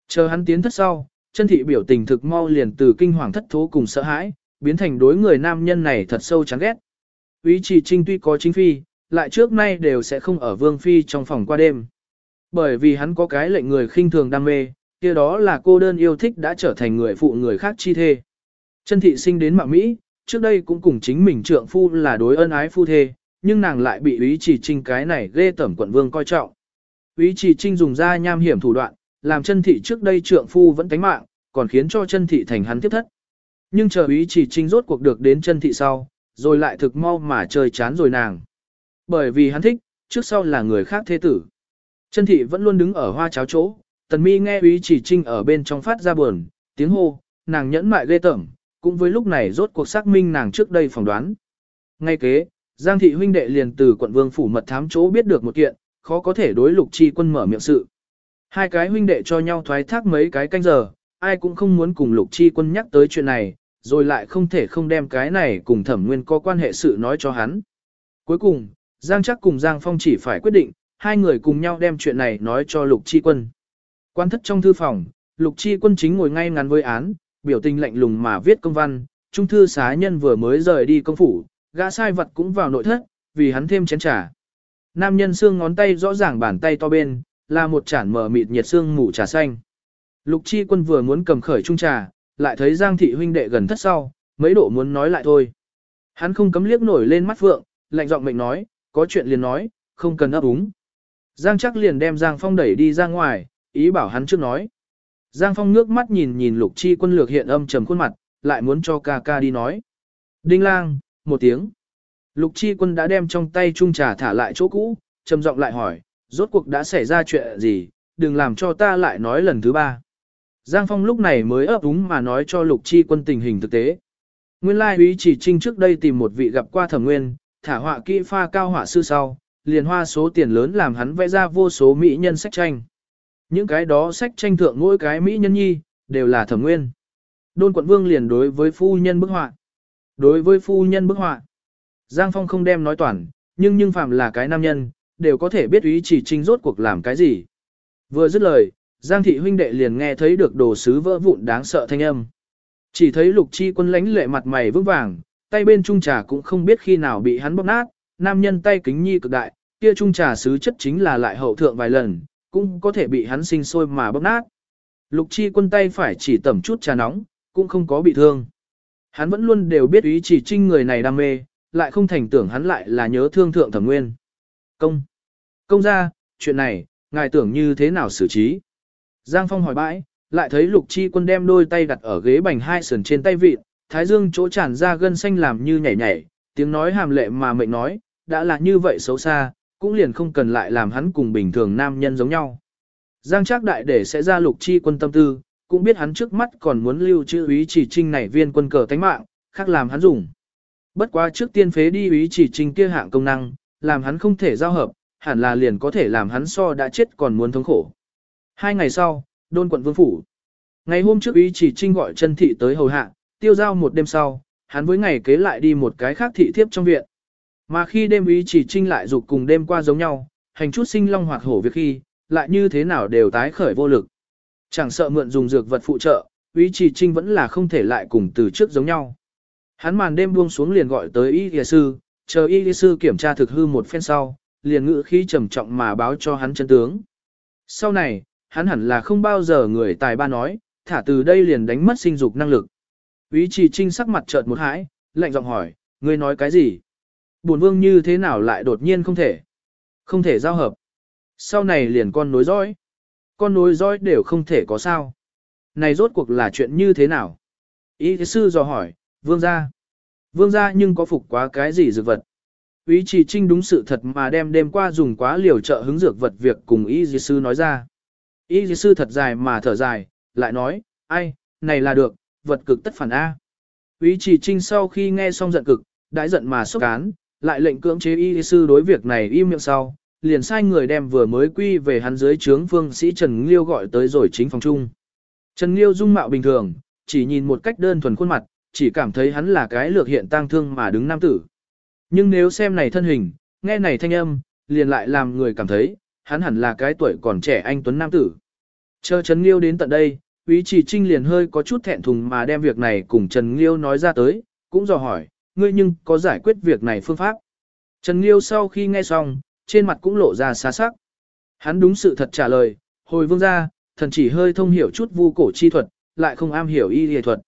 Chờ hắn tiến thất sau, chân thị biểu tình thực mau liền từ kinh hoàng thất thố cùng sợ hãi, biến thành đối người nam nhân này thật sâu chán ghét. Ý Chỉ Trinh tuy có chính phi, lại trước nay đều sẽ không ở vương phi trong phòng qua đêm. Bởi vì hắn có cái lệnh người khinh thường đam mê, kia đó là cô đơn yêu thích đã trở thành người phụ người khác chi thê. Chân thị sinh đến mạng Mỹ, trước đây cũng cùng chính mình trượng phu là đối ân ái phu thê, nhưng nàng lại bị Úy Chỉ Trinh cái này ghê tẩm quận vương coi trọng. Úy Chỉ Trinh dùng ra nham hiểm thủ đoạn, làm chân thị trước đây trượng phu vẫn tánh mạng, còn khiến cho chân thị thành hắn tiếp thất. Nhưng chờ Úy Chỉ Trinh rốt cuộc được đến chân thị sau, rồi lại thực mau mà chơi chán rồi nàng. Bởi vì hắn thích, trước sau là người khác thế tử. Chân thị vẫn luôn đứng ở hoa cháo chỗ, tần mi nghe Úy Chỉ Trinh ở bên trong phát ra buồn, tiếng hô, nàng nhẫn mại ghê tởm, cũng với lúc này rốt cuộc xác minh nàng trước đây phỏng đoán. Ngay kế, Giang thị huynh đệ liền từ quận vương phủ mật thám chỗ biết được một kiện, khó có thể đối lục chi quân mở miệng sự. Hai cái huynh đệ cho nhau thoái thác mấy cái canh giờ, ai cũng không muốn cùng lục chi quân nhắc tới chuyện này, rồi lại không thể không đem cái này cùng thẩm nguyên có quan hệ sự nói cho hắn. Cuối cùng, Giang chắc cùng Giang Phong chỉ phải quyết định, hai người cùng nhau đem chuyện này nói cho lục chi quân. Quan thất trong thư phòng, lục chi quân chính ngồi ngay ngắn với án, biểu tình lạnh lùng mà viết công văn, trung thư xá nhân vừa mới rời đi công phủ, gã sai vật cũng vào nội thất, vì hắn thêm chén trà. Nam nhân xương ngón tay rõ ràng bàn tay to bên, là một chản mở mịt nhiệt xương mù trà xanh. Lục chi quân vừa muốn cầm khởi trung trà, lại thấy Giang thị huynh đệ gần thất sau, mấy độ muốn nói lại thôi. Hắn không cấm liếc nổi lên mắt vượng, lạnh giọng mệnh nói, có chuyện liền nói, không cần ấp úng. Giang chắc liền đem Giang Phong đẩy đi ra ngoài, ý bảo hắn trước nói. Giang Phong ngước mắt nhìn nhìn lục chi quân lược hiện âm trầm khuôn mặt, lại muốn cho ca ca đi nói. Đinh lang, một tiếng. Lục chi quân đã đem trong tay chung trà thả lại chỗ cũ, trầm giọng lại hỏi, rốt cuộc đã xảy ra chuyện gì, đừng làm cho ta lại nói lần thứ ba. Giang Phong lúc này mới ấp úng mà nói cho lục chi quân tình hình thực tế. Nguyên lai úy chỉ trinh trước đây tìm một vị gặp qua thẩm nguyên, thả họa kỹ pha cao họa sư sau, liền hoa số tiền lớn làm hắn vẽ ra vô số mỹ nhân sách tranh. Những cái đó sách tranh thượng mỗi cái mỹ nhân nhi, đều là thẩm nguyên. Đôn quận vương liền đối với phu nhân bức họa. Đối với phu nhân bức họa, Giang Phong không đem nói toàn, nhưng nhưng phạm là cái nam nhân, đều có thể biết ý chỉ trinh rốt cuộc làm cái gì. Vừa dứt lời, Giang thị huynh đệ liền nghe thấy được đồ sứ vỡ vụn đáng sợ thanh âm. Chỉ thấy lục chi quân lánh lệ mặt mày vững vàng, tay bên trung trà cũng không biết khi nào bị hắn bóp nát, nam nhân tay kính nhi cực đại, kia trung trà sứ chất chính là lại hậu thượng vài lần, cũng có thể bị hắn sinh sôi mà bóp nát. Lục chi quân tay phải chỉ tẩm chút trà nóng, cũng không có bị thương. Hắn vẫn luôn đều biết ý chỉ trinh người này đam mê, lại không thành tưởng hắn lại là nhớ thương thượng thẩm nguyên. Công! Công ra, chuyện này, ngài tưởng như thế nào xử trí? Giang Phong hỏi bãi, lại thấy lục chi quân đem đôi tay đặt ở ghế bành hai sườn trên tay vịt, thái dương chỗ tràn ra gân xanh làm như nhảy nhảy, tiếng nói hàm lệ mà mệnh nói, đã là như vậy xấu xa, cũng liền không cần lại làm hắn cùng bình thường nam nhân giống nhau. Giang Trác đại để sẽ ra lục chi quân tâm tư, cũng biết hắn trước mắt còn muốn lưu trữ ý chỉ trinh này viên quân cờ tánh mạng, khác làm hắn dùng. Bất quá trước tiên phế đi ý chỉ trinh kia hạng công năng, làm hắn không thể giao hợp, hẳn là liền có thể làm hắn so đã chết còn muốn thống khổ. Hai ngày sau, đôn quận vương phủ. Ngày hôm trước ý chỉ trinh gọi chân thị tới hầu hạ, tiêu giao một đêm sau, hắn với ngày kế lại đi một cái khác thị thiếp trong viện. Mà khi đêm ý chỉ trinh lại dục cùng đêm qua giống nhau, hành chút sinh long hoạt hổ việc khi, lại như thế nào đều tái khởi vô lực. Chẳng sợ mượn dùng dược vật phụ trợ, ý chỉ trinh vẫn là không thể lại cùng từ trước giống nhau. Hắn màn đêm buông xuống liền gọi tới y y sư, chờ y y sư kiểm tra thực hư một phen sau, liền ngữ khí trầm trọng mà báo cho hắn chân tướng. Sau này, hắn hẳn là không bao giờ người tài ba nói, thả từ đây liền đánh mất sinh dục năng lực. Úy chỉ trinh sắc mặt chợt một hãi, lạnh giọng hỏi, ngươi nói cái gì? Bổn vương như thế nào lại đột nhiên không thể? Không thể giao hợp. Sau này liền con nối dõi. Con nối dõi đều không thể có sao. Này rốt cuộc là chuyện như thế nào? Ý sư dò hỏi, vương gia. Vương gia nhưng có phục quá cái gì dược vật? Ý chỉ trinh đúng sự thật mà đem đêm qua dùng quá liều trợ hứng dược vật việc cùng ý dì sư nói ra. Ý dì sư thật dài mà thở dài, lại nói, ai, này là được, vật cực tất phản A. Ý chỉ trinh sau khi nghe xong giận cực, đãi giận mà xúc cán, lại lệnh cưỡng chế y sư đối việc này im miệng sau, liền sai người đem vừa mới quy về hắn dưới trướng phương sĩ Trần Liêu gọi tới rồi chính phòng chung. Trần Liêu dung mạo bình thường, chỉ nhìn một cách đơn thuần khuôn mặt, chỉ cảm thấy hắn là cái lược hiện tang thương mà đứng nam tử. Nhưng nếu xem này thân hình, nghe này thanh âm, liền lại làm người cảm thấy, hắn hẳn là cái tuổi còn trẻ anh tuấn nam tử. Chờ Trần Liêu đến tận đây, quý Chỉ Trinh liền hơi có chút thẹn thùng mà đem việc này cùng Trần Liêu nói ra tới, cũng dò hỏi, ngươi nhưng có giải quyết việc này phương pháp. Trần Liêu sau khi nghe xong, trên mặt cũng lộ ra xa sắc. Hắn đúng sự thật trả lời, hồi vương gia, thần chỉ hơi thông hiểu chút vu cổ chi thuật, lại không am hiểu y y thuật.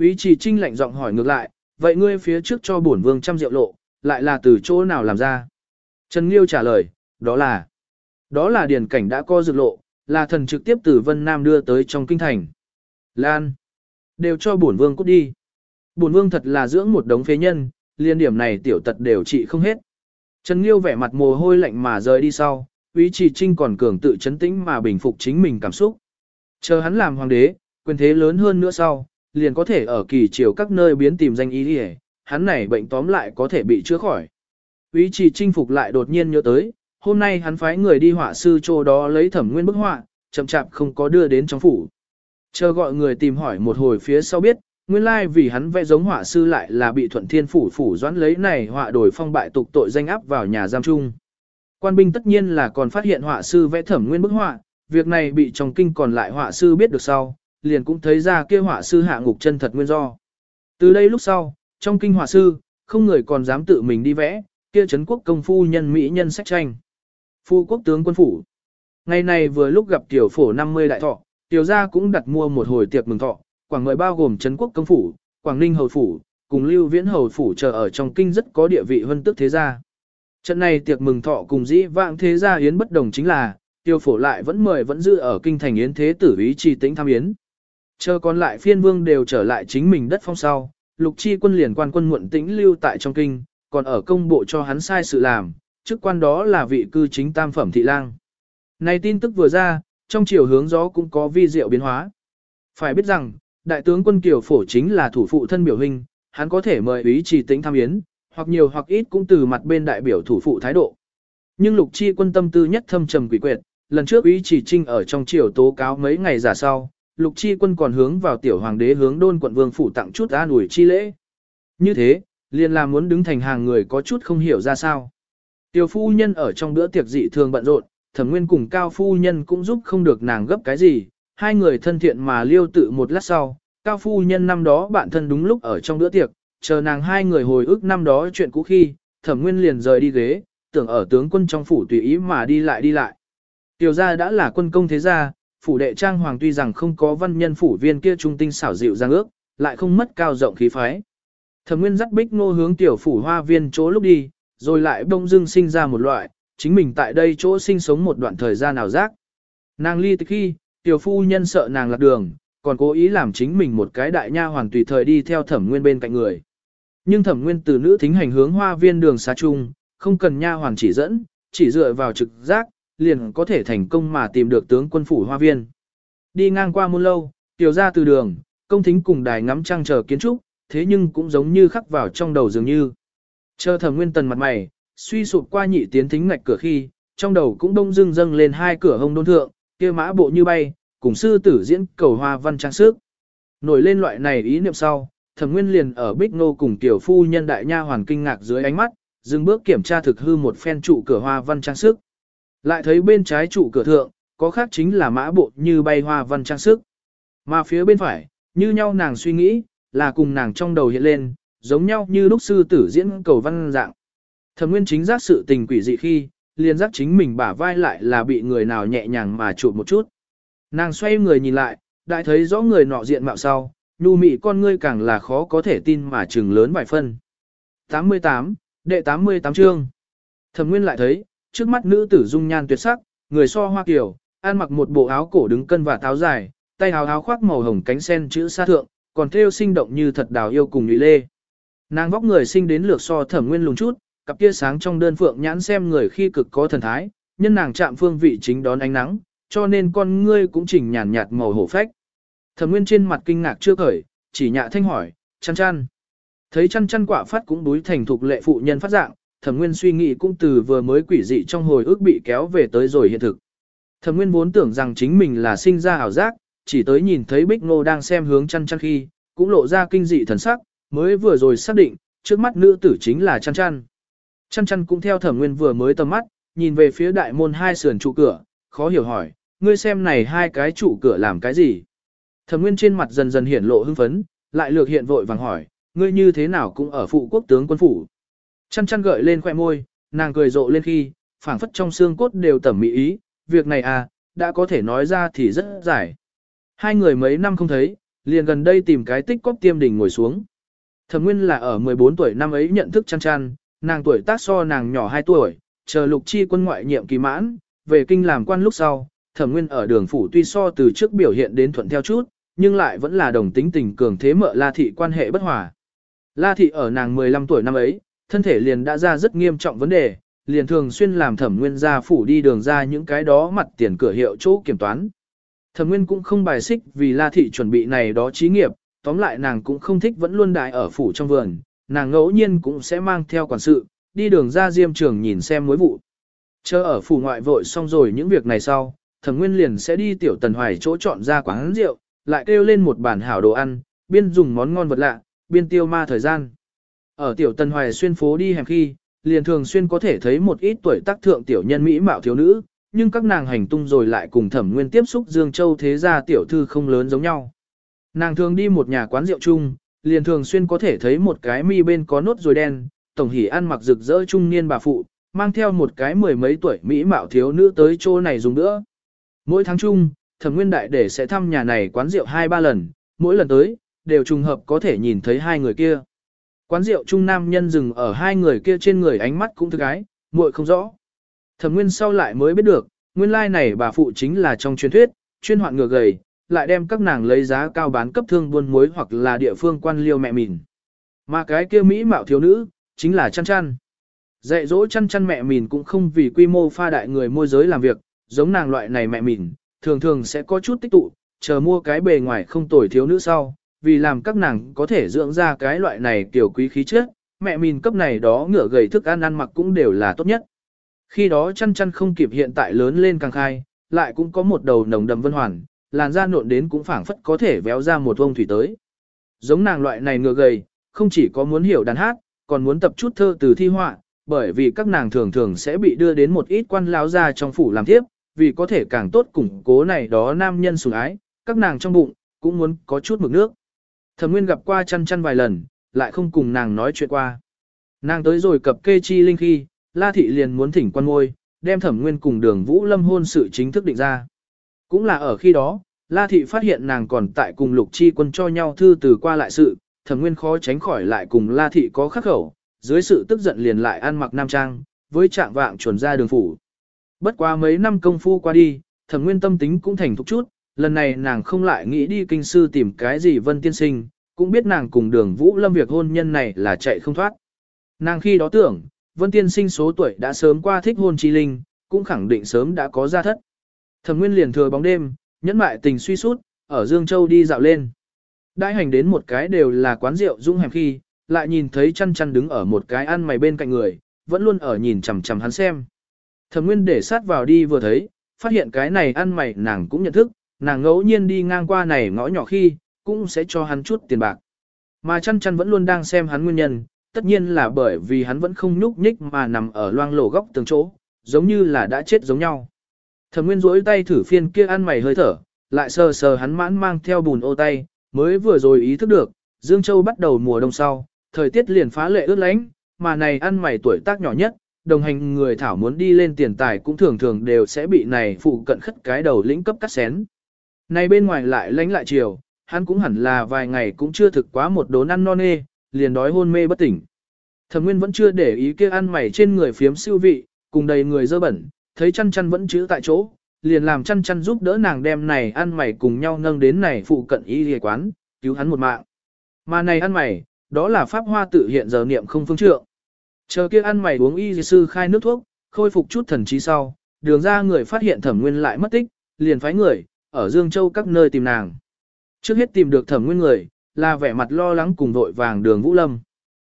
Ý Chỉ Trinh lạnh giọng hỏi ngược lại, vậy ngươi phía trước cho bổn vương trăm rượu lộ, lại là từ chỗ nào làm ra? Trần Liêu trả lời, đó là, đó là điển cảnh đã co dược lộ, là thần trực tiếp từ Vân Nam đưa tới trong kinh thành. Lan, đều cho bổn vương cút đi. Bổn vương thật là dưỡng một đống phế nhân, liên điểm này tiểu tật đều trị không hết. Trần Liêu vẻ mặt mồ hôi lạnh mà rời đi sau, Úy Trì Trinh còn cường tự chấn tĩnh mà bình phục chính mình cảm xúc. Chờ hắn làm hoàng đế, quyền thế lớn hơn nữa sau, liền có thể ở kỳ triều các nơi biến tìm danh ý đi hắn này bệnh tóm lại có thể bị chữa khỏi. Úy Trì Trinh phục lại đột nhiên nhớ tới, hôm nay hắn phái người đi họa sư chỗ đó lấy thẩm nguyên bức họa, chậm chạp không có đưa đến trong phủ. Chờ gọi người tìm hỏi một hồi phía sau biết, nguyên lai vì hắn vẽ giống họa sư lại là bị thuận thiên phủ phủ doãn lấy này họa đổi phong bại tục tội danh áp vào nhà giam chung. Quan binh tất nhiên là còn phát hiện họa sư vẽ thẩm nguyên bức họa, việc này bị trong kinh còn lại họa sư biết được sau, liền cũng thấy ra kia họa sư hạ ngục chân thật nguyên do. Từ đây lúc sau, trong kinh họa sư, không người còn dám tự mình đi vẽ, kia trấn quốc công phu nhân mỹ nhân sách tranh. Phu quốc tướng quân phủ. Ngày này vừa lúc gặp tiểu phổ 50 đại thọ, tiểu gia cũng đặt mua một hồi tiệc mừng thọ, quảng ngợi bao gồm trấn quốc công phủ, quảng ninh hầu phủ, cùng lưu viễn hầu phủ chờ ở trong kinh rất có địa vị hơn tức thế gia. Trận này tiệc mừng thọ cùng dĩ vãng thế gia yến bất đồng chính là, tiêu phổ lại vẫn mời vẫn giữ ở kinh thành yến thế tử ý trì tĩnh tham yến. Chờ còn lại phiên vương đều trở lại chính mình đất phong sau, lục chi quân liền quan quân muộn tĩnh lưu tại trong kinh, còn ở công bộ cho hắn sai sự làm, chức quan đó là vị cư chính tam phẩm thị lang. Này tin tức vừa ra, trong chiều hướng gió cũng có vi diệu biến hóa. Phải biết rằng, đại tướng quân Kiều Phổ chính là thủ phụ thân biểu hình, hắn có thể mời ý chỉ tính tham yến, hoặc nhiều hoặc ít cũng từ mặt bên đại biểu thủ phụ thái độ. Nhưng lục chi quân tâm tư nhất thâm trầm quỷ quyệt, lần trước ý chỉ trinh ở trong triều tố cáo mấy ngày giả sau, lục chi quân còn hướng vào tiểu hoàng đế hướng đôn quận vương phủ tặng chút an ủi chi lễ. Như thế, liền là muốn đứng thành hàng người có chút không hiểu ra sao. Tiểu phu nhân ở trong bữa tiệc dị thường bận rộn, thẩm nguyên cùng cao phu nhân cũng giúp không được nàng gấp cái gì, hai người thân thiện mà liêu tự một lát sau, cao phu nhân năm đó bạn thân đúng lúc ở trong bữa tiệc, chờ nàng hai người hồi ức năm đó chuyện cũ khi, thẩm nguyên liền rời đi ghế, tưởng ở tướng quân trong phủ tùy ý mà đi lại đi lại. Tiểu gia đã là quân công thế gia, phủ đệ trang hoàng tuy rằng không có văn nhân phủ viên kia trung tinh xảo dịu giang ước, lại không mất cao rộng khí phái. Thẩm Nguyên dắt Bích Ngô hướng tiểu phủ hoa viên chỗ lúc đi, rồi lại bỗng dưng sinh ra một loại, chính mình tại đây chỗ sinh sống một đoạn thời gian nào rác. Nàng ly từ khi, tiểu phu nhân sợ nàng lạc đường, còn cố ý làm chính mình một cái đại nha hoàn tùy thời đi theo Thẩm Nguyên bên cạnh người. Nhưng Thẩm Nguyên từ nữ thính hành hướng hoa viên đường xá chung, không cần nha hoàn chỉ dẫn, chỉ dựa vào trực giác, liền có thể thành công mà tìm được tướng quân phủ hoa viên. Đi ngang qua muôn lâu, tiểu ra từ đường, công thính cùng đài ngắm trăng chờ kiến trúc, thế nhưng cũng giống như khắc vào trong đầu dường như. Chờ thẩm nguyên tần mặt mày, suy sụp qua nhị tiến thính ngạch cửa khi, trong đầu cũng đông dưng dâng lên hai cửa hông đôn thượng, kia mã bộ như bay, cùng sư tử diễn cầu hoa văn trang sức. Nổi lên loại này ý niệm sau, thẩm nguyên liền ở bích nô cùng tiểu phu nhân đại nha hoàn kinh ngạc dưới ánh mắt, dừng bước kiểm tra thực hư một phen trụ cửa hoa văn trang sức. Lại thấy bên trái trụ cửa thượng, có khác chính là mã bộ như bay hoa văn trang sức. Mà phía bên phải, như nhau nàng suy nghĩ, là cùng nàng trong đầu hiện lên, giống nhau như lúc sư tử diễn cầu văn dạng. Thẩm nguyên chính giác sự tình quỷ dị khi, liền giác chính mình bả vai lại là bị người nào nhẹ nhàng mà chụp một chút. Nàng xoay người nhìn lại, đại thấy rõ người nọ diện mạo sau, nhu mị con ngươi càng là khó có thể tin mà trừng lớn vài phân. 88, đệ 88 chương. Thẩm Nguyên lại thấy, trước mắt nữ tử dung nhan tuyệt sắc, người so hoa kiều, ăn mặc một bộ áo cổ đứng cân và táo dài, tay áo áo khoác màu hồng cánh sen chữ sa thượng, còn thêu sinh động như thật đào yêu cùng nhụy lê. Nàng vóc người sinh đến lược so Thẩm Nguyên lùn chút, cặp kia sáng trong đơn phượng nhãn xem người khi cực có thần thái, nhân nàng chạm phương vị chính đón ánh nắng, cho nên con ngươi cũng chỉnh nhàn nhạt màu hổ phách. Thẩm Nguyên trên mặt kinh ngạc chưa khởi, chỉ nhạ thanh hỏi, chăn chăn. Thấy chăn chăn quả phát cũng đối thành thục lệ phụ nhân phát dạng, Thẩm Nguyên suy nghĩ cũng từ vừa mới quỷ dị trong hồi ức bị kéo về tới rồi hiện thực. Thẩm Nguyên vốn tưởng rằng chính mình là sinh ra ảo giác, chỉ tới nhìn thấy Bích Ngô đang xem hướng chăn chăn khi, cũng lộ ra kinh dị thần sắc, mới vừa rồi xác định, trước mắt nữ tử chính là chăn chăn. Chăn chăn cũng theo Thẩm Nguyên vừa mới tầm mắt, nhìn về phía đại môn hai sườn trụ cửa, khó hiểu hỏi, ngươi xem này hai cái trụ cửa làm cái gì? Thẩm Nguyên trên mặt dần dần hiển lộ hưng phấn, lại lược hiện vội vàng hỏi, ngươi như thế nào cũng ở phụ quốc tướng quân phủ. Chăn chăn gợi lên khoẻ môi, nàng cười rộ lên khi, phảng phất trong xương cốt đều tẩm mỹ ý, việc này à, đã có thể nói ra thì rất giải. Hai người mấy năm không thấy, liền gần đây tìm cái tích cóp tiêm đỉnh ngồi xuống. Thẩm Nguyên là ở 14 tuổi năm ấy nhận thức chăn chăn, nàng tuổi tác so nàng nhỏ 2 tuổi, chờ lục chi quân ngoại nhiệm kỳ mãn, về kinh làm quan lúc sau, Thẩm Nguyên ở đường phủ tuy so từ trước biểu hiện đến thuận theo chút, nhưng lại vẫn là đồng tính tình cường thế mợ La Thị quan hệ bất hòa. La Thị ở nàng 15 tuổi năm ấy, thân thể liền đã ra rất nghiêm trọng vấn đề, liền thường xuyên làm thẩm nguyên gia phủ đi đường ra những cái đó mặt tiền cửa hiệu chỗ kiểm toán. Thẩm nguyên cũng không bài xích vì La Thị chuẩn bị này đó trí nghiệp, tóm lại nàng cũng không thích vẫn luôn đại ở phủ trong vườn, nàng ngẫu nhiên cũng sẽ mang theo quản sự, đi đường ra diêm trường nhìn xem mối vụ. Chờ ở phủ ngoại vội xong rồi những việc này sau, thẩm nguyên liền sẽ đi tiểu tần hoài chỗ chọn ra quán rượu, lại kêu lên một bản hảo đồ ăn, biên dùng món ngon vật lạ, biên tiêu ma thời gian. Ở tiểu tần hoài xuyên phố đi hẻm khi, liền thường xuyên có thể thấy một ít tuổi tác thượng tiểu nhân mỹ mạo thiếu nữ, nhưng các nàng hành tung rồi lại cùng thẩm nguyên tiếp xúc Dương Châu thế gia tiểu thư không lớn giống nhau. Nàng thường đi một nhà quán rượu chung, liền thường xuyên có thể thấy một cái mi bên có nốt ruồi đen, tổng hỉ ăn mặc rực rỡ trung niên bà phụ, mang theo một cái mười mấy tuổi mỹ mạo thiếu nữ tới chỗ này dùng nữa. Mỗi tháng chung, thẩm nguyên đại để sẽ thăm nhà này quán rượu hai ba lần, mỗi lần tới, đều trùng hợp có thể nhìn thấy hai người kia. Quán rượu trung nam nhân dừng ở hai người kia trên người ánh mắt cũng thức gái muội không rõ. Thẩm nguyên sau lại mới biết được, nguyên lai này bà phụ chính là trong truyền thuyết, chuyên hoạn ngựa gầy, lại đem các nàng lấy giá cao bán cấp thương buôn muối hoặc là địa phương quan liêu mẹ mìn. Mà cái kia Mỹ mạo thiếu nữ, chính là chăn chăn. Dạy dỗ chăn chăn mẹ mìn cũng không vì quy mô pha đại người môi giới làm việc, giống nàng loại này mẹ mìn, thường thường sẽ có chút tích tụ, chờ mua cái bề ngoài không tồi thiếu nữ sau, vì làm các nàng có thể dưỡng ra cái loại này kiểu quý khí chất, mẹ mìn cấp này đó ngựa gầy thức ăn ăn mặc cũng đều là tốt nhất. Khi đó chăn chăn không kịp hiện tại lớn lên càng khai, lại cũng có một đầu nồng đầm vân hoàn, làn da nộn đến cũng phảng phất có thể véo ra một vông thủy tới. Giống nàng loại này ngựa gầy, không chỉ có muốn hiểu đàn hát, còn muốn tập chút thơ từ thi họa, bởi vì các nàng thường thường sẽ bị đưa đến một ít quan lão gia trong phủ làm tiếp, vì có thể càng tốt củng cố này đó nam nhân sủng ái, các nàng trong bụng cũng muốn có chút mực nước. Thẩm Nguyên gặp qua chăn chăn vài lần, lại không cùng nàng nói chuyện qua. Nàng tới rồi cập kê chi linh khi, La Thị liền muốn thỉnh quan ngôi, đem Thẩm Nguyên cùng đường Vũ Lâm hôn sự chính thức định ra. Cũng là ở khi đó, La Thị phát hiện nàng còn tại cùng Lục Chi quân cho nhau thư từ qua lại sự, Thẩm Nguyên khó tránh khỏi lại cùng La Thị có khắc khẩu, dưới sự tức giận liền lại ăn mặc nam trang, với trạng vạng chuẩn ra đường phủ. Bất quá mấy năm công phu qua đi, Thẩm Nguyên tâm tính cũng thành thục chút, lần này nàng không lại nghĩ đi kinh sư tìm cái gì vân tiên sinh, cũng biết nàng cùng đường Vũ Lâm việc hôn nhân này là chạy không thoát. Nàng khi đó tưởng, vân tiên sinh số tuổi đã sớm qua thích hôn chi linh, cũng khẳng định sớm đã có gia thất. Thẩm Nguyên liền thừa bóng đêm, nhẫn mại tình suy sút, ở Dương Châu đi dạo lên. Đại hành đến một cái đều là quán rượu dung hẻm khi, lại nhìn thấy chăn chăn đứng ở một cái ăn mày bên cạnh người, vẫn luôn ở nhìn chằm chằm hắn xem. Thẩm Nguyên để sát vào đi vừa thấy, phát hiện cái này ăn mày nàng cũng nhận thức, nàng ngẫu nhiên đi ngang qua này ngõ nhỏ khi, cũng sẽ cho hắn chút tiền bạc. Mà chăn chăn vẫn luôn đang xem hắn nguyên nhân, tất nhiên là bởi vì hắn vẫn không nhúc nhích mà nằm ở loang lổ góc tường chỗ, giống như là đã chết giống nhau. Thẩm Nguyên duỗi tay thử phiên kia ăn mày hơi thở, lại sờ sờ hắn mãn mang theo bùn ô tay, mới vừa rồi ý thức được, Dương Châu bắt đầu mùa đông sau, thời tiết liền phá lệ ướt lánh, mà này ăn mày tuổi tác nhỏ nhất, đồng hành người thảo muốn đi lên tiền tài cũng thường thường đều sẽ bị này phụ cận khất cái đầu lĩnh cấp cắt xén. Này bên ngoài lại lánh lại chiều, hắn cũng hẳn là vài ngày cũng chưa thực quá một đốn ăn non nê, liền đói hôn mê bất tỉnh. Thẩm Nguyên vẫn chưa để ý kia ăn mày trên người phiếm siêu vị, cùng đầy người dơ bẩn, thấy chăn chăn vẫn chữ tại chỗ, liền làm chăn chăn giúp đỡ nàng đem này ăn mày cùng nhau nâng đến này phụ cận y y quán, cứu hắn một mạng. Mà này ăn mày, đó là pháp hoa tự hiện giờ niệm không phương trượng. Chờ kia ăn mày uống y sư khai nước thuốc, khôi phục chút thần trí sau, đường ra người phát hiện thẩm nguyên lại mất tích, liền phái người, ở Dương Châu các nơi tìm nàng. Trước hết tìm được thẩm nguyên người, là vẻ mặt lo lắng cùng vội vàng đường Vũ Lâm.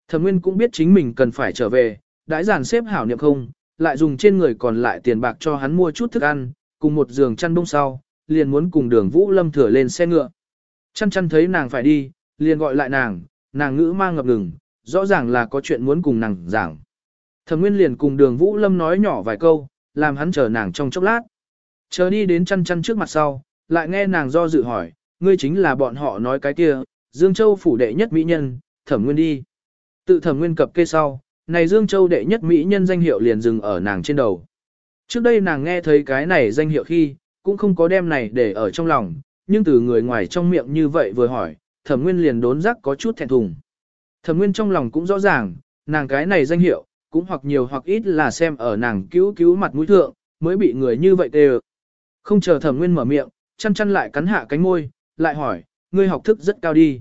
Thẩm nguyên cũng biết chính mình cần phải trở về, đãi giản xếp hảo niệm không, lại dùng trên người còn lại tiền bạc cho hắn mua chút thức ăn, cùng một giường chăn đông sau, liền muốn cùng đường Vũ Lâm thừa lên xe ngựa. Chăn chăn thấy nàng phải đi, liền gọi lại nàng, nàng ngữ mang ngập ngừng, rõ ràng là có chuyện muốn cùng nàng giảng. Thẩm Nguyên liền cùng đường Vũ Lâm nói nhỏ vài câu, làm hắn chờ nàng trong chốc lát. Chờ đi đến chăn chăn trước mặt sau, lại nghe nàng do dự hỏi, ngươi chính là bọn họ nói cái kia, Dương Châu phủ đệ nhất mỹ nhân, Thẩm Nguyên đi. Tự Thẩm Nguyên cập kê sau, này Dương Châu đệ nhất mỹ nhân danh hiệu liền dừng ở nàng trên đầu. Trước đây nàng nghe thấy cái này danh hiệu khi, cũng không có đem này để ở trong lòng, nhưng từ người ngoài trong miệng như vậy vừa hỏi, Thẩm Nguyên liền đốn giác có chút thẹn thùng. Thẩm Nguyên trong lòng cũng rõ ràng, nàng cái này danh hiệu, cũng hoặc nhiều hoặc ít là xem ở nàng cứu cứu mặt mũi thượng, mới bị người như vậy tê Không chờ Thẩm Nguyên mở miệng, chăn chăn lại cắn hạ cánh môi, lại hỏi, ngươi học thức rất cao đi.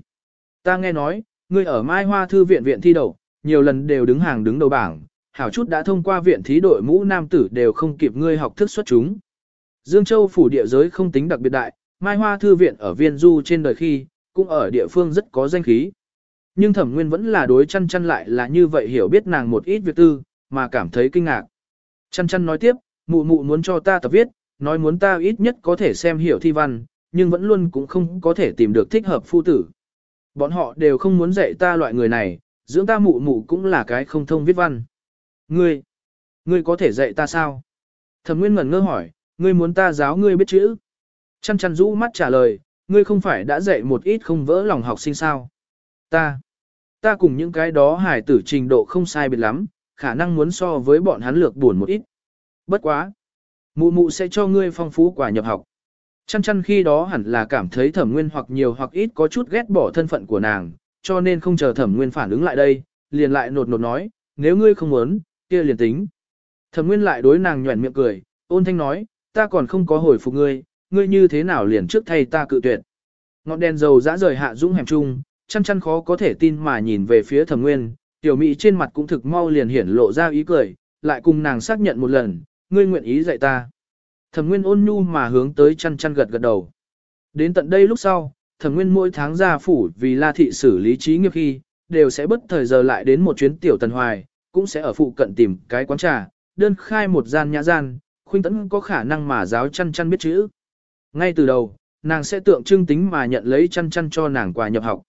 Ta nghe nói, ngươi ở Mai Hoa Thư viện viện thi đầu, nhiều lần đều đứng hàng đứng đầu bảng, hảo chút đã thông qua viện thí đội mũ nam tử đều không kịp ngươi học thức xuất chúng. Dương Châu phủ địa giới không tính đặc biệt đại, Mai Hoa Thư viện ở Viên Du trên đời khi, cũng ở địa phương rất có danh khí. Nhưng thẩm nguyên vẫn là đối chăn chăn lại là như vậy hiểu biết nàng một ít việc tư, mà cảm thấy kinh ngạc. Chăn chăn nói tiếp, mụ mụ muốn cho ta tập viết, nói muốn ta ít nhất có thể xem hiểu thi văn, nhưng vẫn luôn cũng không có thể tìm được thích hợp phu tử. Bọn họ đều không muốn dạy ta loại người này, dưỡng ta mụ mụ cũng là cái không thông viết văn. Ngươi, ngươi có thể dạy ta sao? Thẩm Nguyên ngẩn ngơ hỏi, ngươi muốn ta giáo ngươi biết chữ? Chăn chăn rũ mắt trả lời, ngươi không phải đã dạy một ít không vỡ lòng học sinh sao? Ta, ta cùng những cái đó hải tử trình độ không sai biệt lắm, khả năng muốn so với bọn hắn lược buồn một ít. Bất quá. Mụ mụ sẽ cho ngươi phong phú quả nhập học. Chăn chăn khi đó hẳn là cảm thấy thẩm nguyên hoặc nhiều hoặc ít có chút ghét bỏ thân phận của nàng, cho nên không chờ thẩm nguyên phản ứng lại đây, liền lại nột nột nói, nếu ngươi không muốn, kia liền tính. Thẩm nguyên lại đối nàng nhuẩn miệng cười, ôn thanh nói, ta còn không có hồi phục ngươi, ngươi như thế nào liền trước thay ta cự tuyệt. Ngọn đèn dầu dã rời hạ dũng hẻm trung, chăn chăn khó có thể tin mà nhìn về phía thẩm nguyên, tiểu mỹ trên mặt cũng thực mau liền hiển lộ ra ý cười, lại cùng nàng xác nhận một lần, ngươi nguyện ý dạy ta. Thẩm nguyên ôn nhu mà hướng tới chăn chăn gật gật đầu. Đến tận đây lúc sau, thẩm nguyên mỗi tháng ra phủ vì la thị xử lý trí nghiệp khi, đều sẽ bất thời giờ lại đến một chuyến tiểu tần hoài, cũng sẽ ở phụ cận tìm cái quán trà, đơn khai một gian nhã gian, khuynh tấn có khả năng mà giáo chăn chăn biết chữ. Ngay từ đầu, nàng sẽ tượng trưng tính mà nhận lấy chăn chăn cho nàng quà nhập học.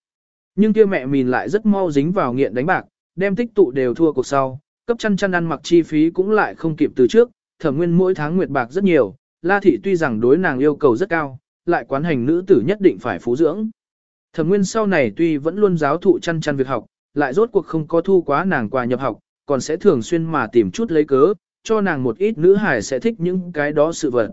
Nhưng kia mẹ mìn lại rất mau dính vào nghiện đánh bạc, đem tích tụ đều thua cuộc sau, cấp chăn chăn ăn mặc chi phí cũng lại không kịp từ trước, thẩm nguyên mỗi tháng nguyệt bạc rất nhiều, La Thị tuy rằng đối nàng yêu cầu rất cao, lại quán hành nữ tử nhất định phải phú dưỡng. Thẩm nguyên sau này tuy vẫn luôn giáo thụ chăn chăn việc học, lại rốt cuộc không có thu quá nàng quà nhập học, còn sẽ thường xuyên mà tìm chút lấy cớ, cho nàng một ít nữ hài sẽ thích những cái đó sự vật.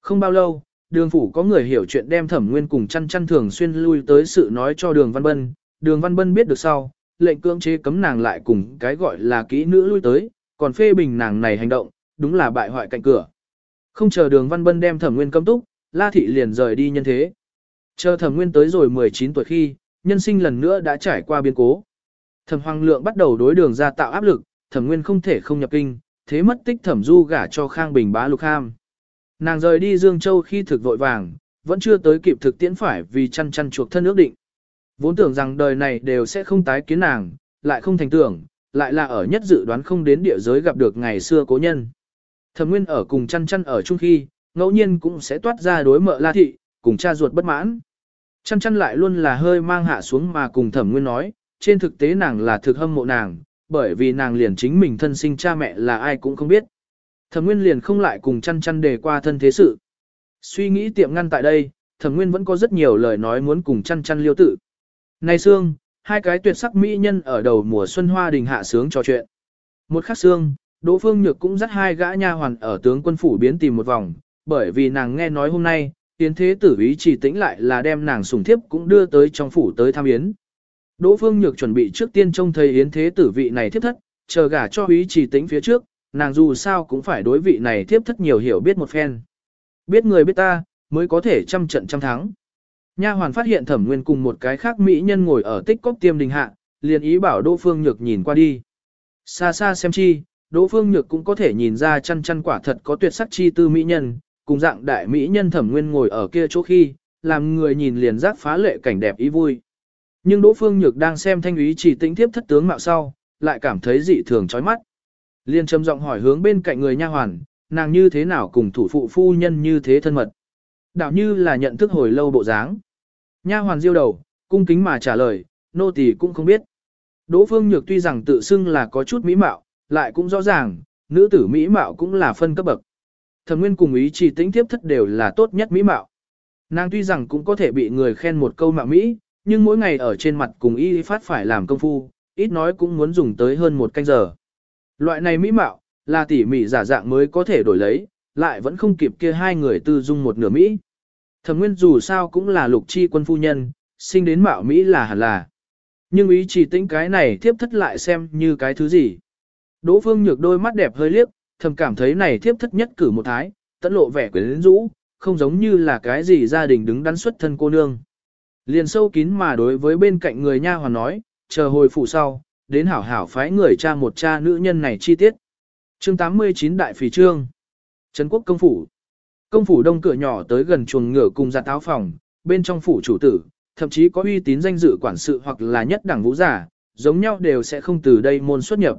Không bao lâu, đường phủ có người hiểu chuyện đem thẩm nguyên cùng chăn chăn thường xuyên lui tới sự nói cho đường văn bân, đường văn bân biết được sau, lệnh cưỡng chế cấm nàng lại cùng cái gọi là kỹ nữ lui tới, còn phê bình nàng này hành động, đúng là bại hoại cạnh cửa. Không chờ đường văn bân đem thẩm nguyên cấm túc, la thị liền rời đi nhân thế. Chờ thẩm nguyên tới rồi 19 tuổi khi, nhân sinh lần nữa đã trải qua biến cố. Thẩm hoàng lượng bắt đầu đối đường ra tạo áp lực, thẩm nguyên không thể không nhập kinh, thế mất tích thẩm du gả cho khang bình bá lục ham. Nàng rời đi Dương Châu khi thực vội vàng, vẫn chưa tới kịp thực tiễn phải vì chăn chăn chuộc thân ước định. Vốn tưởng rằng đời này đều sẽ không tái kiến nàng, lại không thành tưởng, lại là ở nhất dự đoán không đến địa giới gặp được ngày xưa cố nhân. Thẩm Nguyên ở cùng chăn chăn ở chung khi, ngẫu nhiên cũng sẽ toát ra đối mợ La Thị, cùng cha ruột bất mãn. Chăn chăn lại luôn là hơi mang hạ xuống mà cùng Thẩm Nguyên nói, trên thực tế nàng là thực hâm mộ nàng, bởi vì nàng liền chính mình thân sinh cha mẹ là ai cũng không biết. Thẩm Nguyên liền không lại cùng chăn chăn đề qua thân thế sự. Suy nghĩ tiệm ngăn tại đây, Thẩm Nguyên vẫn có rất nhiều lời nói muốn cùng chăn chăn liêu tự. Này Sương, hai cái tuyệt sắc mỹ nhân ở đầu mùa xuân hoa đình hạ sướng trò chuyện. Một khắc Sương, Đỗ Phương Nhược cũng dắt hai gã nha hoàn ở tướng quân phủ biến tìm một vòng, bởi vì nàng nghe nói hôm nay, Yến Thế Tử ý chỉ tĩnh lại là đem nàng sủng thiếp cũng đưa tới trong phủ tới tham yến. Đỗ Phương Nhược chuẩn bị trước tiên trông thấy Yến Thế Tử vị này thiếp thất, chờ gả cho ý chỉ tĩnh phía trước, nàng dù sao cũng phải đối vị này thiếp thất nhiều hiểu biết một phen. Biết người biết ta, mới có thể trăm trận trăm thắng. Nha hoàn phát hiện Thẩm Nguyên cùng một cái khác mỹ nhân ngồi ở tích cốc tiêm đình hạ, liền ý bảo Đỗ Phương Nhược nhìn qua đi. Xa xa xem chi, Đỗ Phương Nhược cũng có thể nhìn ra chăn chăn quả thật có tuyệt sắc chi tư mỹ nhân, cùng dạng đại mỹ nhân Thẩm Nguyên ngồi ở kia chỗ khi, làm người nhìn liền giác phá lệ cảnh đẹp ý vui. Nhưng Đỗ Phương Nhược đang xem thanh úy chỉ tĩnh thiếp thất tướng mạo sau, lại cảm thấy dị thường chói mắt. Liên trầm giọng hỏi hướng bên cạnh người nha hoàn, nàng như thế nào cùng thủ phụ phu nhân như thế thân mật. Đạo như là nhận thức hồi lâu bộ dáng. Nha hoàn diêu đầu, cung kính mà trả lời, nô tỳ cũng không biết. Đỗ Phương Nhược tuy rằng tự xưng là có chút mỹ mạo, lại cũng rõ ràng, nữ tử mỹ mạo cũng là phân cấp bậc. Thẩm Nguyên cùng ý chỉ tính tiếp thất đều là tốt nhất mỹ mạo. Nàng tuy rằng cũng có thể bị người khen một câu mạo mỹ, nhưng mỗi ngày ở trên mặt cùng y phát phải làm công phu, ít nói cũng muốn dùng tới hơn một canh giờ. Loại này mỹ mạo, là tỉ mỉ giả dạng mới có thể đổi lấy, lại vẫn không kịp kia hai người tư dung một nửa Mỹ. Thẩm nguyên dù sao cũng là lục chi quân phu nhân, sinh đến mạo Mỹ là hẳn là. Nhưng ý chỉ tính cái này tiếp thất lại xem như cái thứ gì. Đỗ phương nhược đôi mắt đẹp hơi liếc, thầm cảm thấy này thiếp thất nhất cử một thái, tận lộ vẻ quyến rũ, không giống như là cái gì gia đình đứng đắn xuất thân cô nương. Liền sâu kín mà đối với bên cạnh người nha hoàn nói, chờ hồi phủ sau, đến hảo hảo phái người cha một cha nữ nhân này chi tiết. Chương 89 Đại Phì Trương Trấn quốc công phủ Công phủ đông cửa nhỏ tới gần chuồng ngựa cùng giặt áo phòng, bên trong phủ chủ tử, thậm chí có uy tín danh dự quản sự hoặc là nhất đẳng vũ giả, giống nhau đều sẽ không từ đây môn xuất nhập.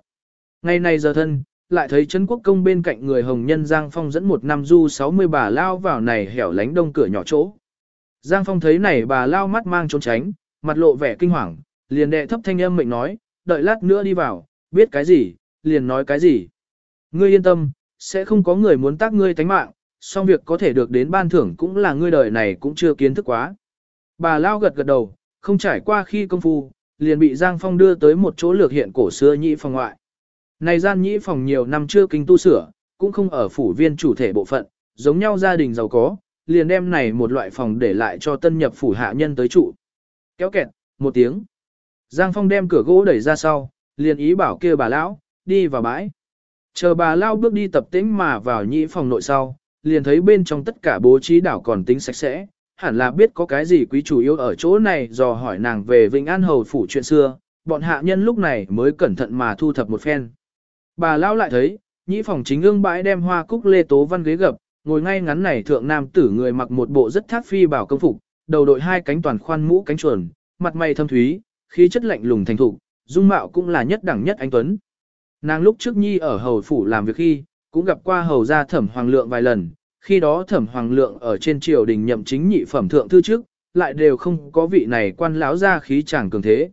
Ngày nay giờ thân, lại thấy Trấn quốc công bên cạnh người hồng nhân Giang Phong dẫn một năm du 60 bà lao vào này hẻo lánh đông cửa nhỏ chỗ. Giang Phong thấy này bà lao mắt mang trốn tránh, mặt lộ vẻ kinh hoàng, liền đệ thấp thanh âm mệnh nói, đợi lát nữa đi vào, biết cái gì, liền nói cái gì. Ngươi yên tâm, sẽ không có người muốn tác ngươi tánh mạng, song việc có thể được đến ban thưởng cũng là ngươi đời này cũng chưa kiến thức quá. Bà Lao gật gật đầu, không trải qua khi công phu, liền bị Giang Phong đưa tới một chỗ lược hiện cổ xưa nhị phòng ngoại. Này gian nhĩ phòng nhiều năm chưa kinh tu sửa, cũng không ở phủ viên chủ thể bộ phận, giống nhau gia đình giàu có, liền đem này một loại phòng để lại cho tân nhập phủ hạ nhân tới trụ. Kéo kẹt, một tiếng. Giang Phong đem cửa gỗ đẩy ra sau, liền ý bảo kia bà lão đi vào bãi. Chờ bà lão bước đi tập tĩnh mà vào nhĩ phòng nội sau, liền thấy bên trong tất cả bố trí đảo còn tính sạch sẽ, hẳn là biết có cái gì quý chủ yếu ở chỗ này dò hỏi nàng về Vĩnh An Hầu phủ chuyện xưa, bọn hạ nhân lúc này mới cẩn thận mà thu thập một phen. Bà lao lại thấy, nhị phòng chính ương bãi đem hoa cúc lê tố văn ghế gập, ngồi ngay ngắn này thượng nam tử người mặc một bộ rất thác phi bảo công phục, đầu đội hai cánh toàn khoan mũ cánh chuồn, mặt mày thâm thúy, khí chất lạnh lùng thành thục, dung mạo cũng là nhất đẳng nhất anh tuấn. Nàng lúc trước nhi ở hầu phủ làm việc khi, cũng gặp qua hầu gia thẩm hoàng lượng vài lần, khi đó thẩm hoàng lượng ở trên triều đình nhậm chính nhị phẩm thượng thư trước, lại đều không có vị này quan lão ra khí chàng cường thế.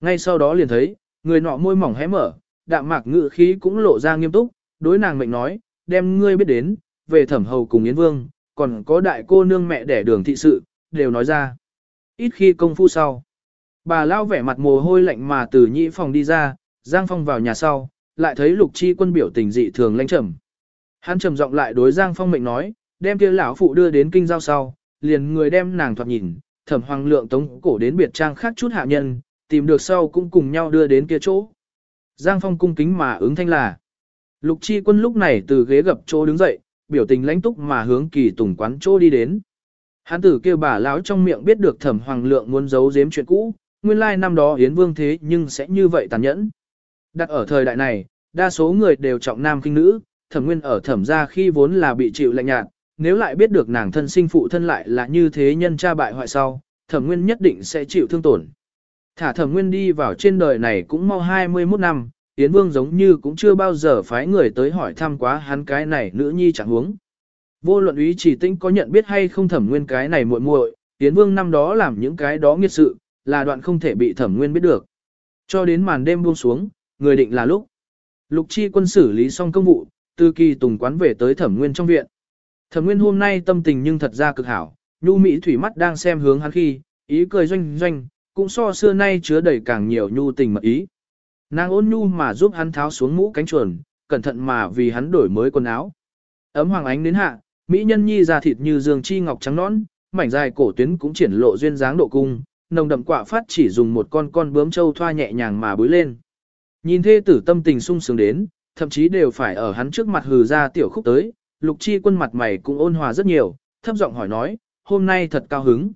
Ngay sau đó liền thấy, người nọ môi mỏng hé mở, đạm mạc ngự khí cũng lộ ra nghiêm túc, đối nàng mệnh nói, đem ngươi biết đến, về thẩm hầu cùng Yến Vương, còn có đại cô nương mẹ đẻ đường thị sự, đều nói ra. Ít khi công phu sau, bà lao vẻ mặt mồ hôi lạnh mà từ nhị phòng đi ra, Giang Phong vào nhà sau, lại thấy lục chi quân biểu tình dị thường lãnh trầm. Hắn trầm giọng lại đối Giang Phong mệnh nói, đem kia lão phụ đưa đến kinh giao sau, liền người đem nàng thoạt nhìn, thẩm hoàng lượng tống cổ đến biệt trang khác chút hạ nhân, tìm được sau cũng cùng nhau đưa đến kia chỗ. Giang Phong cung kính mà ứng thanh là. Lục chi quân lúc này từ ghế gập chỗ đứng dậy, biểu tình lãnh túc mà hướng kỳ tùng quán chỗ đi đến. Hán tử kêu bà lão trong miệng biết được thẩm hoàng lượng muốn giấu giếm chuyện cũ, nguyên lai năm đó Yến vương thế nhưng sẽ như vậy tàn nhẫn. Đặt ở thời đại này, đa số người đều trọng nam kinh nữ, thẩm nguyên ở thẩm gia khi vốn là bị chịu lạnh nhạt, nếu lại biết được nàng thân sinh phụ thân lại là như thế nhân cha bại hoại sau, thẩm nguyên nhất định sẽ chịu thương tổn. Thả thẩm nguyên đi vào trên đời này cũng mau 21 năm, Yến Vương giống như cũng chưa bao giờ phái người tới hỏi thăm quá hắn cái này nữ nhi chẳng huống. Vô luận ý chỉ tinh có nhận biết hay không thẩm nguyên cái này muội muội, Yến Vương năm đó làm những cái đó nghiệt sự, là đoạn không thể bị thẩm nguyên biết được. Cho đến màn đêm buông xuống, người định là lúc. Lục chi quân xử lý xong công vụ, từ kỳ tùng quán về tới thẩm nguyên trong viện. Thẩm nguyên hôm nay tâm tình nhưng thật ra cực hảo, nhu mỹ thủy mắt đang xem hướng hắn khi, ý cười doanh doanh, cũng so xưa nay chứa đầy càng nhiều nhu tình mật ý. Nàng ôn nhu mà giúp hắn tháo xuống mũ cánh chuồn, cẩn thận mà vì hắn đổi mới quần áo. Ấm hoàng ánh đến hạ, mỹ nhân nhi da thịt như dương chi ngọc trắng nõn, mảnh dài cổ tuyến cũng triển lộ duyên dáng độ cung, nồng đậm quả phát chỉ dùng một con con bướm châu thoa nhẹ nhàng mà bối lên. Nhìn thê tử tâm tình sung sướng đến, thậm chí đều phải ở hắn trước mặt hừ ra tiểu khúc tới, lục chi quân mặt mày cũng ôn hòa rất nhiều, thấp giọng hỏi nói, hôm nay thật cao hứng.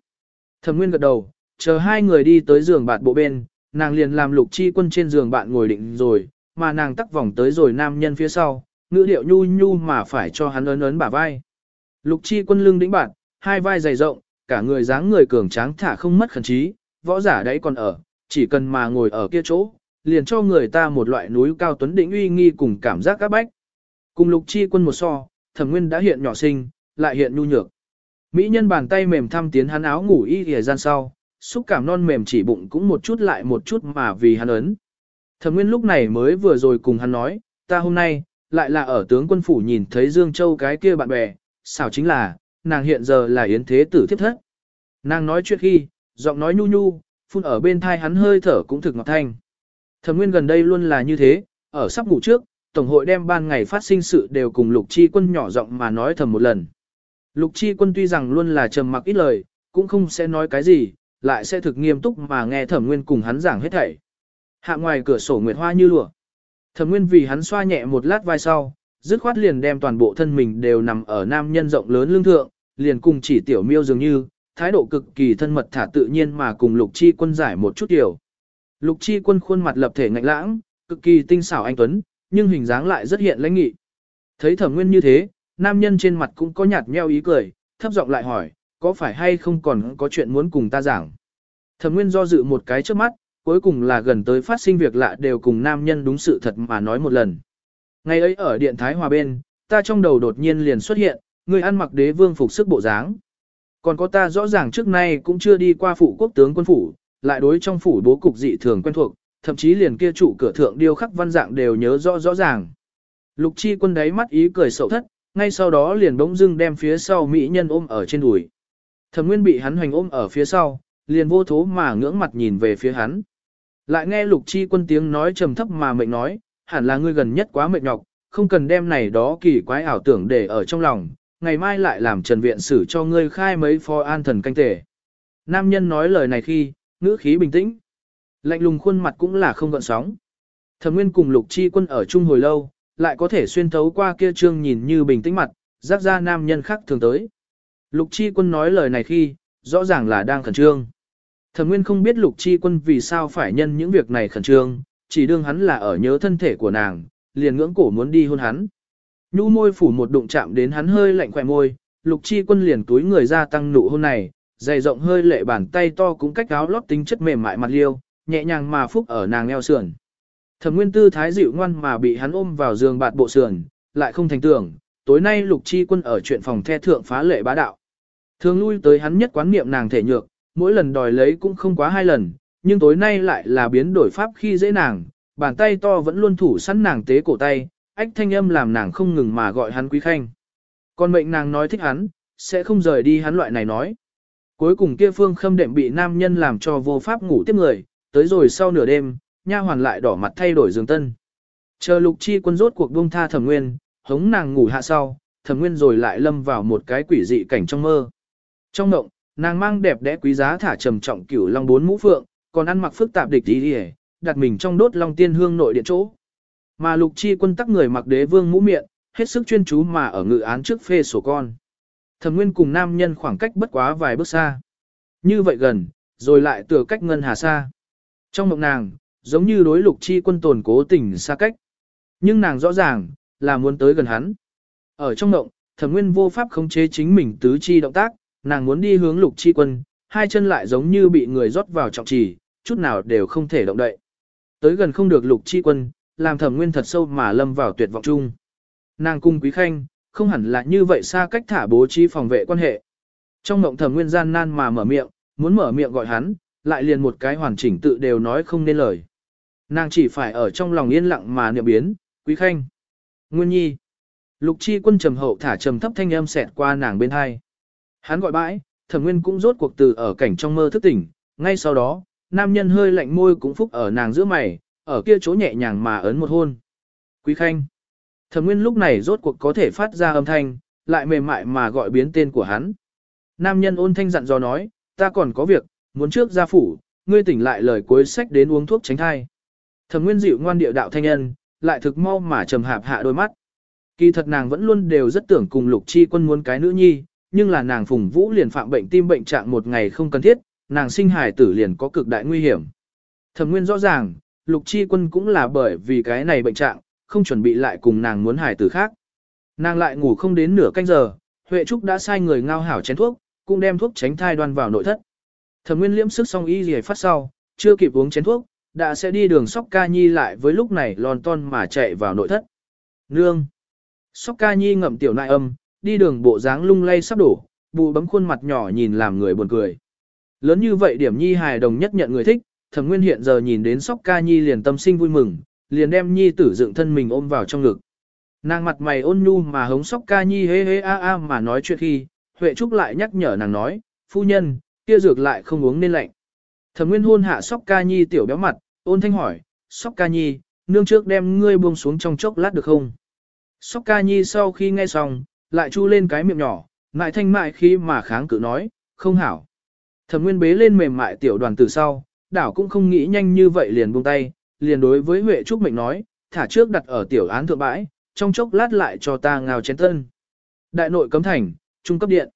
Thẩm nguyên gật đầu, chờ hai người đi tới giường bạn bộ bên, nàng liền làm lục chi quân trên giường bạn ngồi định rồi, mà nàng tắc vòng tới rồi nam nhân phía sau, ngữ điệu nhu nhu mà phải cho hắn ấn ấn bả vai. Lục chi quân lưng đĩnh bạn, hai vai dày rộng, cả người dáng người cường tráng thả không mất khẩn trí, võ giả đấy còn ở, chỉ cần mà ngồi ở kia chỗ, liền cho người ta một loại núi cao tuấn đỉnh uy nghi cùng cảm giác các bách. Cùng lục chi quân một so, thẩm nguyên đã hiện nhỏ sinh, lại hiện nhu nhược. Mỹ nhân bàn tay mềm thăm tiến hắn áo ngủ y ghề gian sau, xúc cảm non mềm chỉ bụng cũng một chút lại một chút mà vì hắn ấn. Thẩm nguyên lúc này mới vừa rồi cùng hắn nói, ta hôm nay, lại là ở tướng quân phủ nhìn thấy Dương Châu cái kia bạn bè, xảo chính là, nàng hiện giờ là yến thế tử thiếp thất. Nàng nói chuyện khi, giọng nói nhu nhu, phun ở bên thai hắn hơi thở cũng thực ngọt thanh. Thẩm Nguyên gần đây luôn là như thế, ở sắp ngủ trước, Tổng hội đem ban ngày phát sinh sự đều cùng Lục Chi Quân nhỏ giọng mà nói thầm một lần. Lục Chi Quân tuy rằng luôn là trầm mặc ít lời, cũng không sẽ nói cái gì, lại sẽ thực nghiêm túc mà nghe Thẩm Nguyên cùng hắn giảng hết thảy. Hạ ngoài cửa sổ nguyệt hoa như lụa. Thẩm Nguyên vì hắn xoa nhẹ một lát vai sau, dứt khoát liền đem toàn bộ thân mình đều nằm ở nam nhân rộng lớn lưng thượng, liền cùng chỉ tiểu miêu dường như, thái độ cực kỳ thân mật thả tự nhiên mà cùng Lục Chi Quân giải một chút điều. Lục Chi Quân khuôn mặt lập thể ngạnh lãng, cực kỳ tinh xảo anh tuấn, nhưng hình dáng lại rất hiện lãnh nghị. Thấy Thẩm Nguyên như thế, nam nhân trên mặt cũng có nhạt nheo ý cười, thấp giọng lại hỏi, có phải hay không còn có chuyện muốn cùng ta giảng. Thẩm Nguyên do dự một cái trước mắt, cuối cùng là gần tới phát sinh việc lạ đều cùng nam nhân đúng sự thật mà nói một lần. Ngày ấy ở điện Thái Hòa bên, ta trong đầu đột nhiên liền xuất hiện, người ăn mặc đế vương phục sức bộ dáng. Còn có ta rõ ràng trước nay cũng chưa đi qua phủ quốc tướng quân phủ, lại đối trong phủ bố cục dị thường quen thuộc, thậm chí liền kia chủ cửa thượng điêu khắc văn dạng đều nhớ rõ rõ ràng. Lục chi quân đáy mắt ý cười sậu thất, ngay sau đó liền bỗng dưng đem phía sau mỹ nhân ôm ở trên đùi. Thẩm Nguyên bị hắn hoành ôm ở phía sau, liền vô thố mà ngưỡng mặt nhìn về phía hắn. Lại nghe Lục Chi Quân tiếng nói trầm thấp mà mệnh nói, hẳn là ngươi gần nhất quá mệt nhọc, không cần đem này đó kỳ quái ảo tưởng để ở trong lòng, ngày mai lại làm Trần viện xử cho ngươi khai mấy pho an thần canh tể. Nam nhân nói lời này khi, ngữ khí bình tĩnh. Lạnh lùng khuôn mặt cũng là không gợn sóng. Thẩm Nguyên cùng Lục Chi Quân ở chung hồi lâu, lại có thể xuyên thấu qua kia trương nhìn như bình tĩnh mặt, rắc ra nam nhân khác thường tới. Lục Chi Quân nói lời này khi, rõ ràng là đang khẩn trương. Thẩm Nguyên không biết Lục Chi Quân vì sao phải nhân những việc này khẩn trương, chỉ đương hắn là ở nhớ thân thể của nàng, liền ngưỡng cổ muốn đi hôn hắn. Nhũ môi phủ một đụng chạm đến hắn hơi lạnh khỏe môi, Lục Chi Quân liền túi người ra tăng nụ hôn này, dày rộng hơi lệ bàn tay to cũng cách áo lót tính chất mềm mại mặt liêu, nhẹ nhàng mà phúc ở nàng eo sườn. Thẩm Nguyên Tư thái dịu ngoan mà bị hắn ôm vào giường bạt bộ sườn, lại không thành tưởng, tối nay Lục Chi Quân ở chuyện phòng the thượng phá lệ bá đạo. Thường lui tới hắn nhất quán niệm nàng thể nhược, mỗi lần đòi lấy cũng không quá hai lần, nhưng tối nay lại là biến đổi pháp khi dễ nàng, bàn tay to vẫn luôn thủ sẵn nàng tế cổ tay, ách thanh âm làm nàng không ngừng mà gọi hắn quý khanh. Còn mệnh nàng nói thích hắn, sẽ không rời đi hắn loại này nói. Cuối cùng kia phương khâm đệm bị nam nhân làm cho vô pháp ngủ tiếp người, tới rồi sau nửa đêm, nha hoàn lại đỏ mặt thay đổi giường tân. Chờ lục chi quân rốt cuộc buông tha thẩm nguyên, hống nàng ngủ hạ sau, thẩm nguyên rồi lại lâm vào một cái quỷ dị cảnh trong mơ. Trong ngộng, nàng mang đẹp đẽ quý giá thả trầm trọng cửu long bốn mũ phượng, còn ăn mặc phức tạp địch đi đi đặt mình trong đốt long tiên hương nội điện chỗ. Mà lục chi quân tắc người mặc đế vương mũ miệng, hết sức chuyên chú mà ở ngự án trước phê sổ con. Thẩm Nguyên cùng nam nhân khoảng cách bất quá vài bước xa. Như vậy gần, rồi lại tựa cách ngân hà xa. Trong mộng nàng, giống như đối lục chi quân tồn cố tình xa cách. Nhưng nàng rõ ràng, là muốn tới gần hắn. Ở trong mộng, Thẩm Nguyên vô pháp khống chế chính mình tứ chi động tác, nàng muốn đi hướng lục chi quân, hai chân lại giống như bị người rót vào trọng trì, chút nào đều không thể động đậy. Tới gần không được lục chi quân, làm thẩm nguyên thật sâu mà lâm vào tuyệt vọng chung. Nàng cung quý khanh, không hẳn là như vậy xa cách thả bố trí phòng vệ quan hệ. Trong mộng thẩm nguyên gian nan mà mở miệng, muốn mở miệng gọi hắn, lại liền một cái hoàn chỉnh tự đều nói không nên lời. Nàng chỉ phải ở trong lòng yên lặng mà niệm biến, quý khanh. Nguyên nhi. Lục chi quân trầm hậu thả trầm thấp thanh âm xẹt qua nàng bên hai. Hắn gọi bãi, thẩm nguyên cũng rốt cuộc từ ở cảnh trong mơ thức tỉnh, ngay sau đó, nam nhân hơi lạnh môi cũng phúc ở nàng giữa mày, ở kia chỗ nhẹ nhàng mà ấn một hôn. Quý khanh. Thẩm nguyên lúc này rốt cuộc có thể phát ra âm thanh, lại mềm mại mà gọi biến tên của hắn. Nam nhân ôn thanh dặn dò nói, ta còn có việc, muốn trước ra phủ, ngươi tỉnh lại lời cuối sách đến uống thuốc tránh thai. Thẩm Nguyên dịu ngoan địa đạo thanh nhân, lại thực mau mà trầm hạp hạ đôi mắt. Kỳ thật nàng vẫn luôn đều rất tưởng cùng Lục Chi Quân muốn cái nữ nhi, nhưng là nàng Phùng Vũ liền phạm bệnh tim bệnh trạng một ngày không cần thiết, nàng sinh hài tử liền có cực đại nguy hiểm. Thẩm Nguyên rõ ràng, Lục Chi Quân cũng là bởi vì cái này bệnh trạng, không chuẩn bị lại cùng nàng muốn hài tử khác. Nàng lại ngủ không đến nửa canh giờ, Huệ Trúc đã sai người ngao hảo chén thuốc, cũng đem thuốc tránh thai đoan vào nội thất. Thẩm Nguyên liễm sức xong y gì phát sau, chưa kịp uống chén thuốc, đã sẽ đi đường Sóc Ca Nhi lại với lúc này lon ton mà chạy vào nội thất. Nương! Sóc Ca Nhi ngậm tiểu nại âm, đi đường bộ dáng lung lay sắp đổ, bụ bấm khuôn mặt nhỏ nhìn làm người buồn cười. Lớn như vậy điểm Nhi hài đồng nhất nhận người thích, Thẩm Nguyên hiện giờ nhìn đến Sóc Ca Nhi liền tâm sinh vui mừng, liền đem Nhi tử dựng thân mình ôm vào trong ngực. Nàng mặt mày ôn nhu mà hống Sóc Ca Nhi hê hê a a mà nói chuyện khi, Huệ Trúc lại nhắc nhở nàng nói, phu nhân, kia dược lại không uống nên lạnh. Thẩm Nguyên hôn hạ Sóc Ca Nhi tiểu béo mặt, ôn thanh hỏi, Sóc Ca Nhi, nương trước đem ngươi buông xuống trong chốc lát được không? Sóc Ca Nhi sau khi nghe xong, lại chu lên cái miệng nhỏ, ngại thanh mại khi mà kháng cự nói, không hảo. Thẩm Nguyên bế lên mềm mại tiểu đoàn từ sau, đảo cũng không nghĩ nhanh như vậy liền buông tay, liền đối với Huệ Trúc mệnh nói, thả trước đặt ở tiểu án thượng bãi, trong chốc lát lại cho ta ngào chén tân. Đại nội cấm thành, trung cấp điện.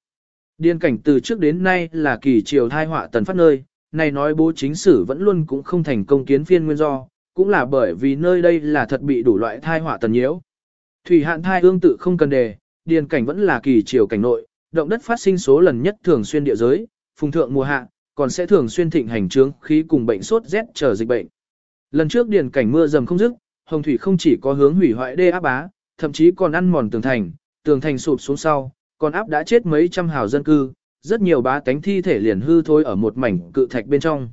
Điên cảnh từ trước đến nay là kỳ triều thai họa tần phát nơi, này nói bố chính sử vẫn luôn cũng không thành công kiến phiên nguyên do, cũng là bởi vì nơi đây là thật bị đủ loại thai họa tần nhiễu. Thủy hạn thai ương tự không cần đề, điền cảnh vẫn là kỳ triều cảnh nội, động đất phát sinh số lần nhất thường xuyên địa giới, phùng thượng mùa hạ, còn sẽ thường xuyên thịnh hành trướng khí cùng bệnh sốt rét chờ dịch bệnh. Lần trước điền cảnh mưa dầm không dứt, hồng thủy không chỉ có hướng hủy hoại đê áp bá, thậm chí còn ăn mòn tường thành, tường thành sụp xuống sau, còn áp đã chết mấy trăm hào dân cư, rất nhiều bá tánh thi thể liền hư thôi ở một mảnh cự thạch bên trong.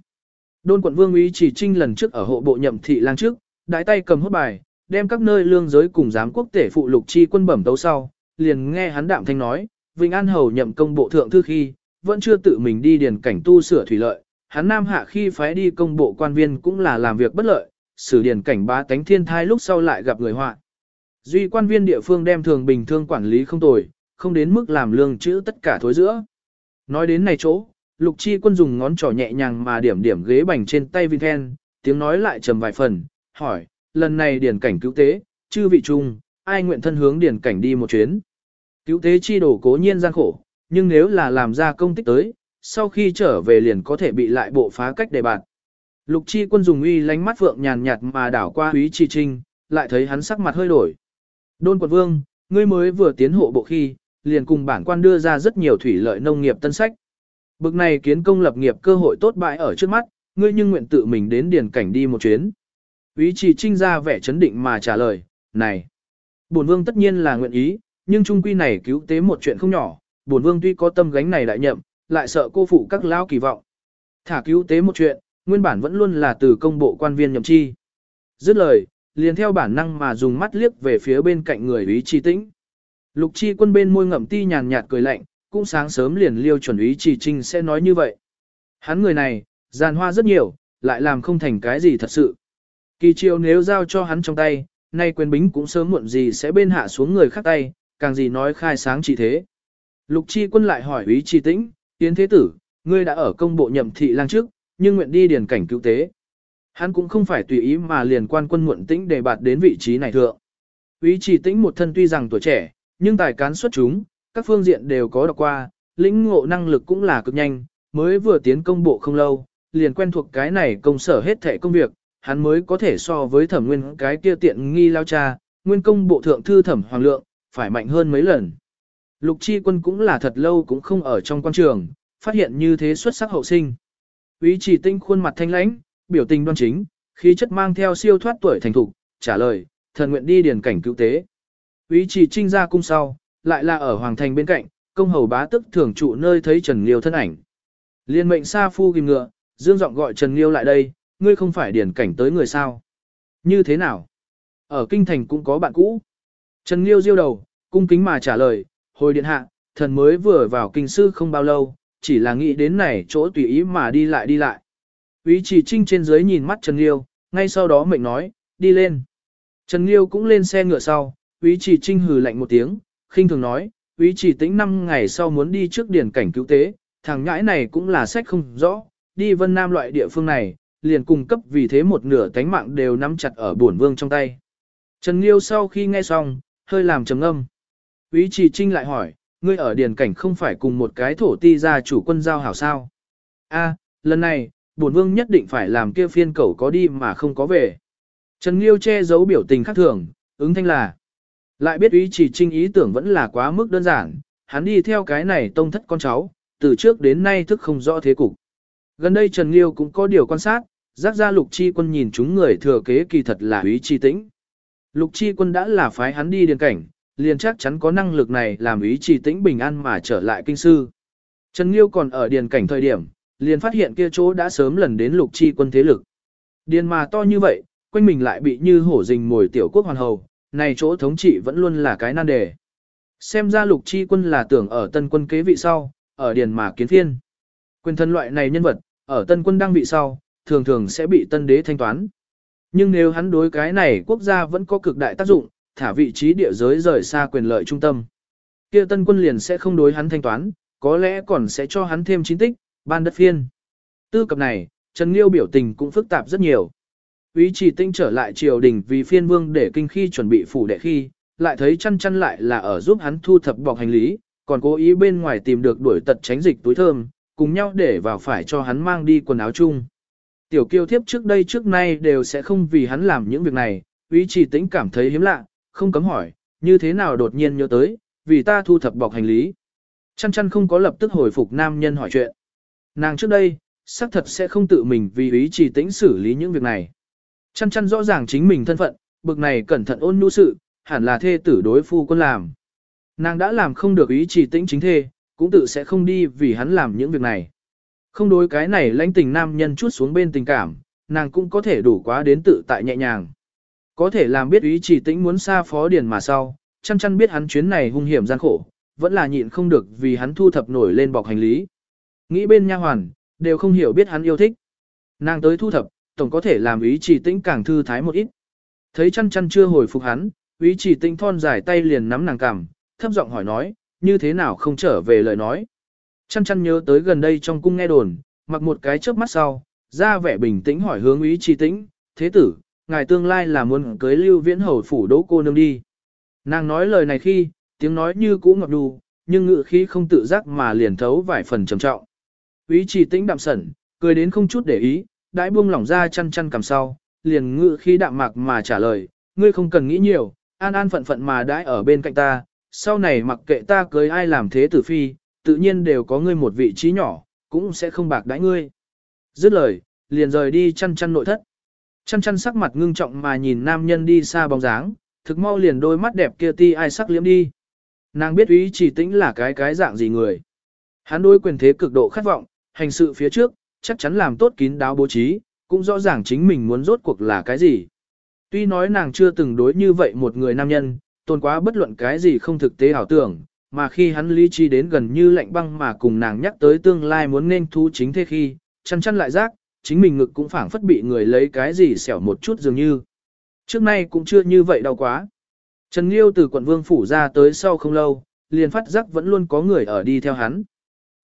Đôn quận vương ý chỉ trinh lần trước ở hộ bộ nhậm thị lang trước, đại tay cầm hốt bài, đem các nơi lương giới cùng giám quốc tể phụ lục chi quân bẩm tấu sau, liền nghe hắn đạm thanh nói, Vinh An Hầu nhậm công bộ thượng thư khi, vẫn chưa tự mình đi điền cảnh tu sửa thủy lợi, hắn nam hạ khi phái đi công bộ quan viên cũng là làm việc bất lợi, xử điền cảnh bá tánh thiên thai lúc sau lại gặp người họa. Duy quan viên địa phương đem thường bình thường quản lý không tồi, không đến mức làm lương chữ tất cả thối giữa. Nói đến này chỗ, lục chi quân dùng ngón trỏ nhẹ nhàng mà điểm điểm ghế bành trên tay Vinh tiếng nói lại trầm vài phần, hỏi, lần này điển cảnh cứu tế, chư vị trung, ai nguyện thân hướng điển cảnh đi một chuyến. Cứu tế chi đổ cố nhiên gian khổ, nhưng nếu là làm ra công tích tới, sau khi trở về liền có thể bị lại bộ phá cách đề bạt. Lục chi quân dùng uy lánh mắt vượng nhàn nhạt mà đảo qua Úy Chi Trinh, lại thấy hắn sắc mặt hơi đổi. Đôn quận vương, ngươi mới vừa tiến hộ bộ khi, liền cùng bản quan đưa ra rất nhiều thủy lợi nông nghiệp tân sách. Bực này kiến công lập nghiệp cơ hội tốt bại ở trước mắt, ngươi nhưng nguyện tự mình đến điền cảnh đi một chuyến. quý chỉ trinh ra vẻ chấn định mà trả lời, này, bổn vương tất nhiên là nguyện ý, nhưng trung quy này cứu tế một chuyện không nhỏ, bổn vương tuy có tâm gánh này lại nhậm, lại sợ cô phụ các lao kỳ vọng. Thả cứu tế một chuyện, nguyên bản vẫn luôn là từ công bộ quan viên nhậm chi. Dứt lời, liền theo bản năng mà dùng mắt liếc về phía bên cạnh người ý chi tĩnh. Lục chi quân bên môi ngậm ti nhàn nhạt cười lạnh, cũng sáng sớm liền liêu chuẩn ý chỉ trinh sẽ nói như vậy. Hắn người này, giàn hoa rất nhiều, lại làm không thành cái gì thật sự. Kỳ chiều nếu giao cho hắn trong tay, nay quyền bính cũng sớm muộn gì sẽ bên hạ xuống người khác tay, càng gì nói khai sáng chỉ thế. Lục chi quân lại hỏi ý chi tĩnh, tiến thế tử, ngươi đã ở công bộ nhậm thị lang trước, nhưng nguyện đi điền cảnh cứu tế. Hắn cũng không phải tùy ý mà liền quan quân muộn tĩnh để bạt đến vị trí này thượng. Ý chi tĩnh một thân tuy rằng tuổi trẻ, nhưng tài cán xuất chúng, các phương diện đều có đọc qua, lĩnh ngộ năng lực cũng là cực nhanh, mới vừa tiến công bộ không lâu, liền quen thuộc cái này công sở hết thể công việc, hắn mới có thể so với thẩm nguyên cái kia tiện nghi lao cha, nguyên công bộ thượng thư thẩm hoàng lượng, phải mạnh hơn mấy lần. Lục chi quân cũng là thật lâu cũng không ở trong quan trường, phát hiện như thế xuất sắc hậu sinh. Ý chỉ tinh khuôn mặt thanh lãnh, biểu tình đoan chính, khí chất mang theo siêu thoát tuổi thành thục, trả lời, thần nguyện đi điền cảnh cứu tế. Ý chỉ trinh ra cung sau, lại là ở hoàng thành bên cạnh, công hầu bá tức thường trụ nơi thấy Trần Liêu thân ảnh. Liên mệnh sa phu kìm ngựa, dương giọng gọi Trần Liêu lại đây, ngươi không phải điển cảnh tới người sao. Như thế nào? Ở kinh thành cũng có bạn cũ. Trần Liêu diêu đầu, cung kính mà trả lời, hồi điện hạ, thần mới vừa vào kinh sư không bao lâu, chỉ là nghĩ đến này chỗ tùy ý mà đi lại đi lại. Ý chỉ trinh trên dưới nhìn mắt Trần Liêu, ngay sau đó mệnh nói, đi lên. Trần Liêu cũng lên xe ngựa sau, Ý chỉ trinh hừ lạnh một tiếng, khinh thường nói, Ý chỉ tĩnh năm ngày sau muốn đi trước điển cảnh cứu tế, thằng nhãi này cũng là sách không rõ, đi vân nam loại địa phương này, liền cung cấp vì thế một nửa tánh mạng đều nắm chặt ở bổn vương trong tay. Trần Liêu sau khi nghe xong, hơi làm trầm âm. Úy Trì Trinh lại hỏi, ngươi ở điền cảnh không phải cùng một cái thổ ti gia chủ quân giao hảo sao? A, lần này, bổn vương nhất định phải làm kia phiên cẩu có đi mà không có về. Trần Liêu che giấu biểu tình khác thường, ứng thanh là. Lại biết Úy Trì Trinh ý tưởng vẫn là quá mức đơn giản, hắn đi theo cái này tông thất con cháu, từ trước đến nay thức không rõ thế cục. Gần đây Trần Liêu cũng có điều quan sát, giác ra lục chi quân nhìn chúng người thừa kế kỳ thật là Úy Chi Tĩnh. Lục chi quân đã là phái hắn đi điền cảnh, liền chắc chắn có năng lực này làm ý trì tĩnh bình an mà trở lại kinh sư. Trần Liêu còn ở điền cảnh thời điểm, liền phát hiện kia chỗ đã sớm lần đến lục chi quân thế lực. Điền mà to như vậy, quanh mình lại bị như hổ rình mồi tiểu quốc hoàn hầu, này chỗ thống trị vẫn luôn là cái nan đề. Xem ra lục chi quân là tưởng ở tân quân kế vị sau, ở điền mà kiến thiên. Quyền thân loại này nhân vật, ở tân quân đăng vị sau, thường thường sẽ bị tân đế thanh toán. Nhưng nếu hắn đối cái này quốc gia vẫn có cực đại tác dụng, thả vị trí địa giới rời xa quyền lợi trung tâm. kia tân quân liền sẽ không đối hắn thanh toán, có lẽ còn sẽ cho hắn thêm chính tích, ban đất phiên. Tư cập này, Trần Liêu biểu tình cũng phức tạp rất nhiều. Ý chỉ tinh trở lại triều đình vì phiên vương để kinh khi chuẩn bị phủ đệ khi, lại thấy chăn chăn lại là ở giúp hắn thu thập bọc hành lý, còn cố ý bên ngoài tìm được đuổi tật tránh dịch túi thơm, cùng nhau để vào phải cho hắn mang đi quần áo chung. Tiểu kiêu thiếp trước đây trước nay đều sẽ không vì hắn làm những việc này, ý chỉ tĩnh cảm thấy hiếm lạ, không cấm hỏi, như thế nào đột nhiên nhớ tới, vì ta thu thập bọc hành lý. Chăn chăn không có lập tức hồi phục nam nhân hỏi chuyện. Nàng trước đây, xác thật sẽ không tự mình vì ý chỉ tĩnh xử lý những việc này. Chăn chăn rõ ràng chính mình thân phận, bực này cẩn thận ôn nhu sự, hẳn là thê tử đối phu quân làm. Nàng đã làm không được ý chỉ tĩnh chính thê, cũng tự sẽ không đi vì hắn làm những việc này. Không đối cái này lãnh tình nam nhân chút xuống bên tình cảm, nàng cũng có thể đủ quá đến tự tại nhẹ nhàng. Có thể làm biết ý chỉ tĩnh muốn xa phó điền mà sau, chăn chăn biết hắn chuyến này hung hiểm gian khổ, vẫn là nhịn không được vì hắn thu thập nổi lên bọc hành lý. Nghĩ bên nha hoàn, đều không hiểu biết hắn yêu thích. Nàng tới thu thập, tổng có thể làm ý chỉ tĩnh càng thư thái một ít. Thấy chăn chăn chưa hồi phục hắn, ý chỉ tĩnh thon dài tay liền nắm nàng cằm, thấp giọng hỏi nói, như thế nào không trở về lời nói. Chăn chăn nhớ tới gần đây trong cung nghe đồn, mặc một cái chớp mắt sau, ra vẻ bình tĩnh hỏi hướng ý chỉ tĩnh, thế tử, ngài tương lai là muốn cưới lưu viễn hầu phủ đỗ cô nương đi. Nàng nói lời này khi, tiếng nói như cũ ngập đù, nhưng ngự khí không tự giác mà liền thấu vài phần trầm trọng. Ý chỉ tĩnh đạm sẩn, cười đến không chút để ý, đãi buông lỏng ra chăn chăn cầm sau, liền ngự khí đạm mạc mà trả lời, ngươi không cần nghĩ nhiều, an an phận phận mà đãi ở bên cạnh ta, sau này mặc kệ ta cưới ai làm thế tử phi, tự nhiên đều có ngươi một vị trí nhỏ, cũng sẽ không bạc đãi ngươi. Dứt lời, liền rời đi chăn chăn nội thất. Chăn chăn sắc mặt ngưng trọng mà nhìn nam nhân đi xa bóng dáng, thực mau liền đôi mắt đẹp kia ti ai sắc liếm đi. Nàng biết ý chỉ tĩnh là cái cái dạng gì người. Hắn đối quyền thế cực độ khát vọng, hành sự phía trước, chắc chắn làm tốt kín đáo bố trí, cũng rõ ràng chính mình muốn rốt cuộc là cái gì. Tuy nói nàng chưa từng đối như vậy một người nam nhân, tôn quá bất luận cái gì không thực tế ảo tưởng, mà khi hắn lý trí đến gần như lạnh băng mà cùng nàng nhắc tới tương lai muốn nên thú chính thế khi, chăn chăn lại giác, chính mình ngực cũng phảng phất bị người lấy cái gì xẻo một chút dường như. Trước nay cũng chưa như vậy đau quá. Trần Liêu từ quận vương phủ ra tới sau không lâu, liền phát giác vẫn luôn có người ở đi theo hắn.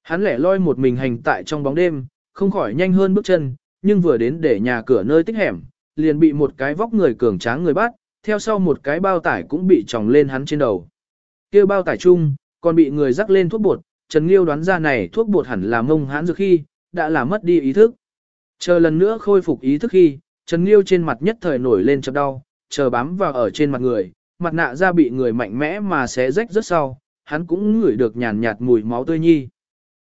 Hắn lẻ loi một mình hành tại trong bóng đêm, không khỏi nhanh hơn bước chân, nhưng vừa đến để nhà cửa nơi tích hẻm, liền bị một cái vóc người cường tráng người bắt, theo sau một cái bao tải cũng bị tròng lên hắn trên đầu. kia bao tải chung, còn bị người rắc lên thuốc bột, Trần Liêu đoán ra này thuốc bột hẳn là mông hãn dược khi, đã làm mất đi ý thức. Chờ lần nữa khôi phục ý thức khi, Trần Nghiêu trên mặt nhất thời nổi lên chập đau, chờ bám vào ở trên mặt người, mặt nạ ra bị người mạnh mẽ mà xé rách rất sau, hắn cũng ngửi được nhàn nhạt mùi máu tươi nhi.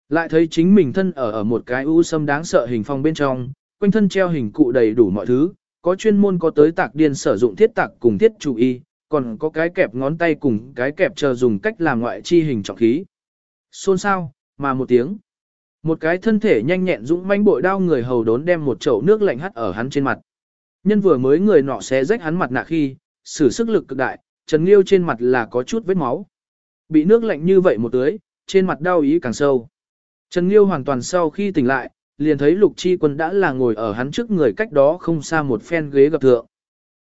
Lại thấy chính mình thân ở ở một cái u sâm đáng sợ hình phong bên trong, quanh thân treo hình cụ đầy đủ mọi thứ, có chuyên môn có tới tạc điên sử dụng thiết tạc cùng thiết chủ y, còn có cái kẹp ngón tay cùng cái kẹp chờ dùng cách làm ngoại chi hình trọng khí. Xôn sao, mà một tiếng. Một cái thân thể nhanh nhẹn dũng manh bội đao người hầu đốn đem một chậu nước lạnh hắt ở hắn trên mặt. Nhân vừa mới người nọ xé rách hắn mặt nạ khi, sử sức lực cực đại, Trần Liêu trên mặt là có chút vết máu. Bị nước lạnh như vậy một tưới, trên mặt đau ý càng sâu. Trần Liêu hoàn toàn sau khi tỉnh lại, liền thấy Lục Chi Quân đã là ngồi ở hắn trước người cách đó không xa một phen ghế gặp thượng.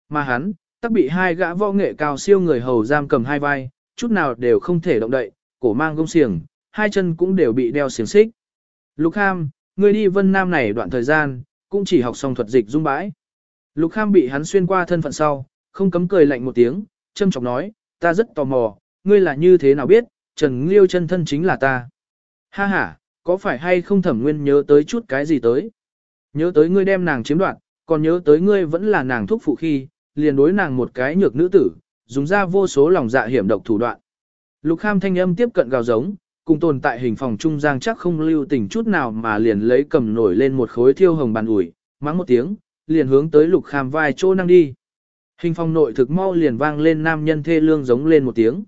Mà hắn, tắc bị hai gã võ nghệ cao siêu người hầu giam cầm hai vai, chút nào đều không thể động đậy, cổ mang gông xiềng, hai chân cũng đều bị đeo xiềng xích. Lục Kham, ngươi đi Vân Nam này đoạn thời gian, cũng chỉ học xong thuật dịch dung bãi. Lục Kham bị hắn xuyên qua thân phận sau, không cấm cười lạnh một tiếng, châm chọc nói, ta rất tò mò, ngươi là như thế nào biết, Trần Liêu chân thân chính là ta. Ha ha, có phải hay không thẩm nguyên nhớ tới chút cái gì tới? Nhớ tới ngươi đem nàng chiếm đoạt, còn nhớ tới ngươi vẫn là nàng thúc phụ khi, liền đối nàng một cái nhược nữ tử, dùng ra vô số lòng dạ hiểm độc thủ đoạn. Lục Kham thanh âm tiếp cận gào giống, cùng tồn tại hình phòng trung giang chắc không lưu tình chút nào mà liền lấy cầm nổi lên một khối thiêu hồng bàn ủi, mắng một tiếng, liền hướng tới Lục Kham vai chỗ năng đi. Hình phòng nội thực mau liền vang lên nam nhân thê lương giống lên một tiếng.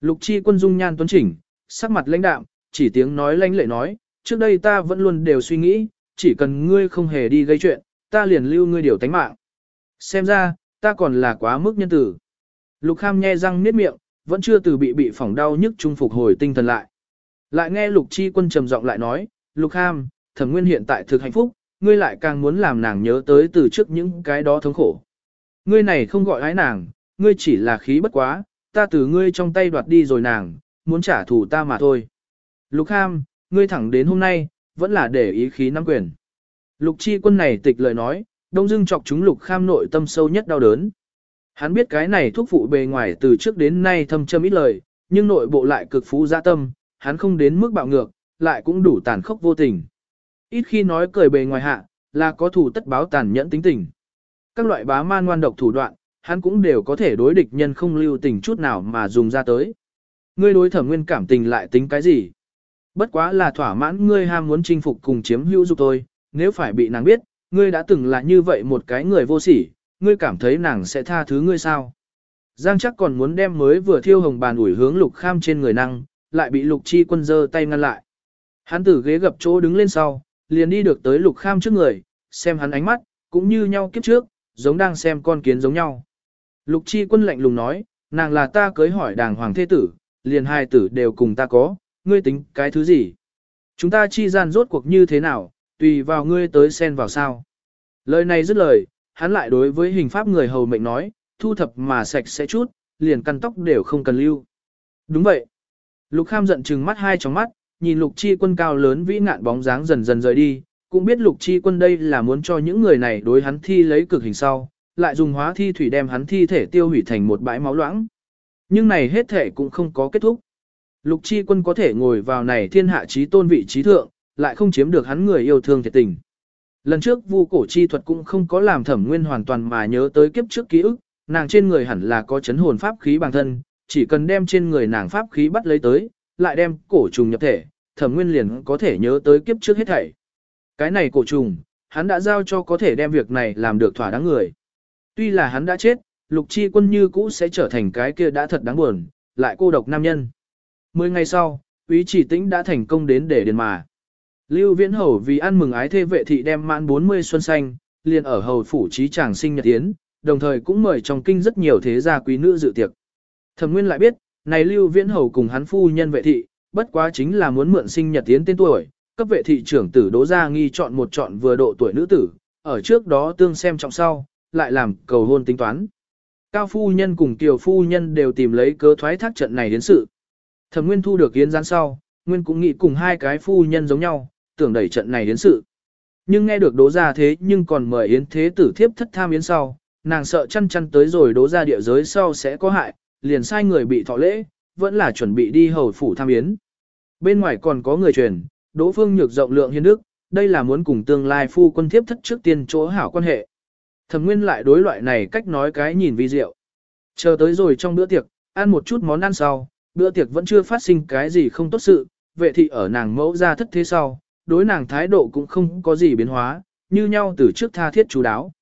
Lục chi quân dung nhan tuấn chỉnh, sắc mặt lãnh đạm, chỉ tiếng nói lãnh lệ nói, trước đây ta vẫn luôn đều suy nghĩ, chỉ cần ngươi không hề đi gây chuyện, ta liền lưu ngươi điều tánh mạng. Xem ra, ta còn là quá mức nhân tử. Lục Kham nhe răng niết miệng, vẫn chưa từ bị bị phỏng đau nhức trung phục hồi tinh thần lại. Lại nghe Lục Chi Quân trầm giọng lại nói, Lục ham Thẩm Nguyên hiện tại thực hạnh phúc, ngươi lại càng muốn làm nàng nhớ tới từ trước những cái đó thống khổ. Ngươi này không gọi ái nàng, ngươi chỉ là khí bất quá, ta từ ngươi trong tay đoạt đi rồi nàng, muốn trả thù ta mà thôi. Lục ham ngươi thẳng đến hôm nay, vẫn là để ý khí nắm quyền. Lục chi quân này tịch lời nói, đông dưng chọc chúng lục kham nội tâm sâu nhất đau đớn. Hắn biết cái này thuốc phụ bề ngoài từ trước đến nay thâm châm ít lời, nhưng nội bộ lại cực phú gia tâm, hắn không đến mức bạo ngược, lại cũng đủ tàn khốc vô tình. Ít khi nói cười bề ngoài hạ, là có thủ tất báo tàn nhẫn tính tình. Các loại bá man ngoan độc thủ đoạn, hắn cũng đều có thể đối địch nhân không lưu tình chút nào mà dùng ra tới. Ngươi đối thẩm nguyên cảm tình lại tính cái gì? Bất quá là thỏa mãn ngươi ham muốn chinh phục cùng chiếm hữu dục thôi, nếu phải bị nàng biết, ngươi đã từng là như vậy một cái người vô sỉ, ngươi cảm thấy nàng sẽ tha thứ ngươi sao? Giang chắc còn muốn đem mới vừa thiêu hồng bàn ủi hướng lục kham trên người năng, lại bị lục chi quân giơ tay ngăn lại. Hắn từ ghế gập chỗ đứng lên sau, liền đi được tới lục kham trước người, xem hắn ánh mắt, cũng như nhau kiếp trước, giống đang xem con kiến giống nhau. Lục chi quân lạnh lùng nói, nàng là ta cưới hỏi đàng hoàng thế tử, liền hai tử đều cùng ta có, ngươi tính cái thứ gì? Chúng ta chi gian rốt cuộc như thế nào, tùy vào ngươi tới xen vào sao. Lời này dứt lời, hắn lại đối với hình pháp người hầu mệnh nói, thu thập mà sạch sẽ chút, liền căn tóc đều không cần lưu. Đúng vậy. Lục Kham giận trừng mắt hai tròng mắt, nhìn Lục Chi quân cao lớn vĩ ngạn bóng dáng dần dần rời đi, cũng biết Lục Chi quân đây là muốn cho những người này đối hắn thi lấy cực hình sau, lại dùng hóa thi thủy đem hắn thi thể tiêu hủy thành một bãi máu loãng. Nhưng này hết thể cũng không có kết thúc. Lục Chi quân có thể ngồi vào này thiên hạ trí tôn vị trí thượng, lại không chiếm được hắn người yêu thương thiệt tình. Lần trước vu cổ chi thuật cũng không có làm thẩm nguyên hoàn toàn mà nhớ tới kiếp trước ký ức, nàng trên người hẳn là có chấn hồn pháp khí bằng thân, chỉ cần đem trên người nàng pháp khí bắt lấy tới, lại đem cổ trùng nhập thể, thẩm nguyên liền có thể nhớ tới kiếp trước hết thảy. Cái này cổ trùng, hắn đã giao cho có thể đem việc này làm được thỏa đáng người. Tuy là hắn đã chết, lục chi quân như cũ sẽ trở thành cái kia đã thật đáng buồn, lại cô độc nam nhân. Mười ngày sau, Úy chỉ tĩnh đã thành công đến để điền mà. Lưu Viễn Hầu vì ăn mừng ái thê vệ thị đem mãn 40 xuân xanh, liền ở hầu phủ trí chàng sinh nhật tiến, đồng thời cũng mời trong kinh rất nhiều thế gia quý nữ dự tiệc. Thẩm Nguyên lại biết, này Lưu Viễn Hầu cùng hắn phu nhân vệ thị, bất quá chính là muốn mượn sinh nhật tiến tên tuổi, cấp vệ thị trưởng tử Đỗ Gia nghi chọn một chọn vừa độ tuổi nữ tử, ở trước đó tương xem trọng sau, lại làm cầu hôn tính toán. Cao phu nhân cùng tiểu phu nhân đều tìm lấy cớ thoái thác trận này đến sự. Thẩm Nguyên thu được yến gián sau, Nguyên cũng nghĩ cùng hai cái phu nhân giống nhau, tưởng đẩy trận này đến sự. Nhưng nghe được đố ra thế nhưng còn mời yến thế tử thiếp thất tham yến sau, nàng sợ chăn chăn tới rồi đố ra địa giới sau sẽ có hại, liền sai người bị thọ lễ, vẫn là chuẩn bị đi hầu phủ tham yến. Bên ngoài còn có người truyền, đỗ phương nhược rộng lượng hiên đức, đây là muốn cùng tương lai phu quân thiếp thất trước tiên chỗ hảo quan hệ. Thẩm nguyên lại đối loại này cách nói cái nhìn vi diệu. Chờ tới rồi trong bữa tiệc, ăn một chút món ăn sau, bữa tiệc vẫn chưa phát sinh cái gì không tốt sự, vệ thị ở nàng mẫu ra thất thế sau, đối nàng thái độ cũng không có gì biến hóa, như nhau từ trước tha thiết chú đáo.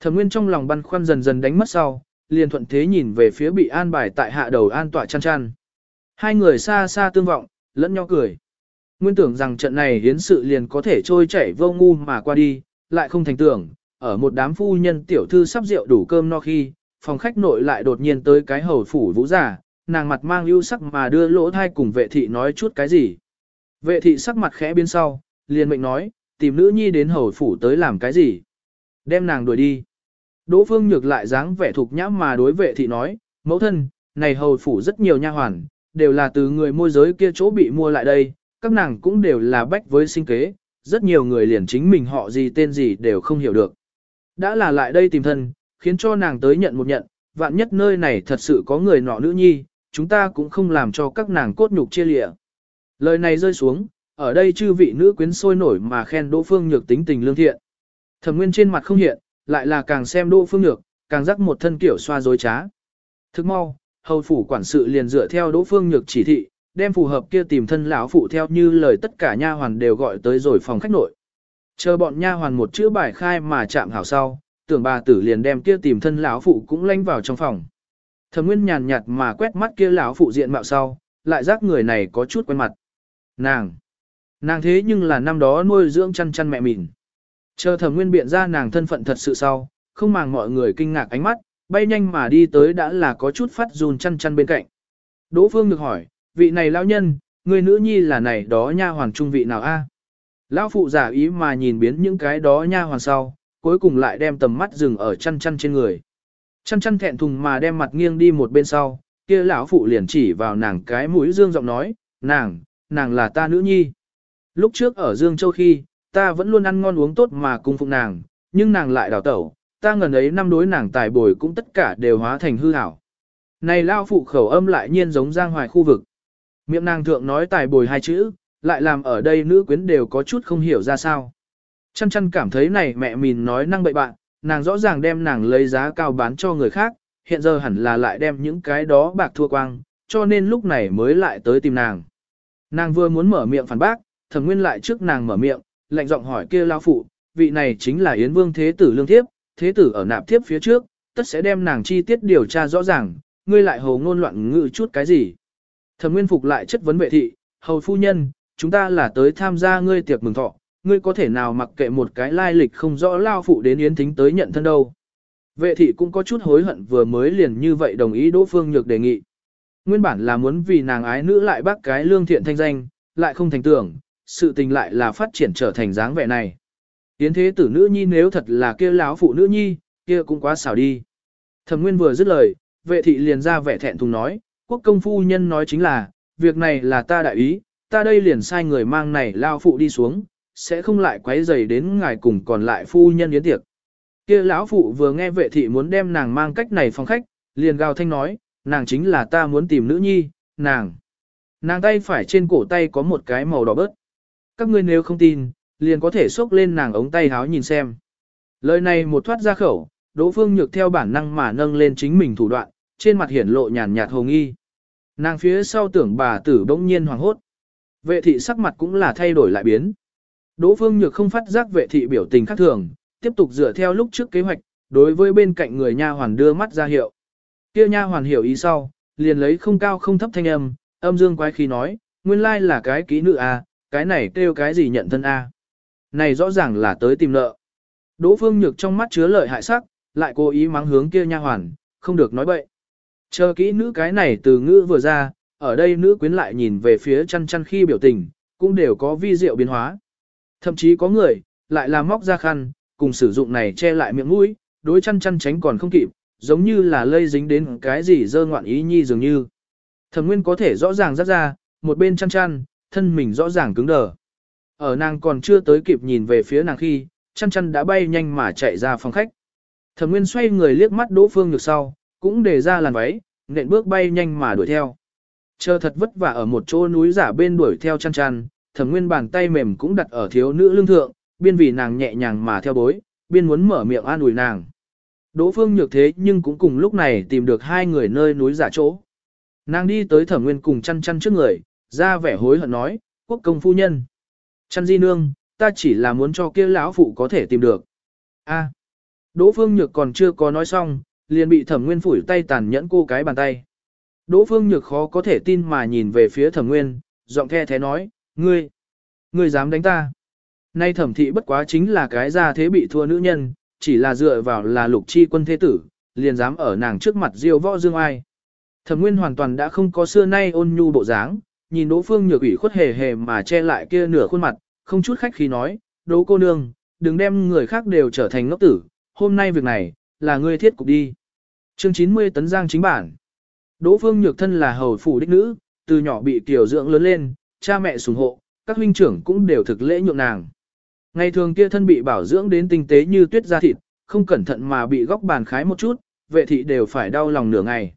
Thẩm Nguyên trong lòng băn khoăn dần dần đánh mất sau, liền thuận thế nhìn về phía bị an bài tại hạ đầu an tọa chăn chăn. Hai người xa xa tương vọng, lẫn nhau cười. Nguyên tưởng rằng trận này hiến sự liền có thể trôi chảy vô ngu mà qua đi, lại không thành tưởng, ở một đám phu nhân tiểu thư sắp rượu đủ cơm no khi, phòng khách nội lại đột nhiên tới cái hầu phủ vũ giả, nàng mặt mang ưu sắc mà đưa lỗ thai cùng vệ thị nói chút cái gì. Vệ thị sắc mặt khẽ biến sau, liền mệnh nói, tìm nữ nhi đến hầu phủ tới làm cái gì. Đem nàng đuổi đi. Đỗ phương nhược lại dáng vẻ thục nhã mà đối vệ thị nói, mẫu thân, này hầu phủ rất nhiều nha hoàn, đều là từ người môi giới kia chỗ bị mua lại đây, các nàng cũng đều là bách với sinh kế, rất nhiều người liền chính mình họ gì tên gì đều không hiểu được. Đã là lại đây tìm thân, khiến cho nàng tới nhận một nhận, vạn nhất nơi này thật sự có người nọ nữ nhi, chúng ta cũng không làm cho các nàng cốt nhục chia lịa. Lời này rơi xuống, ở đây chư vị nữ quyến sôi nổi mà khen Đỗ Phương Nhược tính tình lương thiện. Thẩm Nguyên trên mặt không hiện, lại là càng xem Đỗ Phương Nhược, càng rắc một thân kiểu xoa dối trá. Thức mau, hầu phủ quản sự liền dựa theo Đỗ Phương Nhược chỉ thị, đem phù hợp kia tìm thân lão phụ theo như lời tất cả nha hoàn đều gọi tới rồi phòng khách nội. Chờ bọn nha hoàn một chữ bài khai mà chạm hảo sau, tưởng bà tử liền đem kia tìm thân lão phụ cũng lanh vào trong phòng. Thẩm Nguyên nhàn nhạt mà quét mắt kia lão phụ diện mạo sau, lại giác người này có chút quen mặt. Nàng, nàng thế nhưng là năm đó nuôi dưỡng chăn chăn mẹ mình. Chờ Thẩm Nguyên biện ra nàng thân phận thật sự sau, không màng mọi người kinh ngạc ánh mắt, bay nhanh mà đi tới đã là có chút phát run chăn chăn bên cạnh. Đỗ Phương được hỏi, vị này lão nhân, người nữ nhi là này đó nha hoàn trung vị nào a? Lão phụ giả ý mà nhìn biến những cái đó nha hoàn sau, cuối cùng lại đem tầm mắt dừng ở chăn chăn trên người. Chăn chăn thẹn thùng mà đem mặt nghiêng đi một bên sau, kia lão phụ liền chỉ vào nàng cái mũi dương giọng nói, nàng, nàng là ta nữ nhi. Lúc trước ở Dương Châu khi, ta vẫn luôn ăn ngon uống tốt mà cung phụng nàng, nhưng nàng lại đào tẩu, ta ngần ấy năm đối nàng tài bồi cũng tất cả đều hóa thành hư hảo. Này lao phụ khẩu âm lại nhiên giống giang hoài khu vực. Miệng nàng thượng nói tài bồi hai chữ, lại làm ở đây nữ quyến đều có chút không hiểu ra sao. Chăn chăn cảm thấy này mẹ mình nói năng bậy bạn, nàng rõ ràng đem nàng lấy giá cao bán cho người khác, hiện giờ hẳn là lại đem những cái đó bạc thua quang, cho nên lúc này mới lại tới tìm nàng. Nàng vừa muốn mở miệng phản bác, thẩm nguyên lại trước nàng mở miệng, lạnh giọng hỏi kia lao phụ, vị này chính là Yến Vương Thế Tử Lương Thiếp, Thế Tử ở nạp thiếp phía trước, tất sẽ đem nàng chi tiết điều tra rõ ràng, ngươi lại hồ ngôn loạn ngự chút cái gì. Thẩm Nguyên Phục lại chất vấn vệ thị, hầu phu nhân, chúng ta là tới tham gia ngươi tiệc mừng thọ, ngươi có thể nào mặc kệ một cái lai lịch không rõ lao phụ đến yến thính tới nhận thân đâu. Vệ thị cũng có chút hối hận vừa mới liền như vậy đồng ý Đỗ Phương Nhược đề nghị. Nguyên bản là muốn vì nàng ái nữ lại bác cái lương thiện thanh danh, lại không thành tưởng, sự tình lại là phát triển trở thành dáng vẻ này. Yến thế tử nữ nhi nếu thật là kia láo phụ nữ nhi, kia cũng quá xảo đi. Thẩm Nguyên vừa dứt lời, vệ thị liền ra vẻ thẹn thùng nói, quốc công phu nhân nói chính là, việc này là ta đại ý, ta đây liền sai người mang này lao phụ đi xuống, sẽ không lại quấy rầy đến ngài cùng còn lại phu nhân yến tiệc. Kia lão phụ vừa nghe vệ thị muốn đem nàng mang cách này phòng khách, liền gào thanh nói, nàng chính là ta muốn tìm nữ nhi, nàng. Nàng tay phải trên cổ tay có một cái màu đỏ bớt. Các ngươi nếu không tin, liền có thể xốc lên nàng ống tay háo nhìn xem. Lời này một thoát ra khẩu, Đỗ Phương Nhược theo bản năng mà nâng lên chính mình thủ đoạn, trên mặt hiển lộ nhàn nhạt hồng y Nàng phía sau tưởng bà tử bỗng nhiên hoàng hốt. Vệ thị sắc mặt cũng là thay đổi lại biến. Đỗ Phương Nhược không phát giác vệ thị biểu tình khác thường, tiếp tục dựa theo lúc trước kế hoạch, đối với bên cạnh người nha hoàn đưa mắt ra hiệu. Kia nha hoàn hiểu ý sau, liền lấy không cao không thấp thanh âm, âm dương quái khí nói, nguyên lai là cái kỹ nữ à cái này kêu cái gì nhận thân a. Này rõ ràng là tới tìm nợ. Đỗ Phương Nhược trong mắt chứa lợi hại sắc, lại cố ý mắng hướng kia nha hoàn, không được nói bậy. Chờ kỹ nữ cái này từ ngữ vừa ra, ở đây nữ quyến lại nhìn về phía chăn chăn khi biểu tình, cũng đều có vi diệu biến hóa. Thậm chí có người, lại làm móc ra khăn, cùng sử dụng này che lại miệng mũi, đối chăn chăn tránh còn không kịp, giống như là lây dính đến cái gì dơ ngoạn ý nhi dường như. Thẩm Nguyên có thể rõ ràng rất ra, một bên chăn chăn, thân mình rõ ràng cứng đờ. Ở nàng còn chưa tới kịp nhìn về phía nàng khi, chăn chăn đã bay nhanh mà chạy ra phòng khách. Thẩm Nguyên xoay người liếc mắt Đỗ Phương Nhược sau, cũng để ra làn váy, nện bước bay nhanh mà đuổi theo. Chờ thật vất vả ở một chỗ núi giả bên đuổi theo chăn chăn, Thẩm Nguyên bàn tay mềm cũng đặt ở thiếu nữ lương thượng, biên vì nàng nhẹ nhàng mà theo bối, biên muốn mở miệng an ủi nàng. Đỗ Phương Nhược thế nhưng cũng cùng lúc này tìm được hai người nơi núi giả chỗ. Nàng đi tới Thẩm Nguyên cùng chăn chăn trước người, ra vẻ hối hận nói, quốc công phu nhân. Chăn di nương, ta chỉ là muốn cho kia lão phụ có thể tìm được. A. Đỗ Phương Nhược còn chưa có nói xong, liền bị Thẩm Nguyên phủi tay tàn nhẫn cô cái bàn tay. Đỗ Phương Nhược khó có thể tin mà nhìn về phía Thẩm Nguyên, giọng the thế nói, ngươi, ngươi dám đánh ta. Nay thẩm thị bất quá chính là cái ra thế bị thua nữ nhân, chỉ là dựa vào là lục chi quân thế tử, liền dám ở nàng trước mặt diêu võ dương ai. Thẩm Nguyên hoàn toàn đã không có xưa nay ôn nhu bộ dáng, nhìn Đỗ Phương Nhược ủy khuất hề hề mà che lại kia nửa khuôn mặt, không chút khách khí nói, Đỗ cô nương, đừng đem người khác đều trở thành ngốc tử, hôm nay việc này, là ngươi thiết cục đi. Chương 90 tấn giang chính bản. Đỗ Phương Nhược thân là hầu phủ đích nữ, từ nhỏ bị tiểu dưỡng lớn lên, cha mẹ sủng hộ, các huynh trưởng cũng đều thực lễ nhượng nàng. Ngày thường kia thân bị bảo dưỡng đến tinh tế như tuyết da thịt, không cẩn thận mà bị góc bàn khái một chút, vệ thị đều phải đau lòng nửa ngày.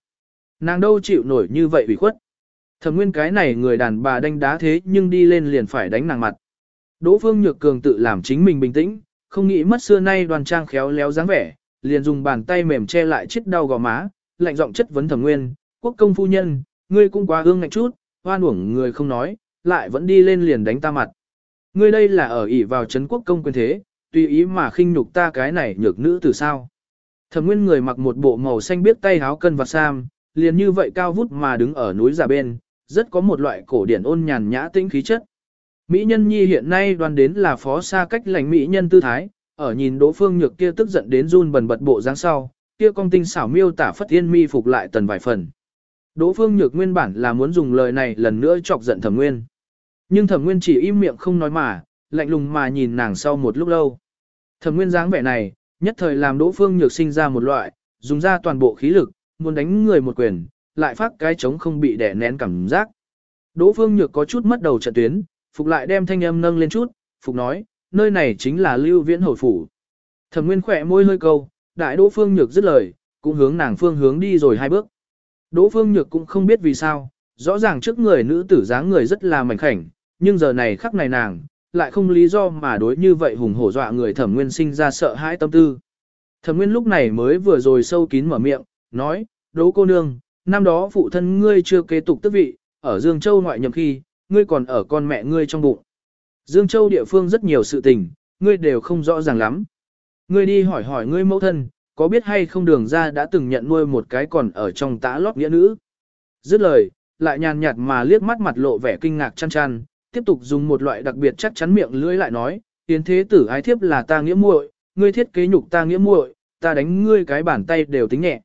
Nàng đâu chịu nổi như vậy ủy khuất. Thẩm nguyên cái này người đàn bà đánh đá thế nhưng đi lên liền phải đánh nàng mặt. Đỗ Phương Nhược Cường tự làm chính mình bình tĩnh, không nghĩ mất xưa nay đoàn trang khéo léo dáng vẻ, liền dùng bàn tay mềm che lại chết đau gò má, lạnh giọng chất vấn Thẩm Nguyên, "Quốc công phu nhân, ngươi cũng quá ương ngạnh chút, hoan uổng người không nói, lại vẫn đi lên liền đánh ta mặt. Ngươi đây là ở ỷ vào trấn quốc công quyền thế, tùy ý mà khinh nhục ta cái này nhược nữ từ sao?" Thẩm Nguyên người mặc một bộ màu xanh biết tay háo cân và sam, liền như vậy cao vút mà đứng ở núi giả bên, rất có một loại cổ điển ôn nhàn nhã tĩnh khí chất. Mỹ nhân nhi hiện nay đoàn đến là phó xa cách lành mỹ nhân tư thái, ở nhìn Đỗ Phương Nhược kia tức giận đến run bần bật bộ dáng sau, kia công tinh xảo miêu tả phất thiên mi phục lại tần vài phần. Đỗ Phương Nhược nguyên bản là muốn dùng lời này lần nữa chọc giận Thẩm Nguyên. Nhưng Thẩm Nguyên chỉ im miệng không nói mà, lạnh lùng mà nhìn nàng sau một lúc lâu. Thẩm Nguyên dáng vẻ này, nhất thời làm Đỗ Phương Nhược sinh ra một loại, dùng ra toàn bộ khí lực, muốn đánh người một quyền, lại phát cái chống không bị đè nén cảm giác. Đỗ Phương Nhược có chút mất đầu trận tuyến, Phục lại đem thanh âm nâng lên chút, Phục nói, nơi này chính là Lưu Viễn Hồi Phủ. Thẩm Nguyên khỏe môi hơi câu, đại Đỗ Phương Nhược dứt lời, cũng hướng nàng phương hướng đi rồi hai bước. Đỗ Phương Nhược cũng không biết vì sao, rõ ràng trước người nữ tử dáng người rất là mảnh khảnh, nhưng giờ này khắc này nàng, lại không lý do mà đối như vậy hùng hổ dọa người Thẩm Nguyên sinh ra sợ hãi tâm tư. Thẩm Nguyên lúc này mới vừa rồi sâu kín mở miệng, nói, Đỗ cô nương, năm đó phụ thân ngươi chưa kế tục tước vị, ở Dương Châu ngoại nhậm khi, ngươi còn ở con mẹ ngươi trong bụng. Dương Châu địa phương rất nhiều sự tình, ngươi đều không rõ ràng lắm. Ngươi đi hỏi hỏi ngươi mẫu thân, có biết hay không đường ra đã từng nhận nuôi một cái còn ở trong tã lót nghĩa nữ. Dứt lời, lại nhàn nhạt mà liếc mắt mặt lộ vẻ kinh ngạc chăn chăn, tiếp tục dùng một loại đặc biệt chắc chắn miệng lưỡi lại nói, tiến thế tử ái thiếp là ta nghĩa muội, ngươi thiết kế nhục ta nghĩa muội, ta đánh ngươi cái bàn tay đều tính nhẹ.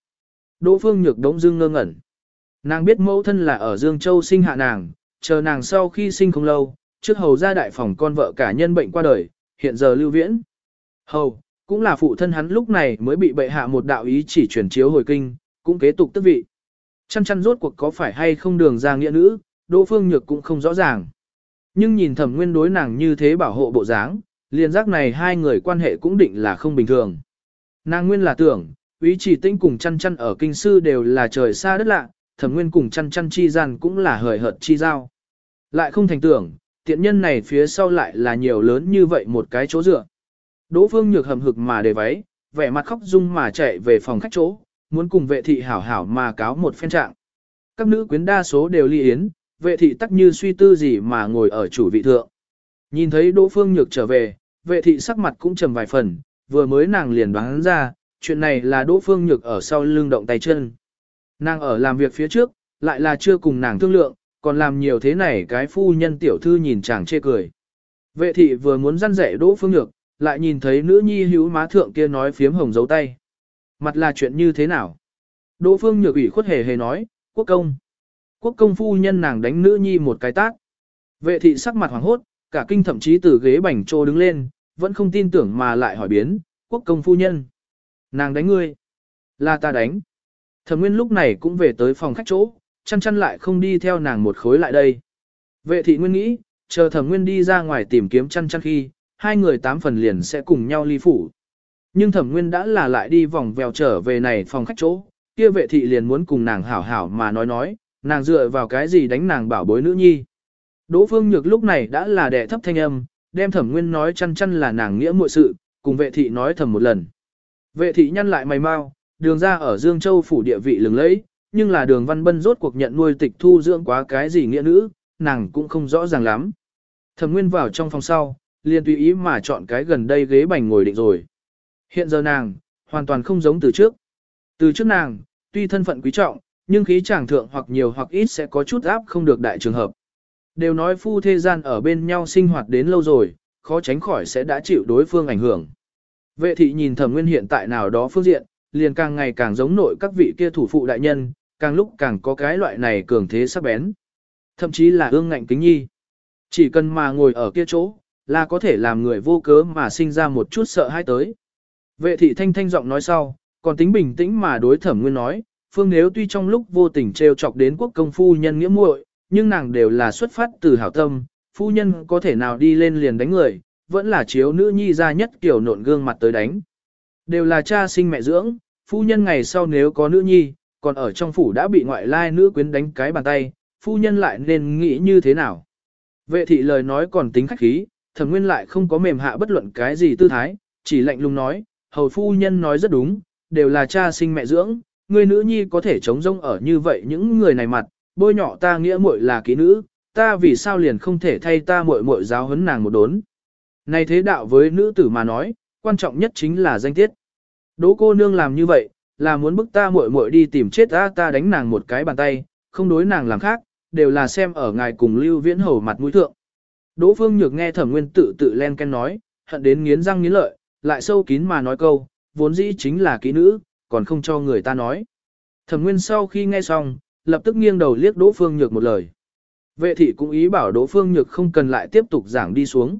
Đỗ Phương Nhược đống dưng ngơ ngẩn. Nàng biết mẫu thân là ở Dương Châu sinh hạ nàng, chờ nàng sau khi sinh không lâu, trước hầu ra đại phòng con vợ cả nhân bệnh qua đời, hiện giờ lưu viễn. Hầu, cũng là phụ thân hắn lúc này mới bị bệ hạ một đạo ý chỉ chuyển chiếu hồi kinh, cũng kế tục tức vị. Chăn chăn rốt cuộc có phải hay không đường ra nghĩa nữ, Đỗ Phương Nhược cũng không rõ ràng. Nhưng nhìn thẩm nguyên đối nàng như thế bảo hộ bộ dáng, liền giác này hai người quan hệ cũng định là không bình thường. Nàng nguyên là tưởng, ý chỉ tinh cùng chăn chăn ở kinh sư đều là trời xa đất lạ, thẩm nguyên cùng chăn chăn chi gian cũng là hời hợt chi giao. Lại không thành tưởng, tiện nhân này phía sau lại là nhiều lớn như vậy một cái chỗ dựa. Đỗ phương nhược hầm hực mà để váy, vẻ mặt khóc dung mà chạy về phòng khách chỗ, muốn cùng vệ thị hảo hảo mà cáo một phen trạng. Các nữ quyến đa số đều ly yến, vệ thị tắc như suy tư gì mà ngồi ở chủ vị thượng. Nhìn thấy Đỗ Phương Nhược trở về, vệ thị sắc mặt cũng trầm vài phần, vừa mới nàng liền đoán ra, chuyện này là Đỗ Phương Nhược ở sau lưng động tay chân. Nàng ở làm việc phía trước, lại là chưa cùng nàng thương lượng, còn làm nhiều thế này cái phu nhân tiểu thư nhìn chàng chê cười. Vệ thị vừa muốn răn rẻ Đỗ Phương Nhược, lại nhìn thấy nữ nhi hữu má thượng kia nói phiếm hồng dấu tay. Mặt là chuyện như thế nào? Đỗ Phương Nhược ủy khuất hề hề nói, quốc công. Quốc công phu nhân nàng đánh nữ nhi một cái tác. Vệ thị sắc mặt hoàng hốt, cả kinh thậm chí từ ghế bành trô đứng lên, vẫn không tin tưởng mà lại hỏi biến, quốc công phu nhân. Nàng đánh ngươi. Là ta đánh. Thẩm Nguyên lúc này cũng về tới phòng khách chỗ, chăn chăn lại không đi theo nàng một khối lại đây. Vệ thị Nguyên nghĩ, chờ Thẩm Nguyên đi ra ngoài tìm kiếm chăn chăn khi, hai người tám phần liền sẽ cùng nhau ly phủ. Nhưng Thẩm Nguyên đã là lại đi vòng vèo trở về này phòng khách chỗ, kia vệ thị liền muốn cùng nàng hảo hảo mà nói nói, nàng dựa vào cái gì đánh nàng bảo bối nữ nhi. Đỗ Phương Nhược lúc này đã là đẻ thấp thanh âm, đem Thẩm Nguyên nói chăn chăn là nàng nghĩa muội sự, cùng vệ thị nói thầm một lần. Vệ thị nhăn lại mày mau, đường ra ở Dương Châu phủ địa vị lừng lẫy, nhưng là đường văn bân rốt cuộc nhận nuôi tịch thu dưỡng quá cái gì nghĩa nữ, nàng cũng không rõ ràng lắm. Thẩm Nguyên vào trong phòng sau, liền tùy ý mà chọn cái gần đây ghế bành ngồi định rồi. Hiện giờ nàng, hoàn toàn không giống từ trước. Từ trước nàng, tuy thân phận quý trọng, nhưng khí chàng thượng hoặc nhiều hoặc ít sẽ có chút áp không được đại trường hợp. Đều nói phu thế gian ở bên nhau sinh hoạt đến lâu rồi, khó tránh khỏi sẽ đã chịu đối phương ảnh hưởng. Vệ thị nhìn thẩm nguyên hiện tại nào đó phương diện, liền càng ngày càng giống nội các vị kia thủ phụ đại nhân, càng lúc càng có cái loại này cường thế sắc bén. Thậm chí là ương ngạnh kính nhi. Chỉ cần mà ngồi ở kia chỗ, là có thể làm người vô cớ mà sinh ra một chút sợ hãi tới. Vệ thị thanh thanh giọng nói sau, còn tính bình tĩnh mà đối thẩm nguyên nói, phương nếu tuy trong lúc vô tình trêu chọc đến quốc công phu nhân nghĩa muội, nhưng nàng đều là xuất phát từ hảo tâm, phu nhân có thể nào đi lên liền đánh người, vẫn là chiếu nữ nhi ra nhất kiểu nộn gương mặt tới đánh. Đều là cha sinh mẹ dưỡng, phu nhân ngày sau nếu có nữ nhi, còn ở trong phủ đã bị ngoại lai nữ quyến đánh cái bàn tay, phu nhân lại nên nghĩ như thế nào. Vệ thị lời nói còn tính khách khí, thẩm nguyên lại không có mềm hạ bất luận cái gì tư thái, chỉ lạnh lùng nói, hầu phu nhân nói rất đúng, đều là cha sinh mẹ dưỡng, người nữ nhi có thể chống rông ở như vậy những người này mặt, bôi nhọ ta nghĩa muội là kỹ nữ, ta vì sao liền không thể thay ta muội muội giáo huấn nàng một đốn. Này thế đạo với nữ tử mà nói, quan trọng nhất chính là danh tiết. Đỗ cô nương làm như vậy, là muốn bức ta muội muội đi tìm chết ta ta đánh nàng một cái bàn tay, không đối nàng làm khác, đều là xem ở ngài cùng lưu viễn hầu mặt mũi thượng. Đỗ phương nhược nghe thẩm nguyên tự tự len ken nói, hận đến nghiến răng nghiến lợi, lại sâu kín mà nói câu, vốn dĩ chính là kỹ nữ, còn không cho người ta nói. Thẩm nguyên sau khi nghe xong, lập tức nghiêng đầu liếc Đỗ Phương Nhược một lời. Vệ thị cũng ý bảo Đỗ Phương Nhược không cần lại tiếp tục giảng đi xuống.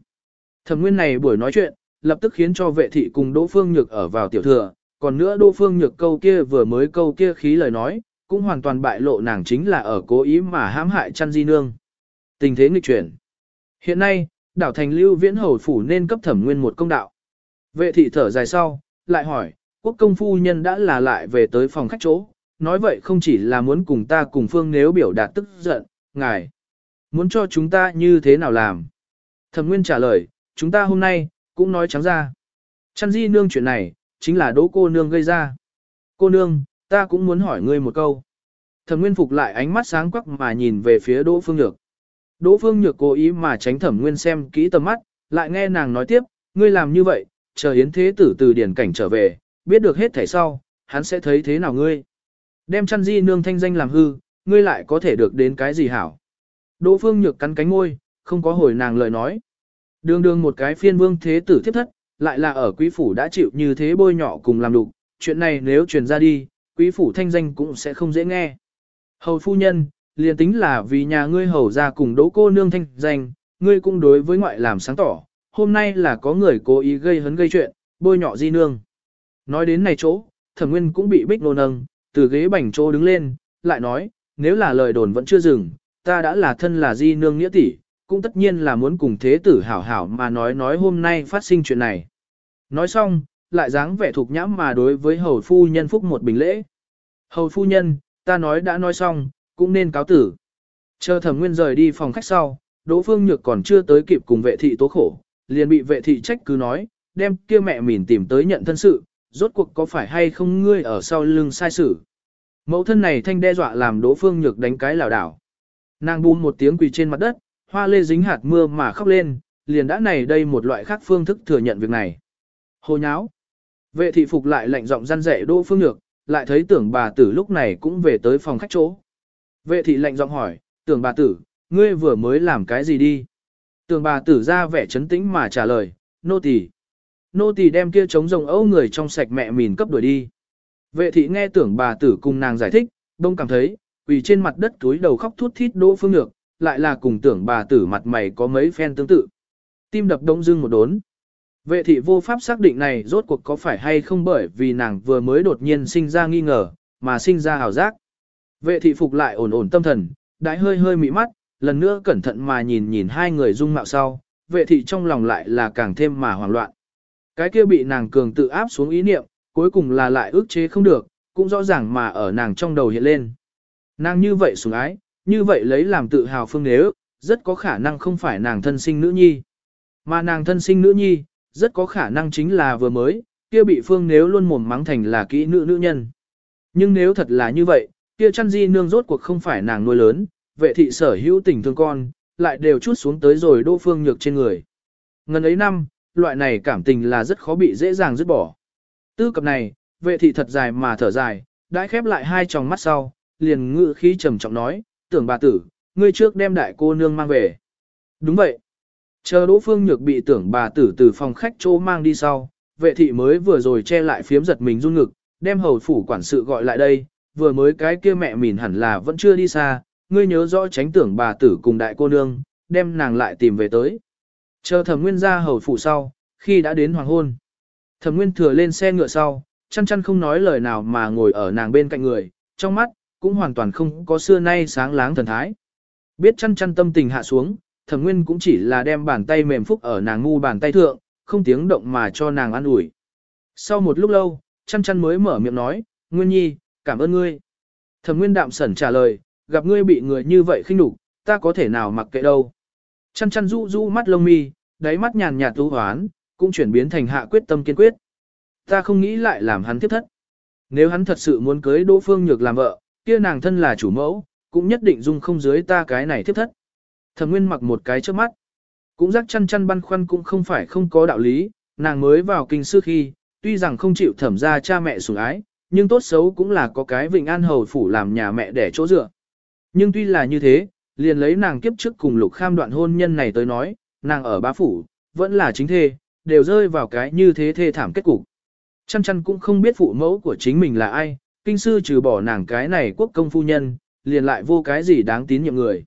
Thẩm nguyên này buổi nói chuyện, lập tức khiến cho vệ thị cùng Đỗ Phương Nhược ở vào tiểu thừa, còn nữa Đỗ Phương Nhược câu kia vừa mới câu kia khí lời nói, cũng hoàn toàn bại lộ nàng chính là ở cố ý mà hãm hại chăn di nương. Tình thế nghịch chuyển. Hiện nay, đảo thành lưu viễn hầu phủ nên cấp thẩm nguyên một công đạo. Vệ thị thở dài sau, lại hỏi, quốc công phu nhân đã là lại về tới phòng khách chỗ, nói vậy không chỉ là muốn cùng ta cùng phương nếu biểu đạt tức giận, ngài. Muốn cho chúng ta như thế nào làm? Thẩm Nguyên trả lời, chúng ta hôm nay, cũng nói trắng ra. Chăn di nương chuyện này, chính là đỗ cô nương gây ra. Cô nương, ta cũng muốn hỏi ngươi một câu. Thẩm Nguyên phục lại ánh mắt sáng quắc mà nhìn về phía Đỗ Phương Nhược. Đỗ Phương Nhược cố ý mà tránh Thẩm Nguyên xem kỹ tầm mắt, lại nghe nàng nói tiếp, ngươi làm như vậy, chờ Yến Thế Tử từ điển cảnh trở về, biết được hết thảy sau, hắn sẽ thấy thế nào ngươi. Đem chăn di nương thanh danh làm hư, ngươi lại có thể được đến cái gì hảo. Đỗ Phương Nhược cắn cánh môi, không có hồi nàng lời nói. Đường đường một cái phiên vương thế tử thiếp thất, lại là ở quý phủ đã chịu như thế bôi nhọ cùng làm đục, chuyện này nếu truyền ra đi, quý phủ thanh danh cũng sẽ không dễ nghe. Hầu phu nhân, liền tính là vì nhà ngươi hầu ra cùng đỗ cô nương thanh danh, ngươi cũng đối với ngoại làm sáng tỏ, hôm nay là có người cố ý gây hấn gây chuyện, bôi nhọ di nương. Nói đến này chỗ, thẩm nguyên cũng bị bích nô nâng, từ ghế bành chỗ đứng lên, lại nói, nếu là lời đồn vẫn chưa dừng, ta đã là thân là di nương nghĩa tỷ, cũng tất nhiên là muốn cùng thế tử hảo hảo mà nói nói hôm nay phát sinh chuyện này. Nói xong, lại dáng vẻ thục nhãm mà đối với hầu phu nhân phúc một bình lễ. Hầu phu nhân, ta nói đã nói xong, cũng nên cáo tử. Chờ thẩm nguyên rời đi phòng khách sau, Đỗ Phương Nhược còn chưa tới kịp cùng vệ thị tố khổ, liền bị vệ thị trách cứ nói, đem kia mẹ mỉn tìm tới nhận thân sự, rốt cuộc có phải hay không ngươi ở sau lưng sai sự. Mẫu thân này thanh đe dọa làm Đỗ Phương Nhược đánh cái lảo đảo. Nàng bùn một tiếng quỳ trên mặt đất, hoa lê dính hạt mưa mà khóc lên, liền đã này đây một loại khác phương thức thừa nhận việc này. Hồ nháo. Vệ thị phục lại lệnh giọng răn rẻ Đỗ Phương Nhược, lại thấy tưởng bà tử lúc này cũng về tới phòng khách chỗ. Vệ thị lệnh giọng hỏi, tưởng bà tử, ngươi vừa mới làm cái gì đi? Tưởng bà tử ra vẻ chấn tĩnh mà trả lời, nô tỳ, Nô tỳ đem kia chống rồng ấu người trong sạch mẹ mìn cấp đuổi đi. Vệ thị nghe tưởng bà tử cùng nàng giải thích, đông cảm thấy, quỳ trên mặt đất túi đầu khóc thút thít đỗ phương nhược, lại là cùng tưởng bà tử mặt mày có mấy phen tương tự. Tim đập đông dưng một đốn. Vệ thị vô pháp xác định này rốt cuộc có phải hay không bởi vì nàng vừa mới đột nhiên sinh ra nghi ngờ, mà sinh ra hào giác. Vệ thị phục lại ổn ổn tâm thần, đái hơi hơi mị mắt, lần nữa cẩn thận mà nhìn nhìn hai người dung mạo sau, vệ thị trong lòng lại là càng thêm mà hoảng loạn. Cái kia bị nàng cường tự áp xuống ý niệm, cuối cùng là lại ước chế không được, cũng rõ ràng mà ở nàng trong đầu hiện lên. Nàng như vậy sủng ái, như vậy lấy làm tự hào phương nếu, rất có khả năng không phải nàng thân sinh nữ nhi. Mà nàng thân sinh nữ nhi, rất có khả năng chính là vừa mới, kia bị phương nếu luôn mồm mắng thành là kỹ nữ nữ nhân. Nhưng nếu thật là như vậy, kia chăn di nương rốt cuộc không phải nàng nuôi lớn, vệ thị sở hữu tình thương con, lại đều chút xuống tới rồi đô phương nhược trên người. Ngần ấy năm, loại này cảm tình là rất khó bị dễ dàng dứt bỏ. Tư cập này, vệ thị thật dài mà thở dài, đã khép lại hai tròng mắt sau, liền ngự khí trầm trọng nói, tưởng bà tử, ngươi trước đem đại cô nương mang về. Đúng vậy. Chờ Đỗ Phương Nhược bị tưởng bà tử từ phòng khách chỗ mang đi sau, vệ thị mới vừa rồi che lại phiếm giật mình run ngực, đem hầu phủ quản sự gọi lại đây, vừa mới cái kia mẹ mìn hẳn là vẫn chưa đi xa, ngươi nhớ rõ tránh tưởng bà tử cùng đại cô nương, đem nàng lại tìm về tới. Chờ thẩm nguyên ra hầu phủ sau, khi đã đến hoàng hôn. Thẩm nguyên thừa lên xe ngựa sau, chăn chăn không nói lời nào mà ngồi ở nàng bên cạnh người, trong mắt, cũng hoàn toàn không có xưa nay sáng láng thần thái. Biết chăn chăn tâm tình hạ xuống, thẩm nguyên cũng chỉ là đem bàn tay mềm phúc ở nàng ngu bàn tay thượng, không tiếng động mà cho nàng ăn ủi. Sau một lúc lâu, chăn chăn mới mở miệng nói, Nguyên Nhi, cảm ơn ngươi. Thẩm Nguyên đạm sẩn trả lời, gặp ngươi bị người như vậy khinh nhục, ta có thể nào mặc kệ đâu. Chăn chăn du du mắt lông mi, đáy mắt nhàn nhạt u hoán, cũng chuyển biến thành hạ quyết tâm kiên quyết. Ta không nghĩ lại làm hắn tiếp thất. Nếu hắn thật sự muốn cưới Đỗ Phương Nhược làm vợ, kia nàng thân là chủ mẫu, cũng nhất định dung không dưới ta cái này thiếp thất. Thẩm Nguyên mặc một cái trước mắt. Cũng rắc chăn chăn băn khoăn cũng không phải không có đạo lý, nàng mới vào kinh sư khi, tuy rằng không chịu thẩm ra cha mẹ sủng ái, nhưng tốt xấu cũng là có cái Vịnh An Hầu phủ làm nhà mẹ để chỗ dựa. Nhưng tuy là như thế, liền lấy nàng kiếp trước cùng lục kham đoạn hôn nhân này tới nói, nàng ở bá phủ, vẫn là chính thê, đều rơi vào cái như thế thê thảm kết cục. Chăn chăn cũng không biết phụ mẫu của chính mình là ai, kinh sư trừ bỏ nàng cái này quốc công phu nhân, liền lại vô cái gì đáng tín nhiệm người.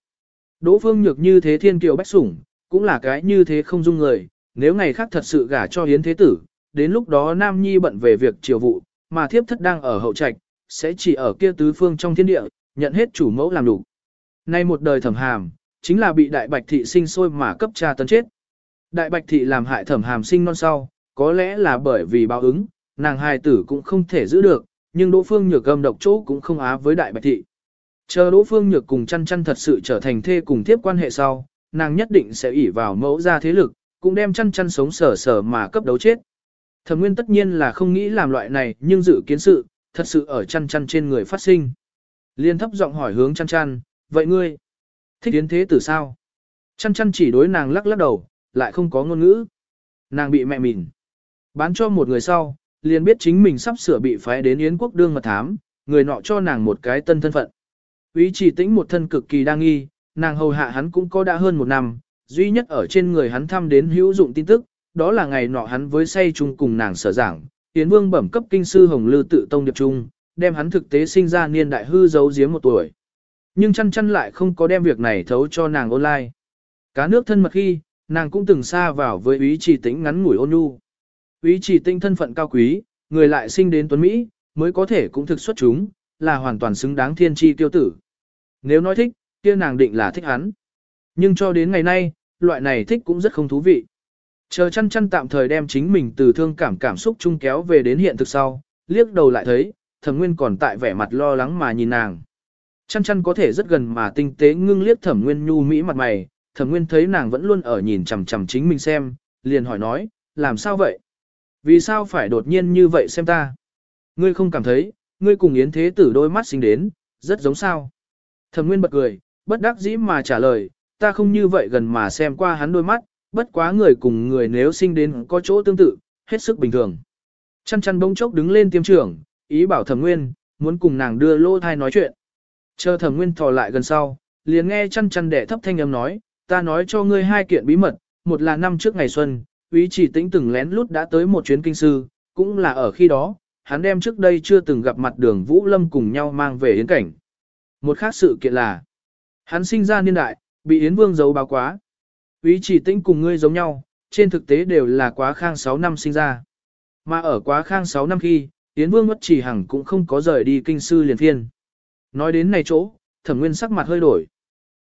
Đỗ phương nhược như thế thiên kiều bách sủng, cũng là cái như thế không dung người, nếu ngày khác thật sự gả cho hiến thế tử, đến lúc đó Nam Nhi bận về việc triều vụ, mà thiếp thất đang ở hậu trạch, sẽ chỉ ở kia tứ phương trong thiên địa, nhận hết chủ mẫu làm đủ. Nay một đời thẩm hàm, chính là bị đại bạch thị sinh sôi mà cấp cha tấn chết. Đại bạch thị làm hại thẩm hàm sinh non sau, có lẽ là bởi vì báo ứng, nàng hài tử cũng không thể giữ được, nhưng Đỗ Phương Nhược gầm độc chỗ cũng không á với đại bạch thị. Chờ Đỗ Phương Nhược cùng chăn chăn thật sự trở thành thê cùng tiếp quan hệ sau, nàng nhất định sẽ ỷ vào mẫu ra thế lực, cũng đem chăn chăn sống sở sở mà cấp đấu chết. Thẩm Nguyên tất nhiên là không nghĩ làm loại này, nhưng dự kiến sự, thật sự ở chăn chăn trên người phát sinh. Liên thấp giọng hỏi hướng chăn chăn, vậy ngươi, thích tiến thế tử sao? Chăn chăn chỉ đối nàng lắc lắc đầu, lại không có ngôn ngữ. Nàng bị mẹ mìn. Bán cho một người sau, liền biết chính mình sắp sửa bị phái đến Yến quốc đương mật thám, người nọ cho nàng một cái tân thân phận. Ý chỉ tĩnh một thân cực kỳ đa nghi, nàng hầu hạ hắn cũng có đã hơn một năm, duy nhất ở trên người hắn thăm đến hữu dụng tin tức, đó là ngày nọ hắn với say chung cùng nàng sở giảng, Yến Vương bẩm cấp kinh sư Hồng Lư tự tông điệp trung, đem hắn thực tế sinh ra niên đại hư giấu giếm một tuổi. Nhưng chăn chăn lại không có đem việc này thấu cho nàng online. Cá nước thân mật khi, nàng cũng từng xa vào với ý chỉ tĩnh ngắn ngủi ôn nhu. Ý chỉ tinh thân phận cao quý, người lại sinh đến tuấn Mỹ, mới có thể cũng thực xuất chúng, là hoàn toàn xứng đáng thiên tri tiêu tử. Nếu nói thích, kia nàng định là thích hắn. Nhưng cho đến ngày nay, loại này thích cũng rất không thú vị. Chờ chăn chăn tạm thời đem chính mình từ thương cảm cảm xúc chung kéo về đến hiện thực sau, liếc đầu lại thấy, thẩm nguyên còn tại vẻ mặt lo lắng mà nhìn nàng. Chăn chăn có thể rất gần mà tinh tế ngưng liếc thẩm nguyên nhu mỹ mặt mày, thẩm nguyên thấy nàng vẫn luôn ở nhìn chằm chằm chính mình xem, liền hỏi nói, làm sao vậy? Vì sao phải đột nhiên như vậy xem ta? Ngươi không cảm thấy, ngươi cùng yến thế tử đôi mắt sinh đến, rất giống sao? Thẩm nguyên bật cười, bất đắc dĩ mà trả lời, ta không như vậy gần mà xem qua hắn đôi mắt, bất quá người cùng người nếu sinh đến có chỗ tương tự, hết sức bình thường. Chăn chăn bỗng chốc đứng lên tiêm trưởng, ý bảo thẩm nguyên, muốn cùng nàng đưa lô thai nói chuyện. Chờ thẩm nguyên thò lại gần sau, liền nghe chăn chăn đẻ thấp thanh âm nói, ta nói cho ngươi hai kiện bí mật, một là năm trước ngày xuân, úy chỉ tĩnh từng lén lút đã tới một chuyến kinh sư, cũng là ở khi đó, hắn đem trước đây chưa từng gặp mặt đường Vũ Lâm cùng nhau mang về yến cảnh. Một khác sự kiện là, hắn sinh ra niên đại, bị Yến Vương giấu báo quá. Úy chỉ tĩnh cùng ngươi giống nhau, trên thực tế đều là quá khang 6 năm sinh ra. Mà ở quá khang 6 năm khi, Yến Vương mất chỉ hằng cũng không có rời đi kinh sư liền thiên. Nói đến này chỗ, thẩm nguyên sắc mặt hơi đổi.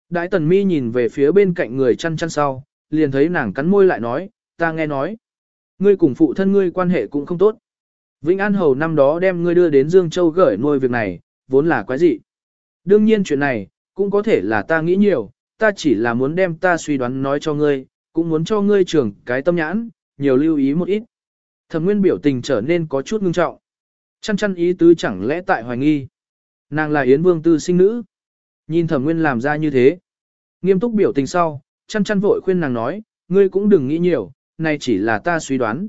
Đại tần mi nhìn về phía bên cạnh người chăn chăn sau, liền thấy nàng cắn môi lại nói, ta nghe nói. Ngươi cùng phụ thân ngươi quan hệ cũng không tốt. Vĩnh An Hầu năm đó đem ngươi đưa đến Dương Châu gửi nuôi việc này, vốn là quái gì. Đương nhiên chuyện này, cũng có thể là ta nghĩ nhiều, ta chỉ là muốn đem ta suy đoán nói cho ngươi, cũng muốn cho ngươi trưởng cái tâm nhãn, nhiều lưu ý một ít. Thẩm nguyên biểu tình trở nên có chút ngưng trọng. Chăn chăn ý tứ chẳng lẽ tại hoài nghi. Nàng là Yến Vương tư sinh nữ. Nhìn thẩm nguyên làm ra như thế. Nghiêm túc biểu tình sau, chăn chăn vội khuyên nàng nói, ngươi cũng đừng nghĩ nhiều, này chỉ là ta suy đoán.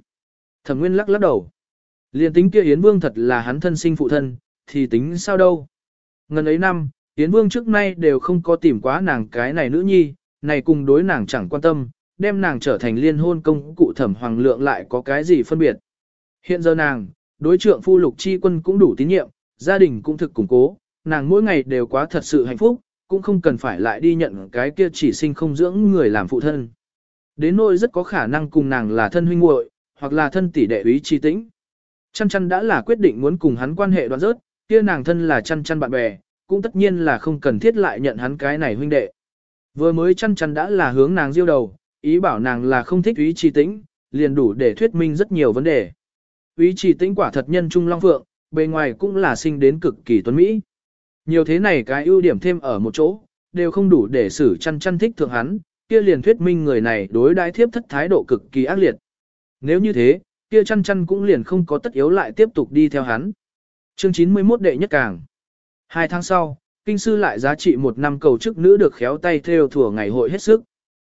Thẩm nguyên lắc lắc đầu. Liên tính kia Yến Vương thật là hắn thân sinh phụ thân, thì tính sao đâu. Ngần ấy năm, Yến Vương trước nay đều không có tìm quá nàng cái này nữ nhi, này cùng đối nàng chẳng quan tâm, đem nàng trở thành liên hôn công cụ thẩm hoàng lượng lại có cái gì phân biệt. Hiện giờ nàng, đối trượng phu lục chi quân cũng đủ tín nhiệm, gia đình cũng thực củng cố, nàng mỗi ngày đều quá thật sự hạnh phúc, cũng không cần phải lại đi nhận cái kia chỉ sinh không dưỡng người làm phụ thân. Đến nỗi rất có khả năng cùng nàng là thân huynh muội hoặc là thân tỷ đệ ý chi tĩnh. Chăn chăn đã là quyết định muốn cùng hắn quan hệ đoạn rớt, kia nàng thân là chăn chăn bạn bè, cũng tất nhiên là không cần thiết lại nhận hắn cái này huynh đệ. Vừa mới chăn chăn đã là hướng nàng diêu đầu, ý bảo nàng là không thích ý trì tĩnh, liền đủ để thuyết minh rất nhiều vấn đề. Ý trì tĩnh quả thật nhân trung long phượng, bề ngoài cũng là sinh đến cực kỳ tuấn Mỹ. Nhiều thế này cái ưu điểm thêm ở một chỗ, đều không đủ để xử chăn chăn thích thượng hắn, kia liền thuyết minh người này đối đãi thiếp thất thái độ cực kỳ ác liệt. Nếu như thế, kia chăn chăn cũng liền không có tất yếu lại tiếp tục đi theo hắn. Chương 91 đệ nhất càng. Hai tháng sau, kinh sư lại giá trị một năm cầu chức nữ được khéo tay theo thủa ngày hội hết sức.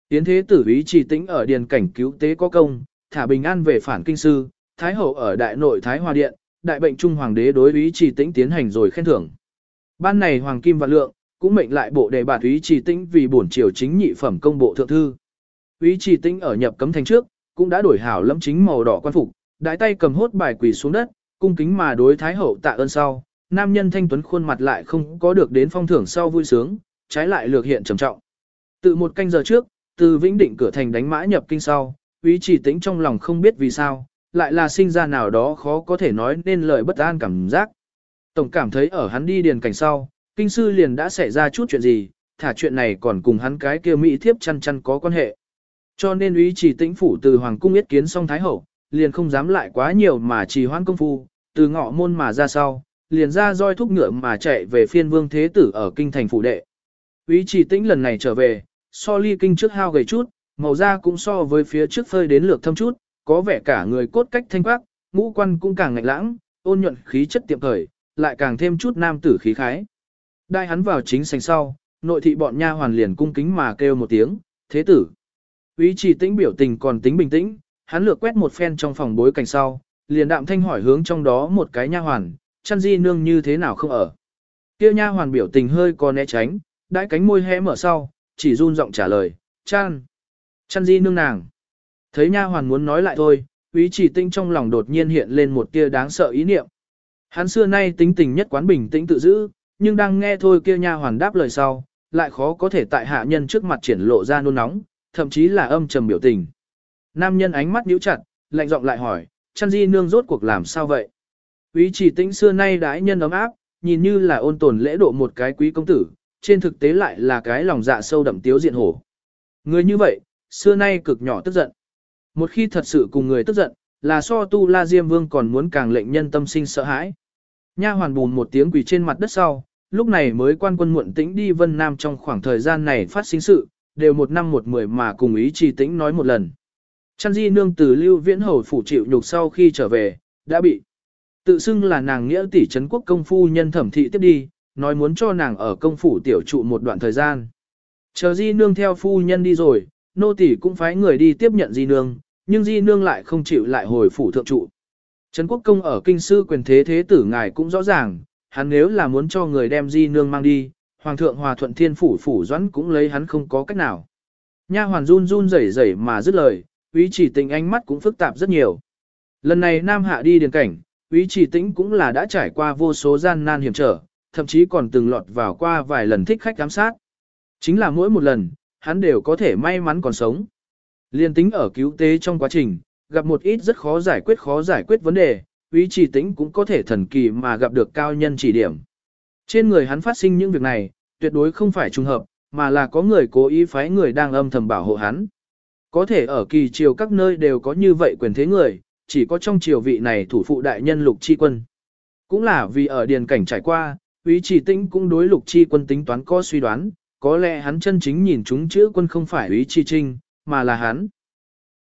Yến thế tử ý trì tĩnh ở điền cảnh cứu tế có công, thả bình an về phản kinh sư, thái hậu ở đại nội thái hòa điện, đại bệnh trung hoàng đế đối ý trì tĩnh tiến hành rồi khen thưởng. Ban này hoàng kim và lượng, cũng mệnh lại bộ đề bạt ý trì tĩnh vì bổn triều chính nhị phẩm công bộ thượng thư. Ý trì tĩnh ở nhập cấm thành trước, cũng đã đổi hảo lâm chính màu đỏ quan phục, đại tay cầm hốt bài quỳ xuống đất, cung kính mà đối thái hậu tạ ơn sau, nam nhân thanh tuấn khuôn mặt lại không có được đến phong thưởng sau vui sướng, trái lại lược hiện trầm trọng. Từ một canh giờ trước, từ Vĩnh Định cửa thành đánh mã nhập kinh sau, Úy Chỉ Tĩnh trong lòng không biết vì sao, lại là sinh ra nào đó khó có thể nói nên lời bất an cảm giác. Tổng cảm thấy ở hắn đi điền cảnh sau, kinh sư liền đã xảy ra chút chuyện gì, thả chuyện này còn cùng hắn cái kia mỹ thiếp chăn chăn có quan hệ. Cho nên Úy Chỉ Tĩnh phủ từ hoàng cung yết kiến xong thái hậu, liền không dám lại quá nhiều mà trì hoãn công phu, từ ngọ môn mà ra sau, liền ra roi thúc ngựa mà chạy về phiên vương thế tử ở kinh thành phủ đệ. Ý chỉ tĩnh lần này trở về, so ly kinh trước hao gầy chút, màu da cũng so với phía trước phơi đến lược thâm chút, có vẻ cả người cốt cách thanh quắc, ngũ quan cũng càng ngạnh lãng, ôn nhuận khí chất tiệm khởi, lại càng thêm chút nam tử khí khái. Đai hắn vào chính sành sau, nội thị bọn nha hoàn liền cung kính mà kêu một tiếng, thế tử. Ý chỉ tĩnh biểu tình còn tính bình tĩnh, hắn lược quét một phen trong phòng bối cảnh sau, liền đạm thanh hỏi hướng trong đó một cái nha hoàn, chăn di nương như thế nào không ở. Kia nha hoàn biểu tình hơi có né tránh, đãi cánh môi hé mở sau, chỉ run giọng trả lời, chăn. Chăn di nương nàng. Thấy nha hoàn muốn nói lại thôi, quý chỉ tinh trong lòng đột nhiên hiện lên một tia đáng sợ ý niệm. Hắn xưa nay tính tình nhất quán bình tĩnh tự giữ, nhưng đang nghe thôi kia nha hoàn đáp lời sau, lại khó có thể tại hạ nhân trước mặt triển lộ ra nôn nóng, thậm chí là âm trầm biểu tình. Nam nhân ánh mắt nhíu chặt, lạnh giọng lại hỏi, chăn di nương rốt cuộc làm sao vậy? Quý chỉ tĩnh xưa nay đãi nhân ấm áp, nhìn như là ôn tồn lễ độ một cái quý công tử, trên thực tế lại là cái lòng dạ sâu đậm tiếu diện hổ. Người như vậy, xưa nay cực nhỏ tức giận. Một khi thật sự cùng người tức giận, là so tu la diêm vương còn muốn càng lệnh nhân tâm sinh sợ hãi. Nha hoàn bùn một tiếng quỳ trên mặt đất sau, lúc này mới quan quân muộn tĩnh đi Vân Nam trong khoảng thời gian này phát sinh sự, đều một năm một mười mà cùng ý trì tĩnh nói một lần. Chăn di nương từ lưu viễn hầu phủ chịu nhục sau khi trở về, đã bị Tự xưng là nàng nghĩa tỷ trấn quốc công phu nhân thẩm thị tiếp đi, nói muốn cho nàng ở công phủ tiểu trụ một đoạn thời gian. Chờ di nương theo phu nhân đi rồi, nô tỷ cũng phái người đi tiếp nhận di nương, nhưng di nương lại không chịu lại hồi phủ thượng trụ. Trấn quốc công ở kinh sư quyền thế thế tử ngài cũng rõ ràng, hắn nếu là muốn cho người đem di nương mang đi, hoàng thượng hòa thuận thiên phủ phủ doãn cũng lấy hắn không có cách nào. Nha hoàn run run rẩy rẩy mà dứt lời, quý chỉ Tĩnh ánh mắt cũng phức tạp rất nhiều. Lần này Nam Hạ đi điền cảnh, quý chỉ tĩnh cũng là đã trải qua vô số gian nan hiểm trở, thậm chí còn từng lọt vào qua vài lần thích khách giám sát. Chính là mỗi một lần, hắn đều có thể may mắn còn sống. Liên tính ở cứu tế trong quá trình, gặp một ít rất khó giải quyết khó giải quyết vấn đề, ý chỉ tĩnh cũng có thể thần kỳ mà gặp được cao nhân chỉ điểm. Trên người hắn phát sinh những việc này, tuyệt đối không phải trùng hợp, mà là có người cố ý phái người đang âm thầm bảo hộ hắn. Có thể ở kỳ triều các nơi đều có như vậy quyền thế người, chỉ có trong triều vị này thủ phụ đại nhân lục chi quân. Cũng là vì ở điền cảnh trải qua, Úy Chỉ Tĩnh cũng đối lục chi quân tính toán có suy đoán, có lẽ hắn chân chính nhìn chúng chữ quân không phải Úy Chi Trinh, mà là hắn.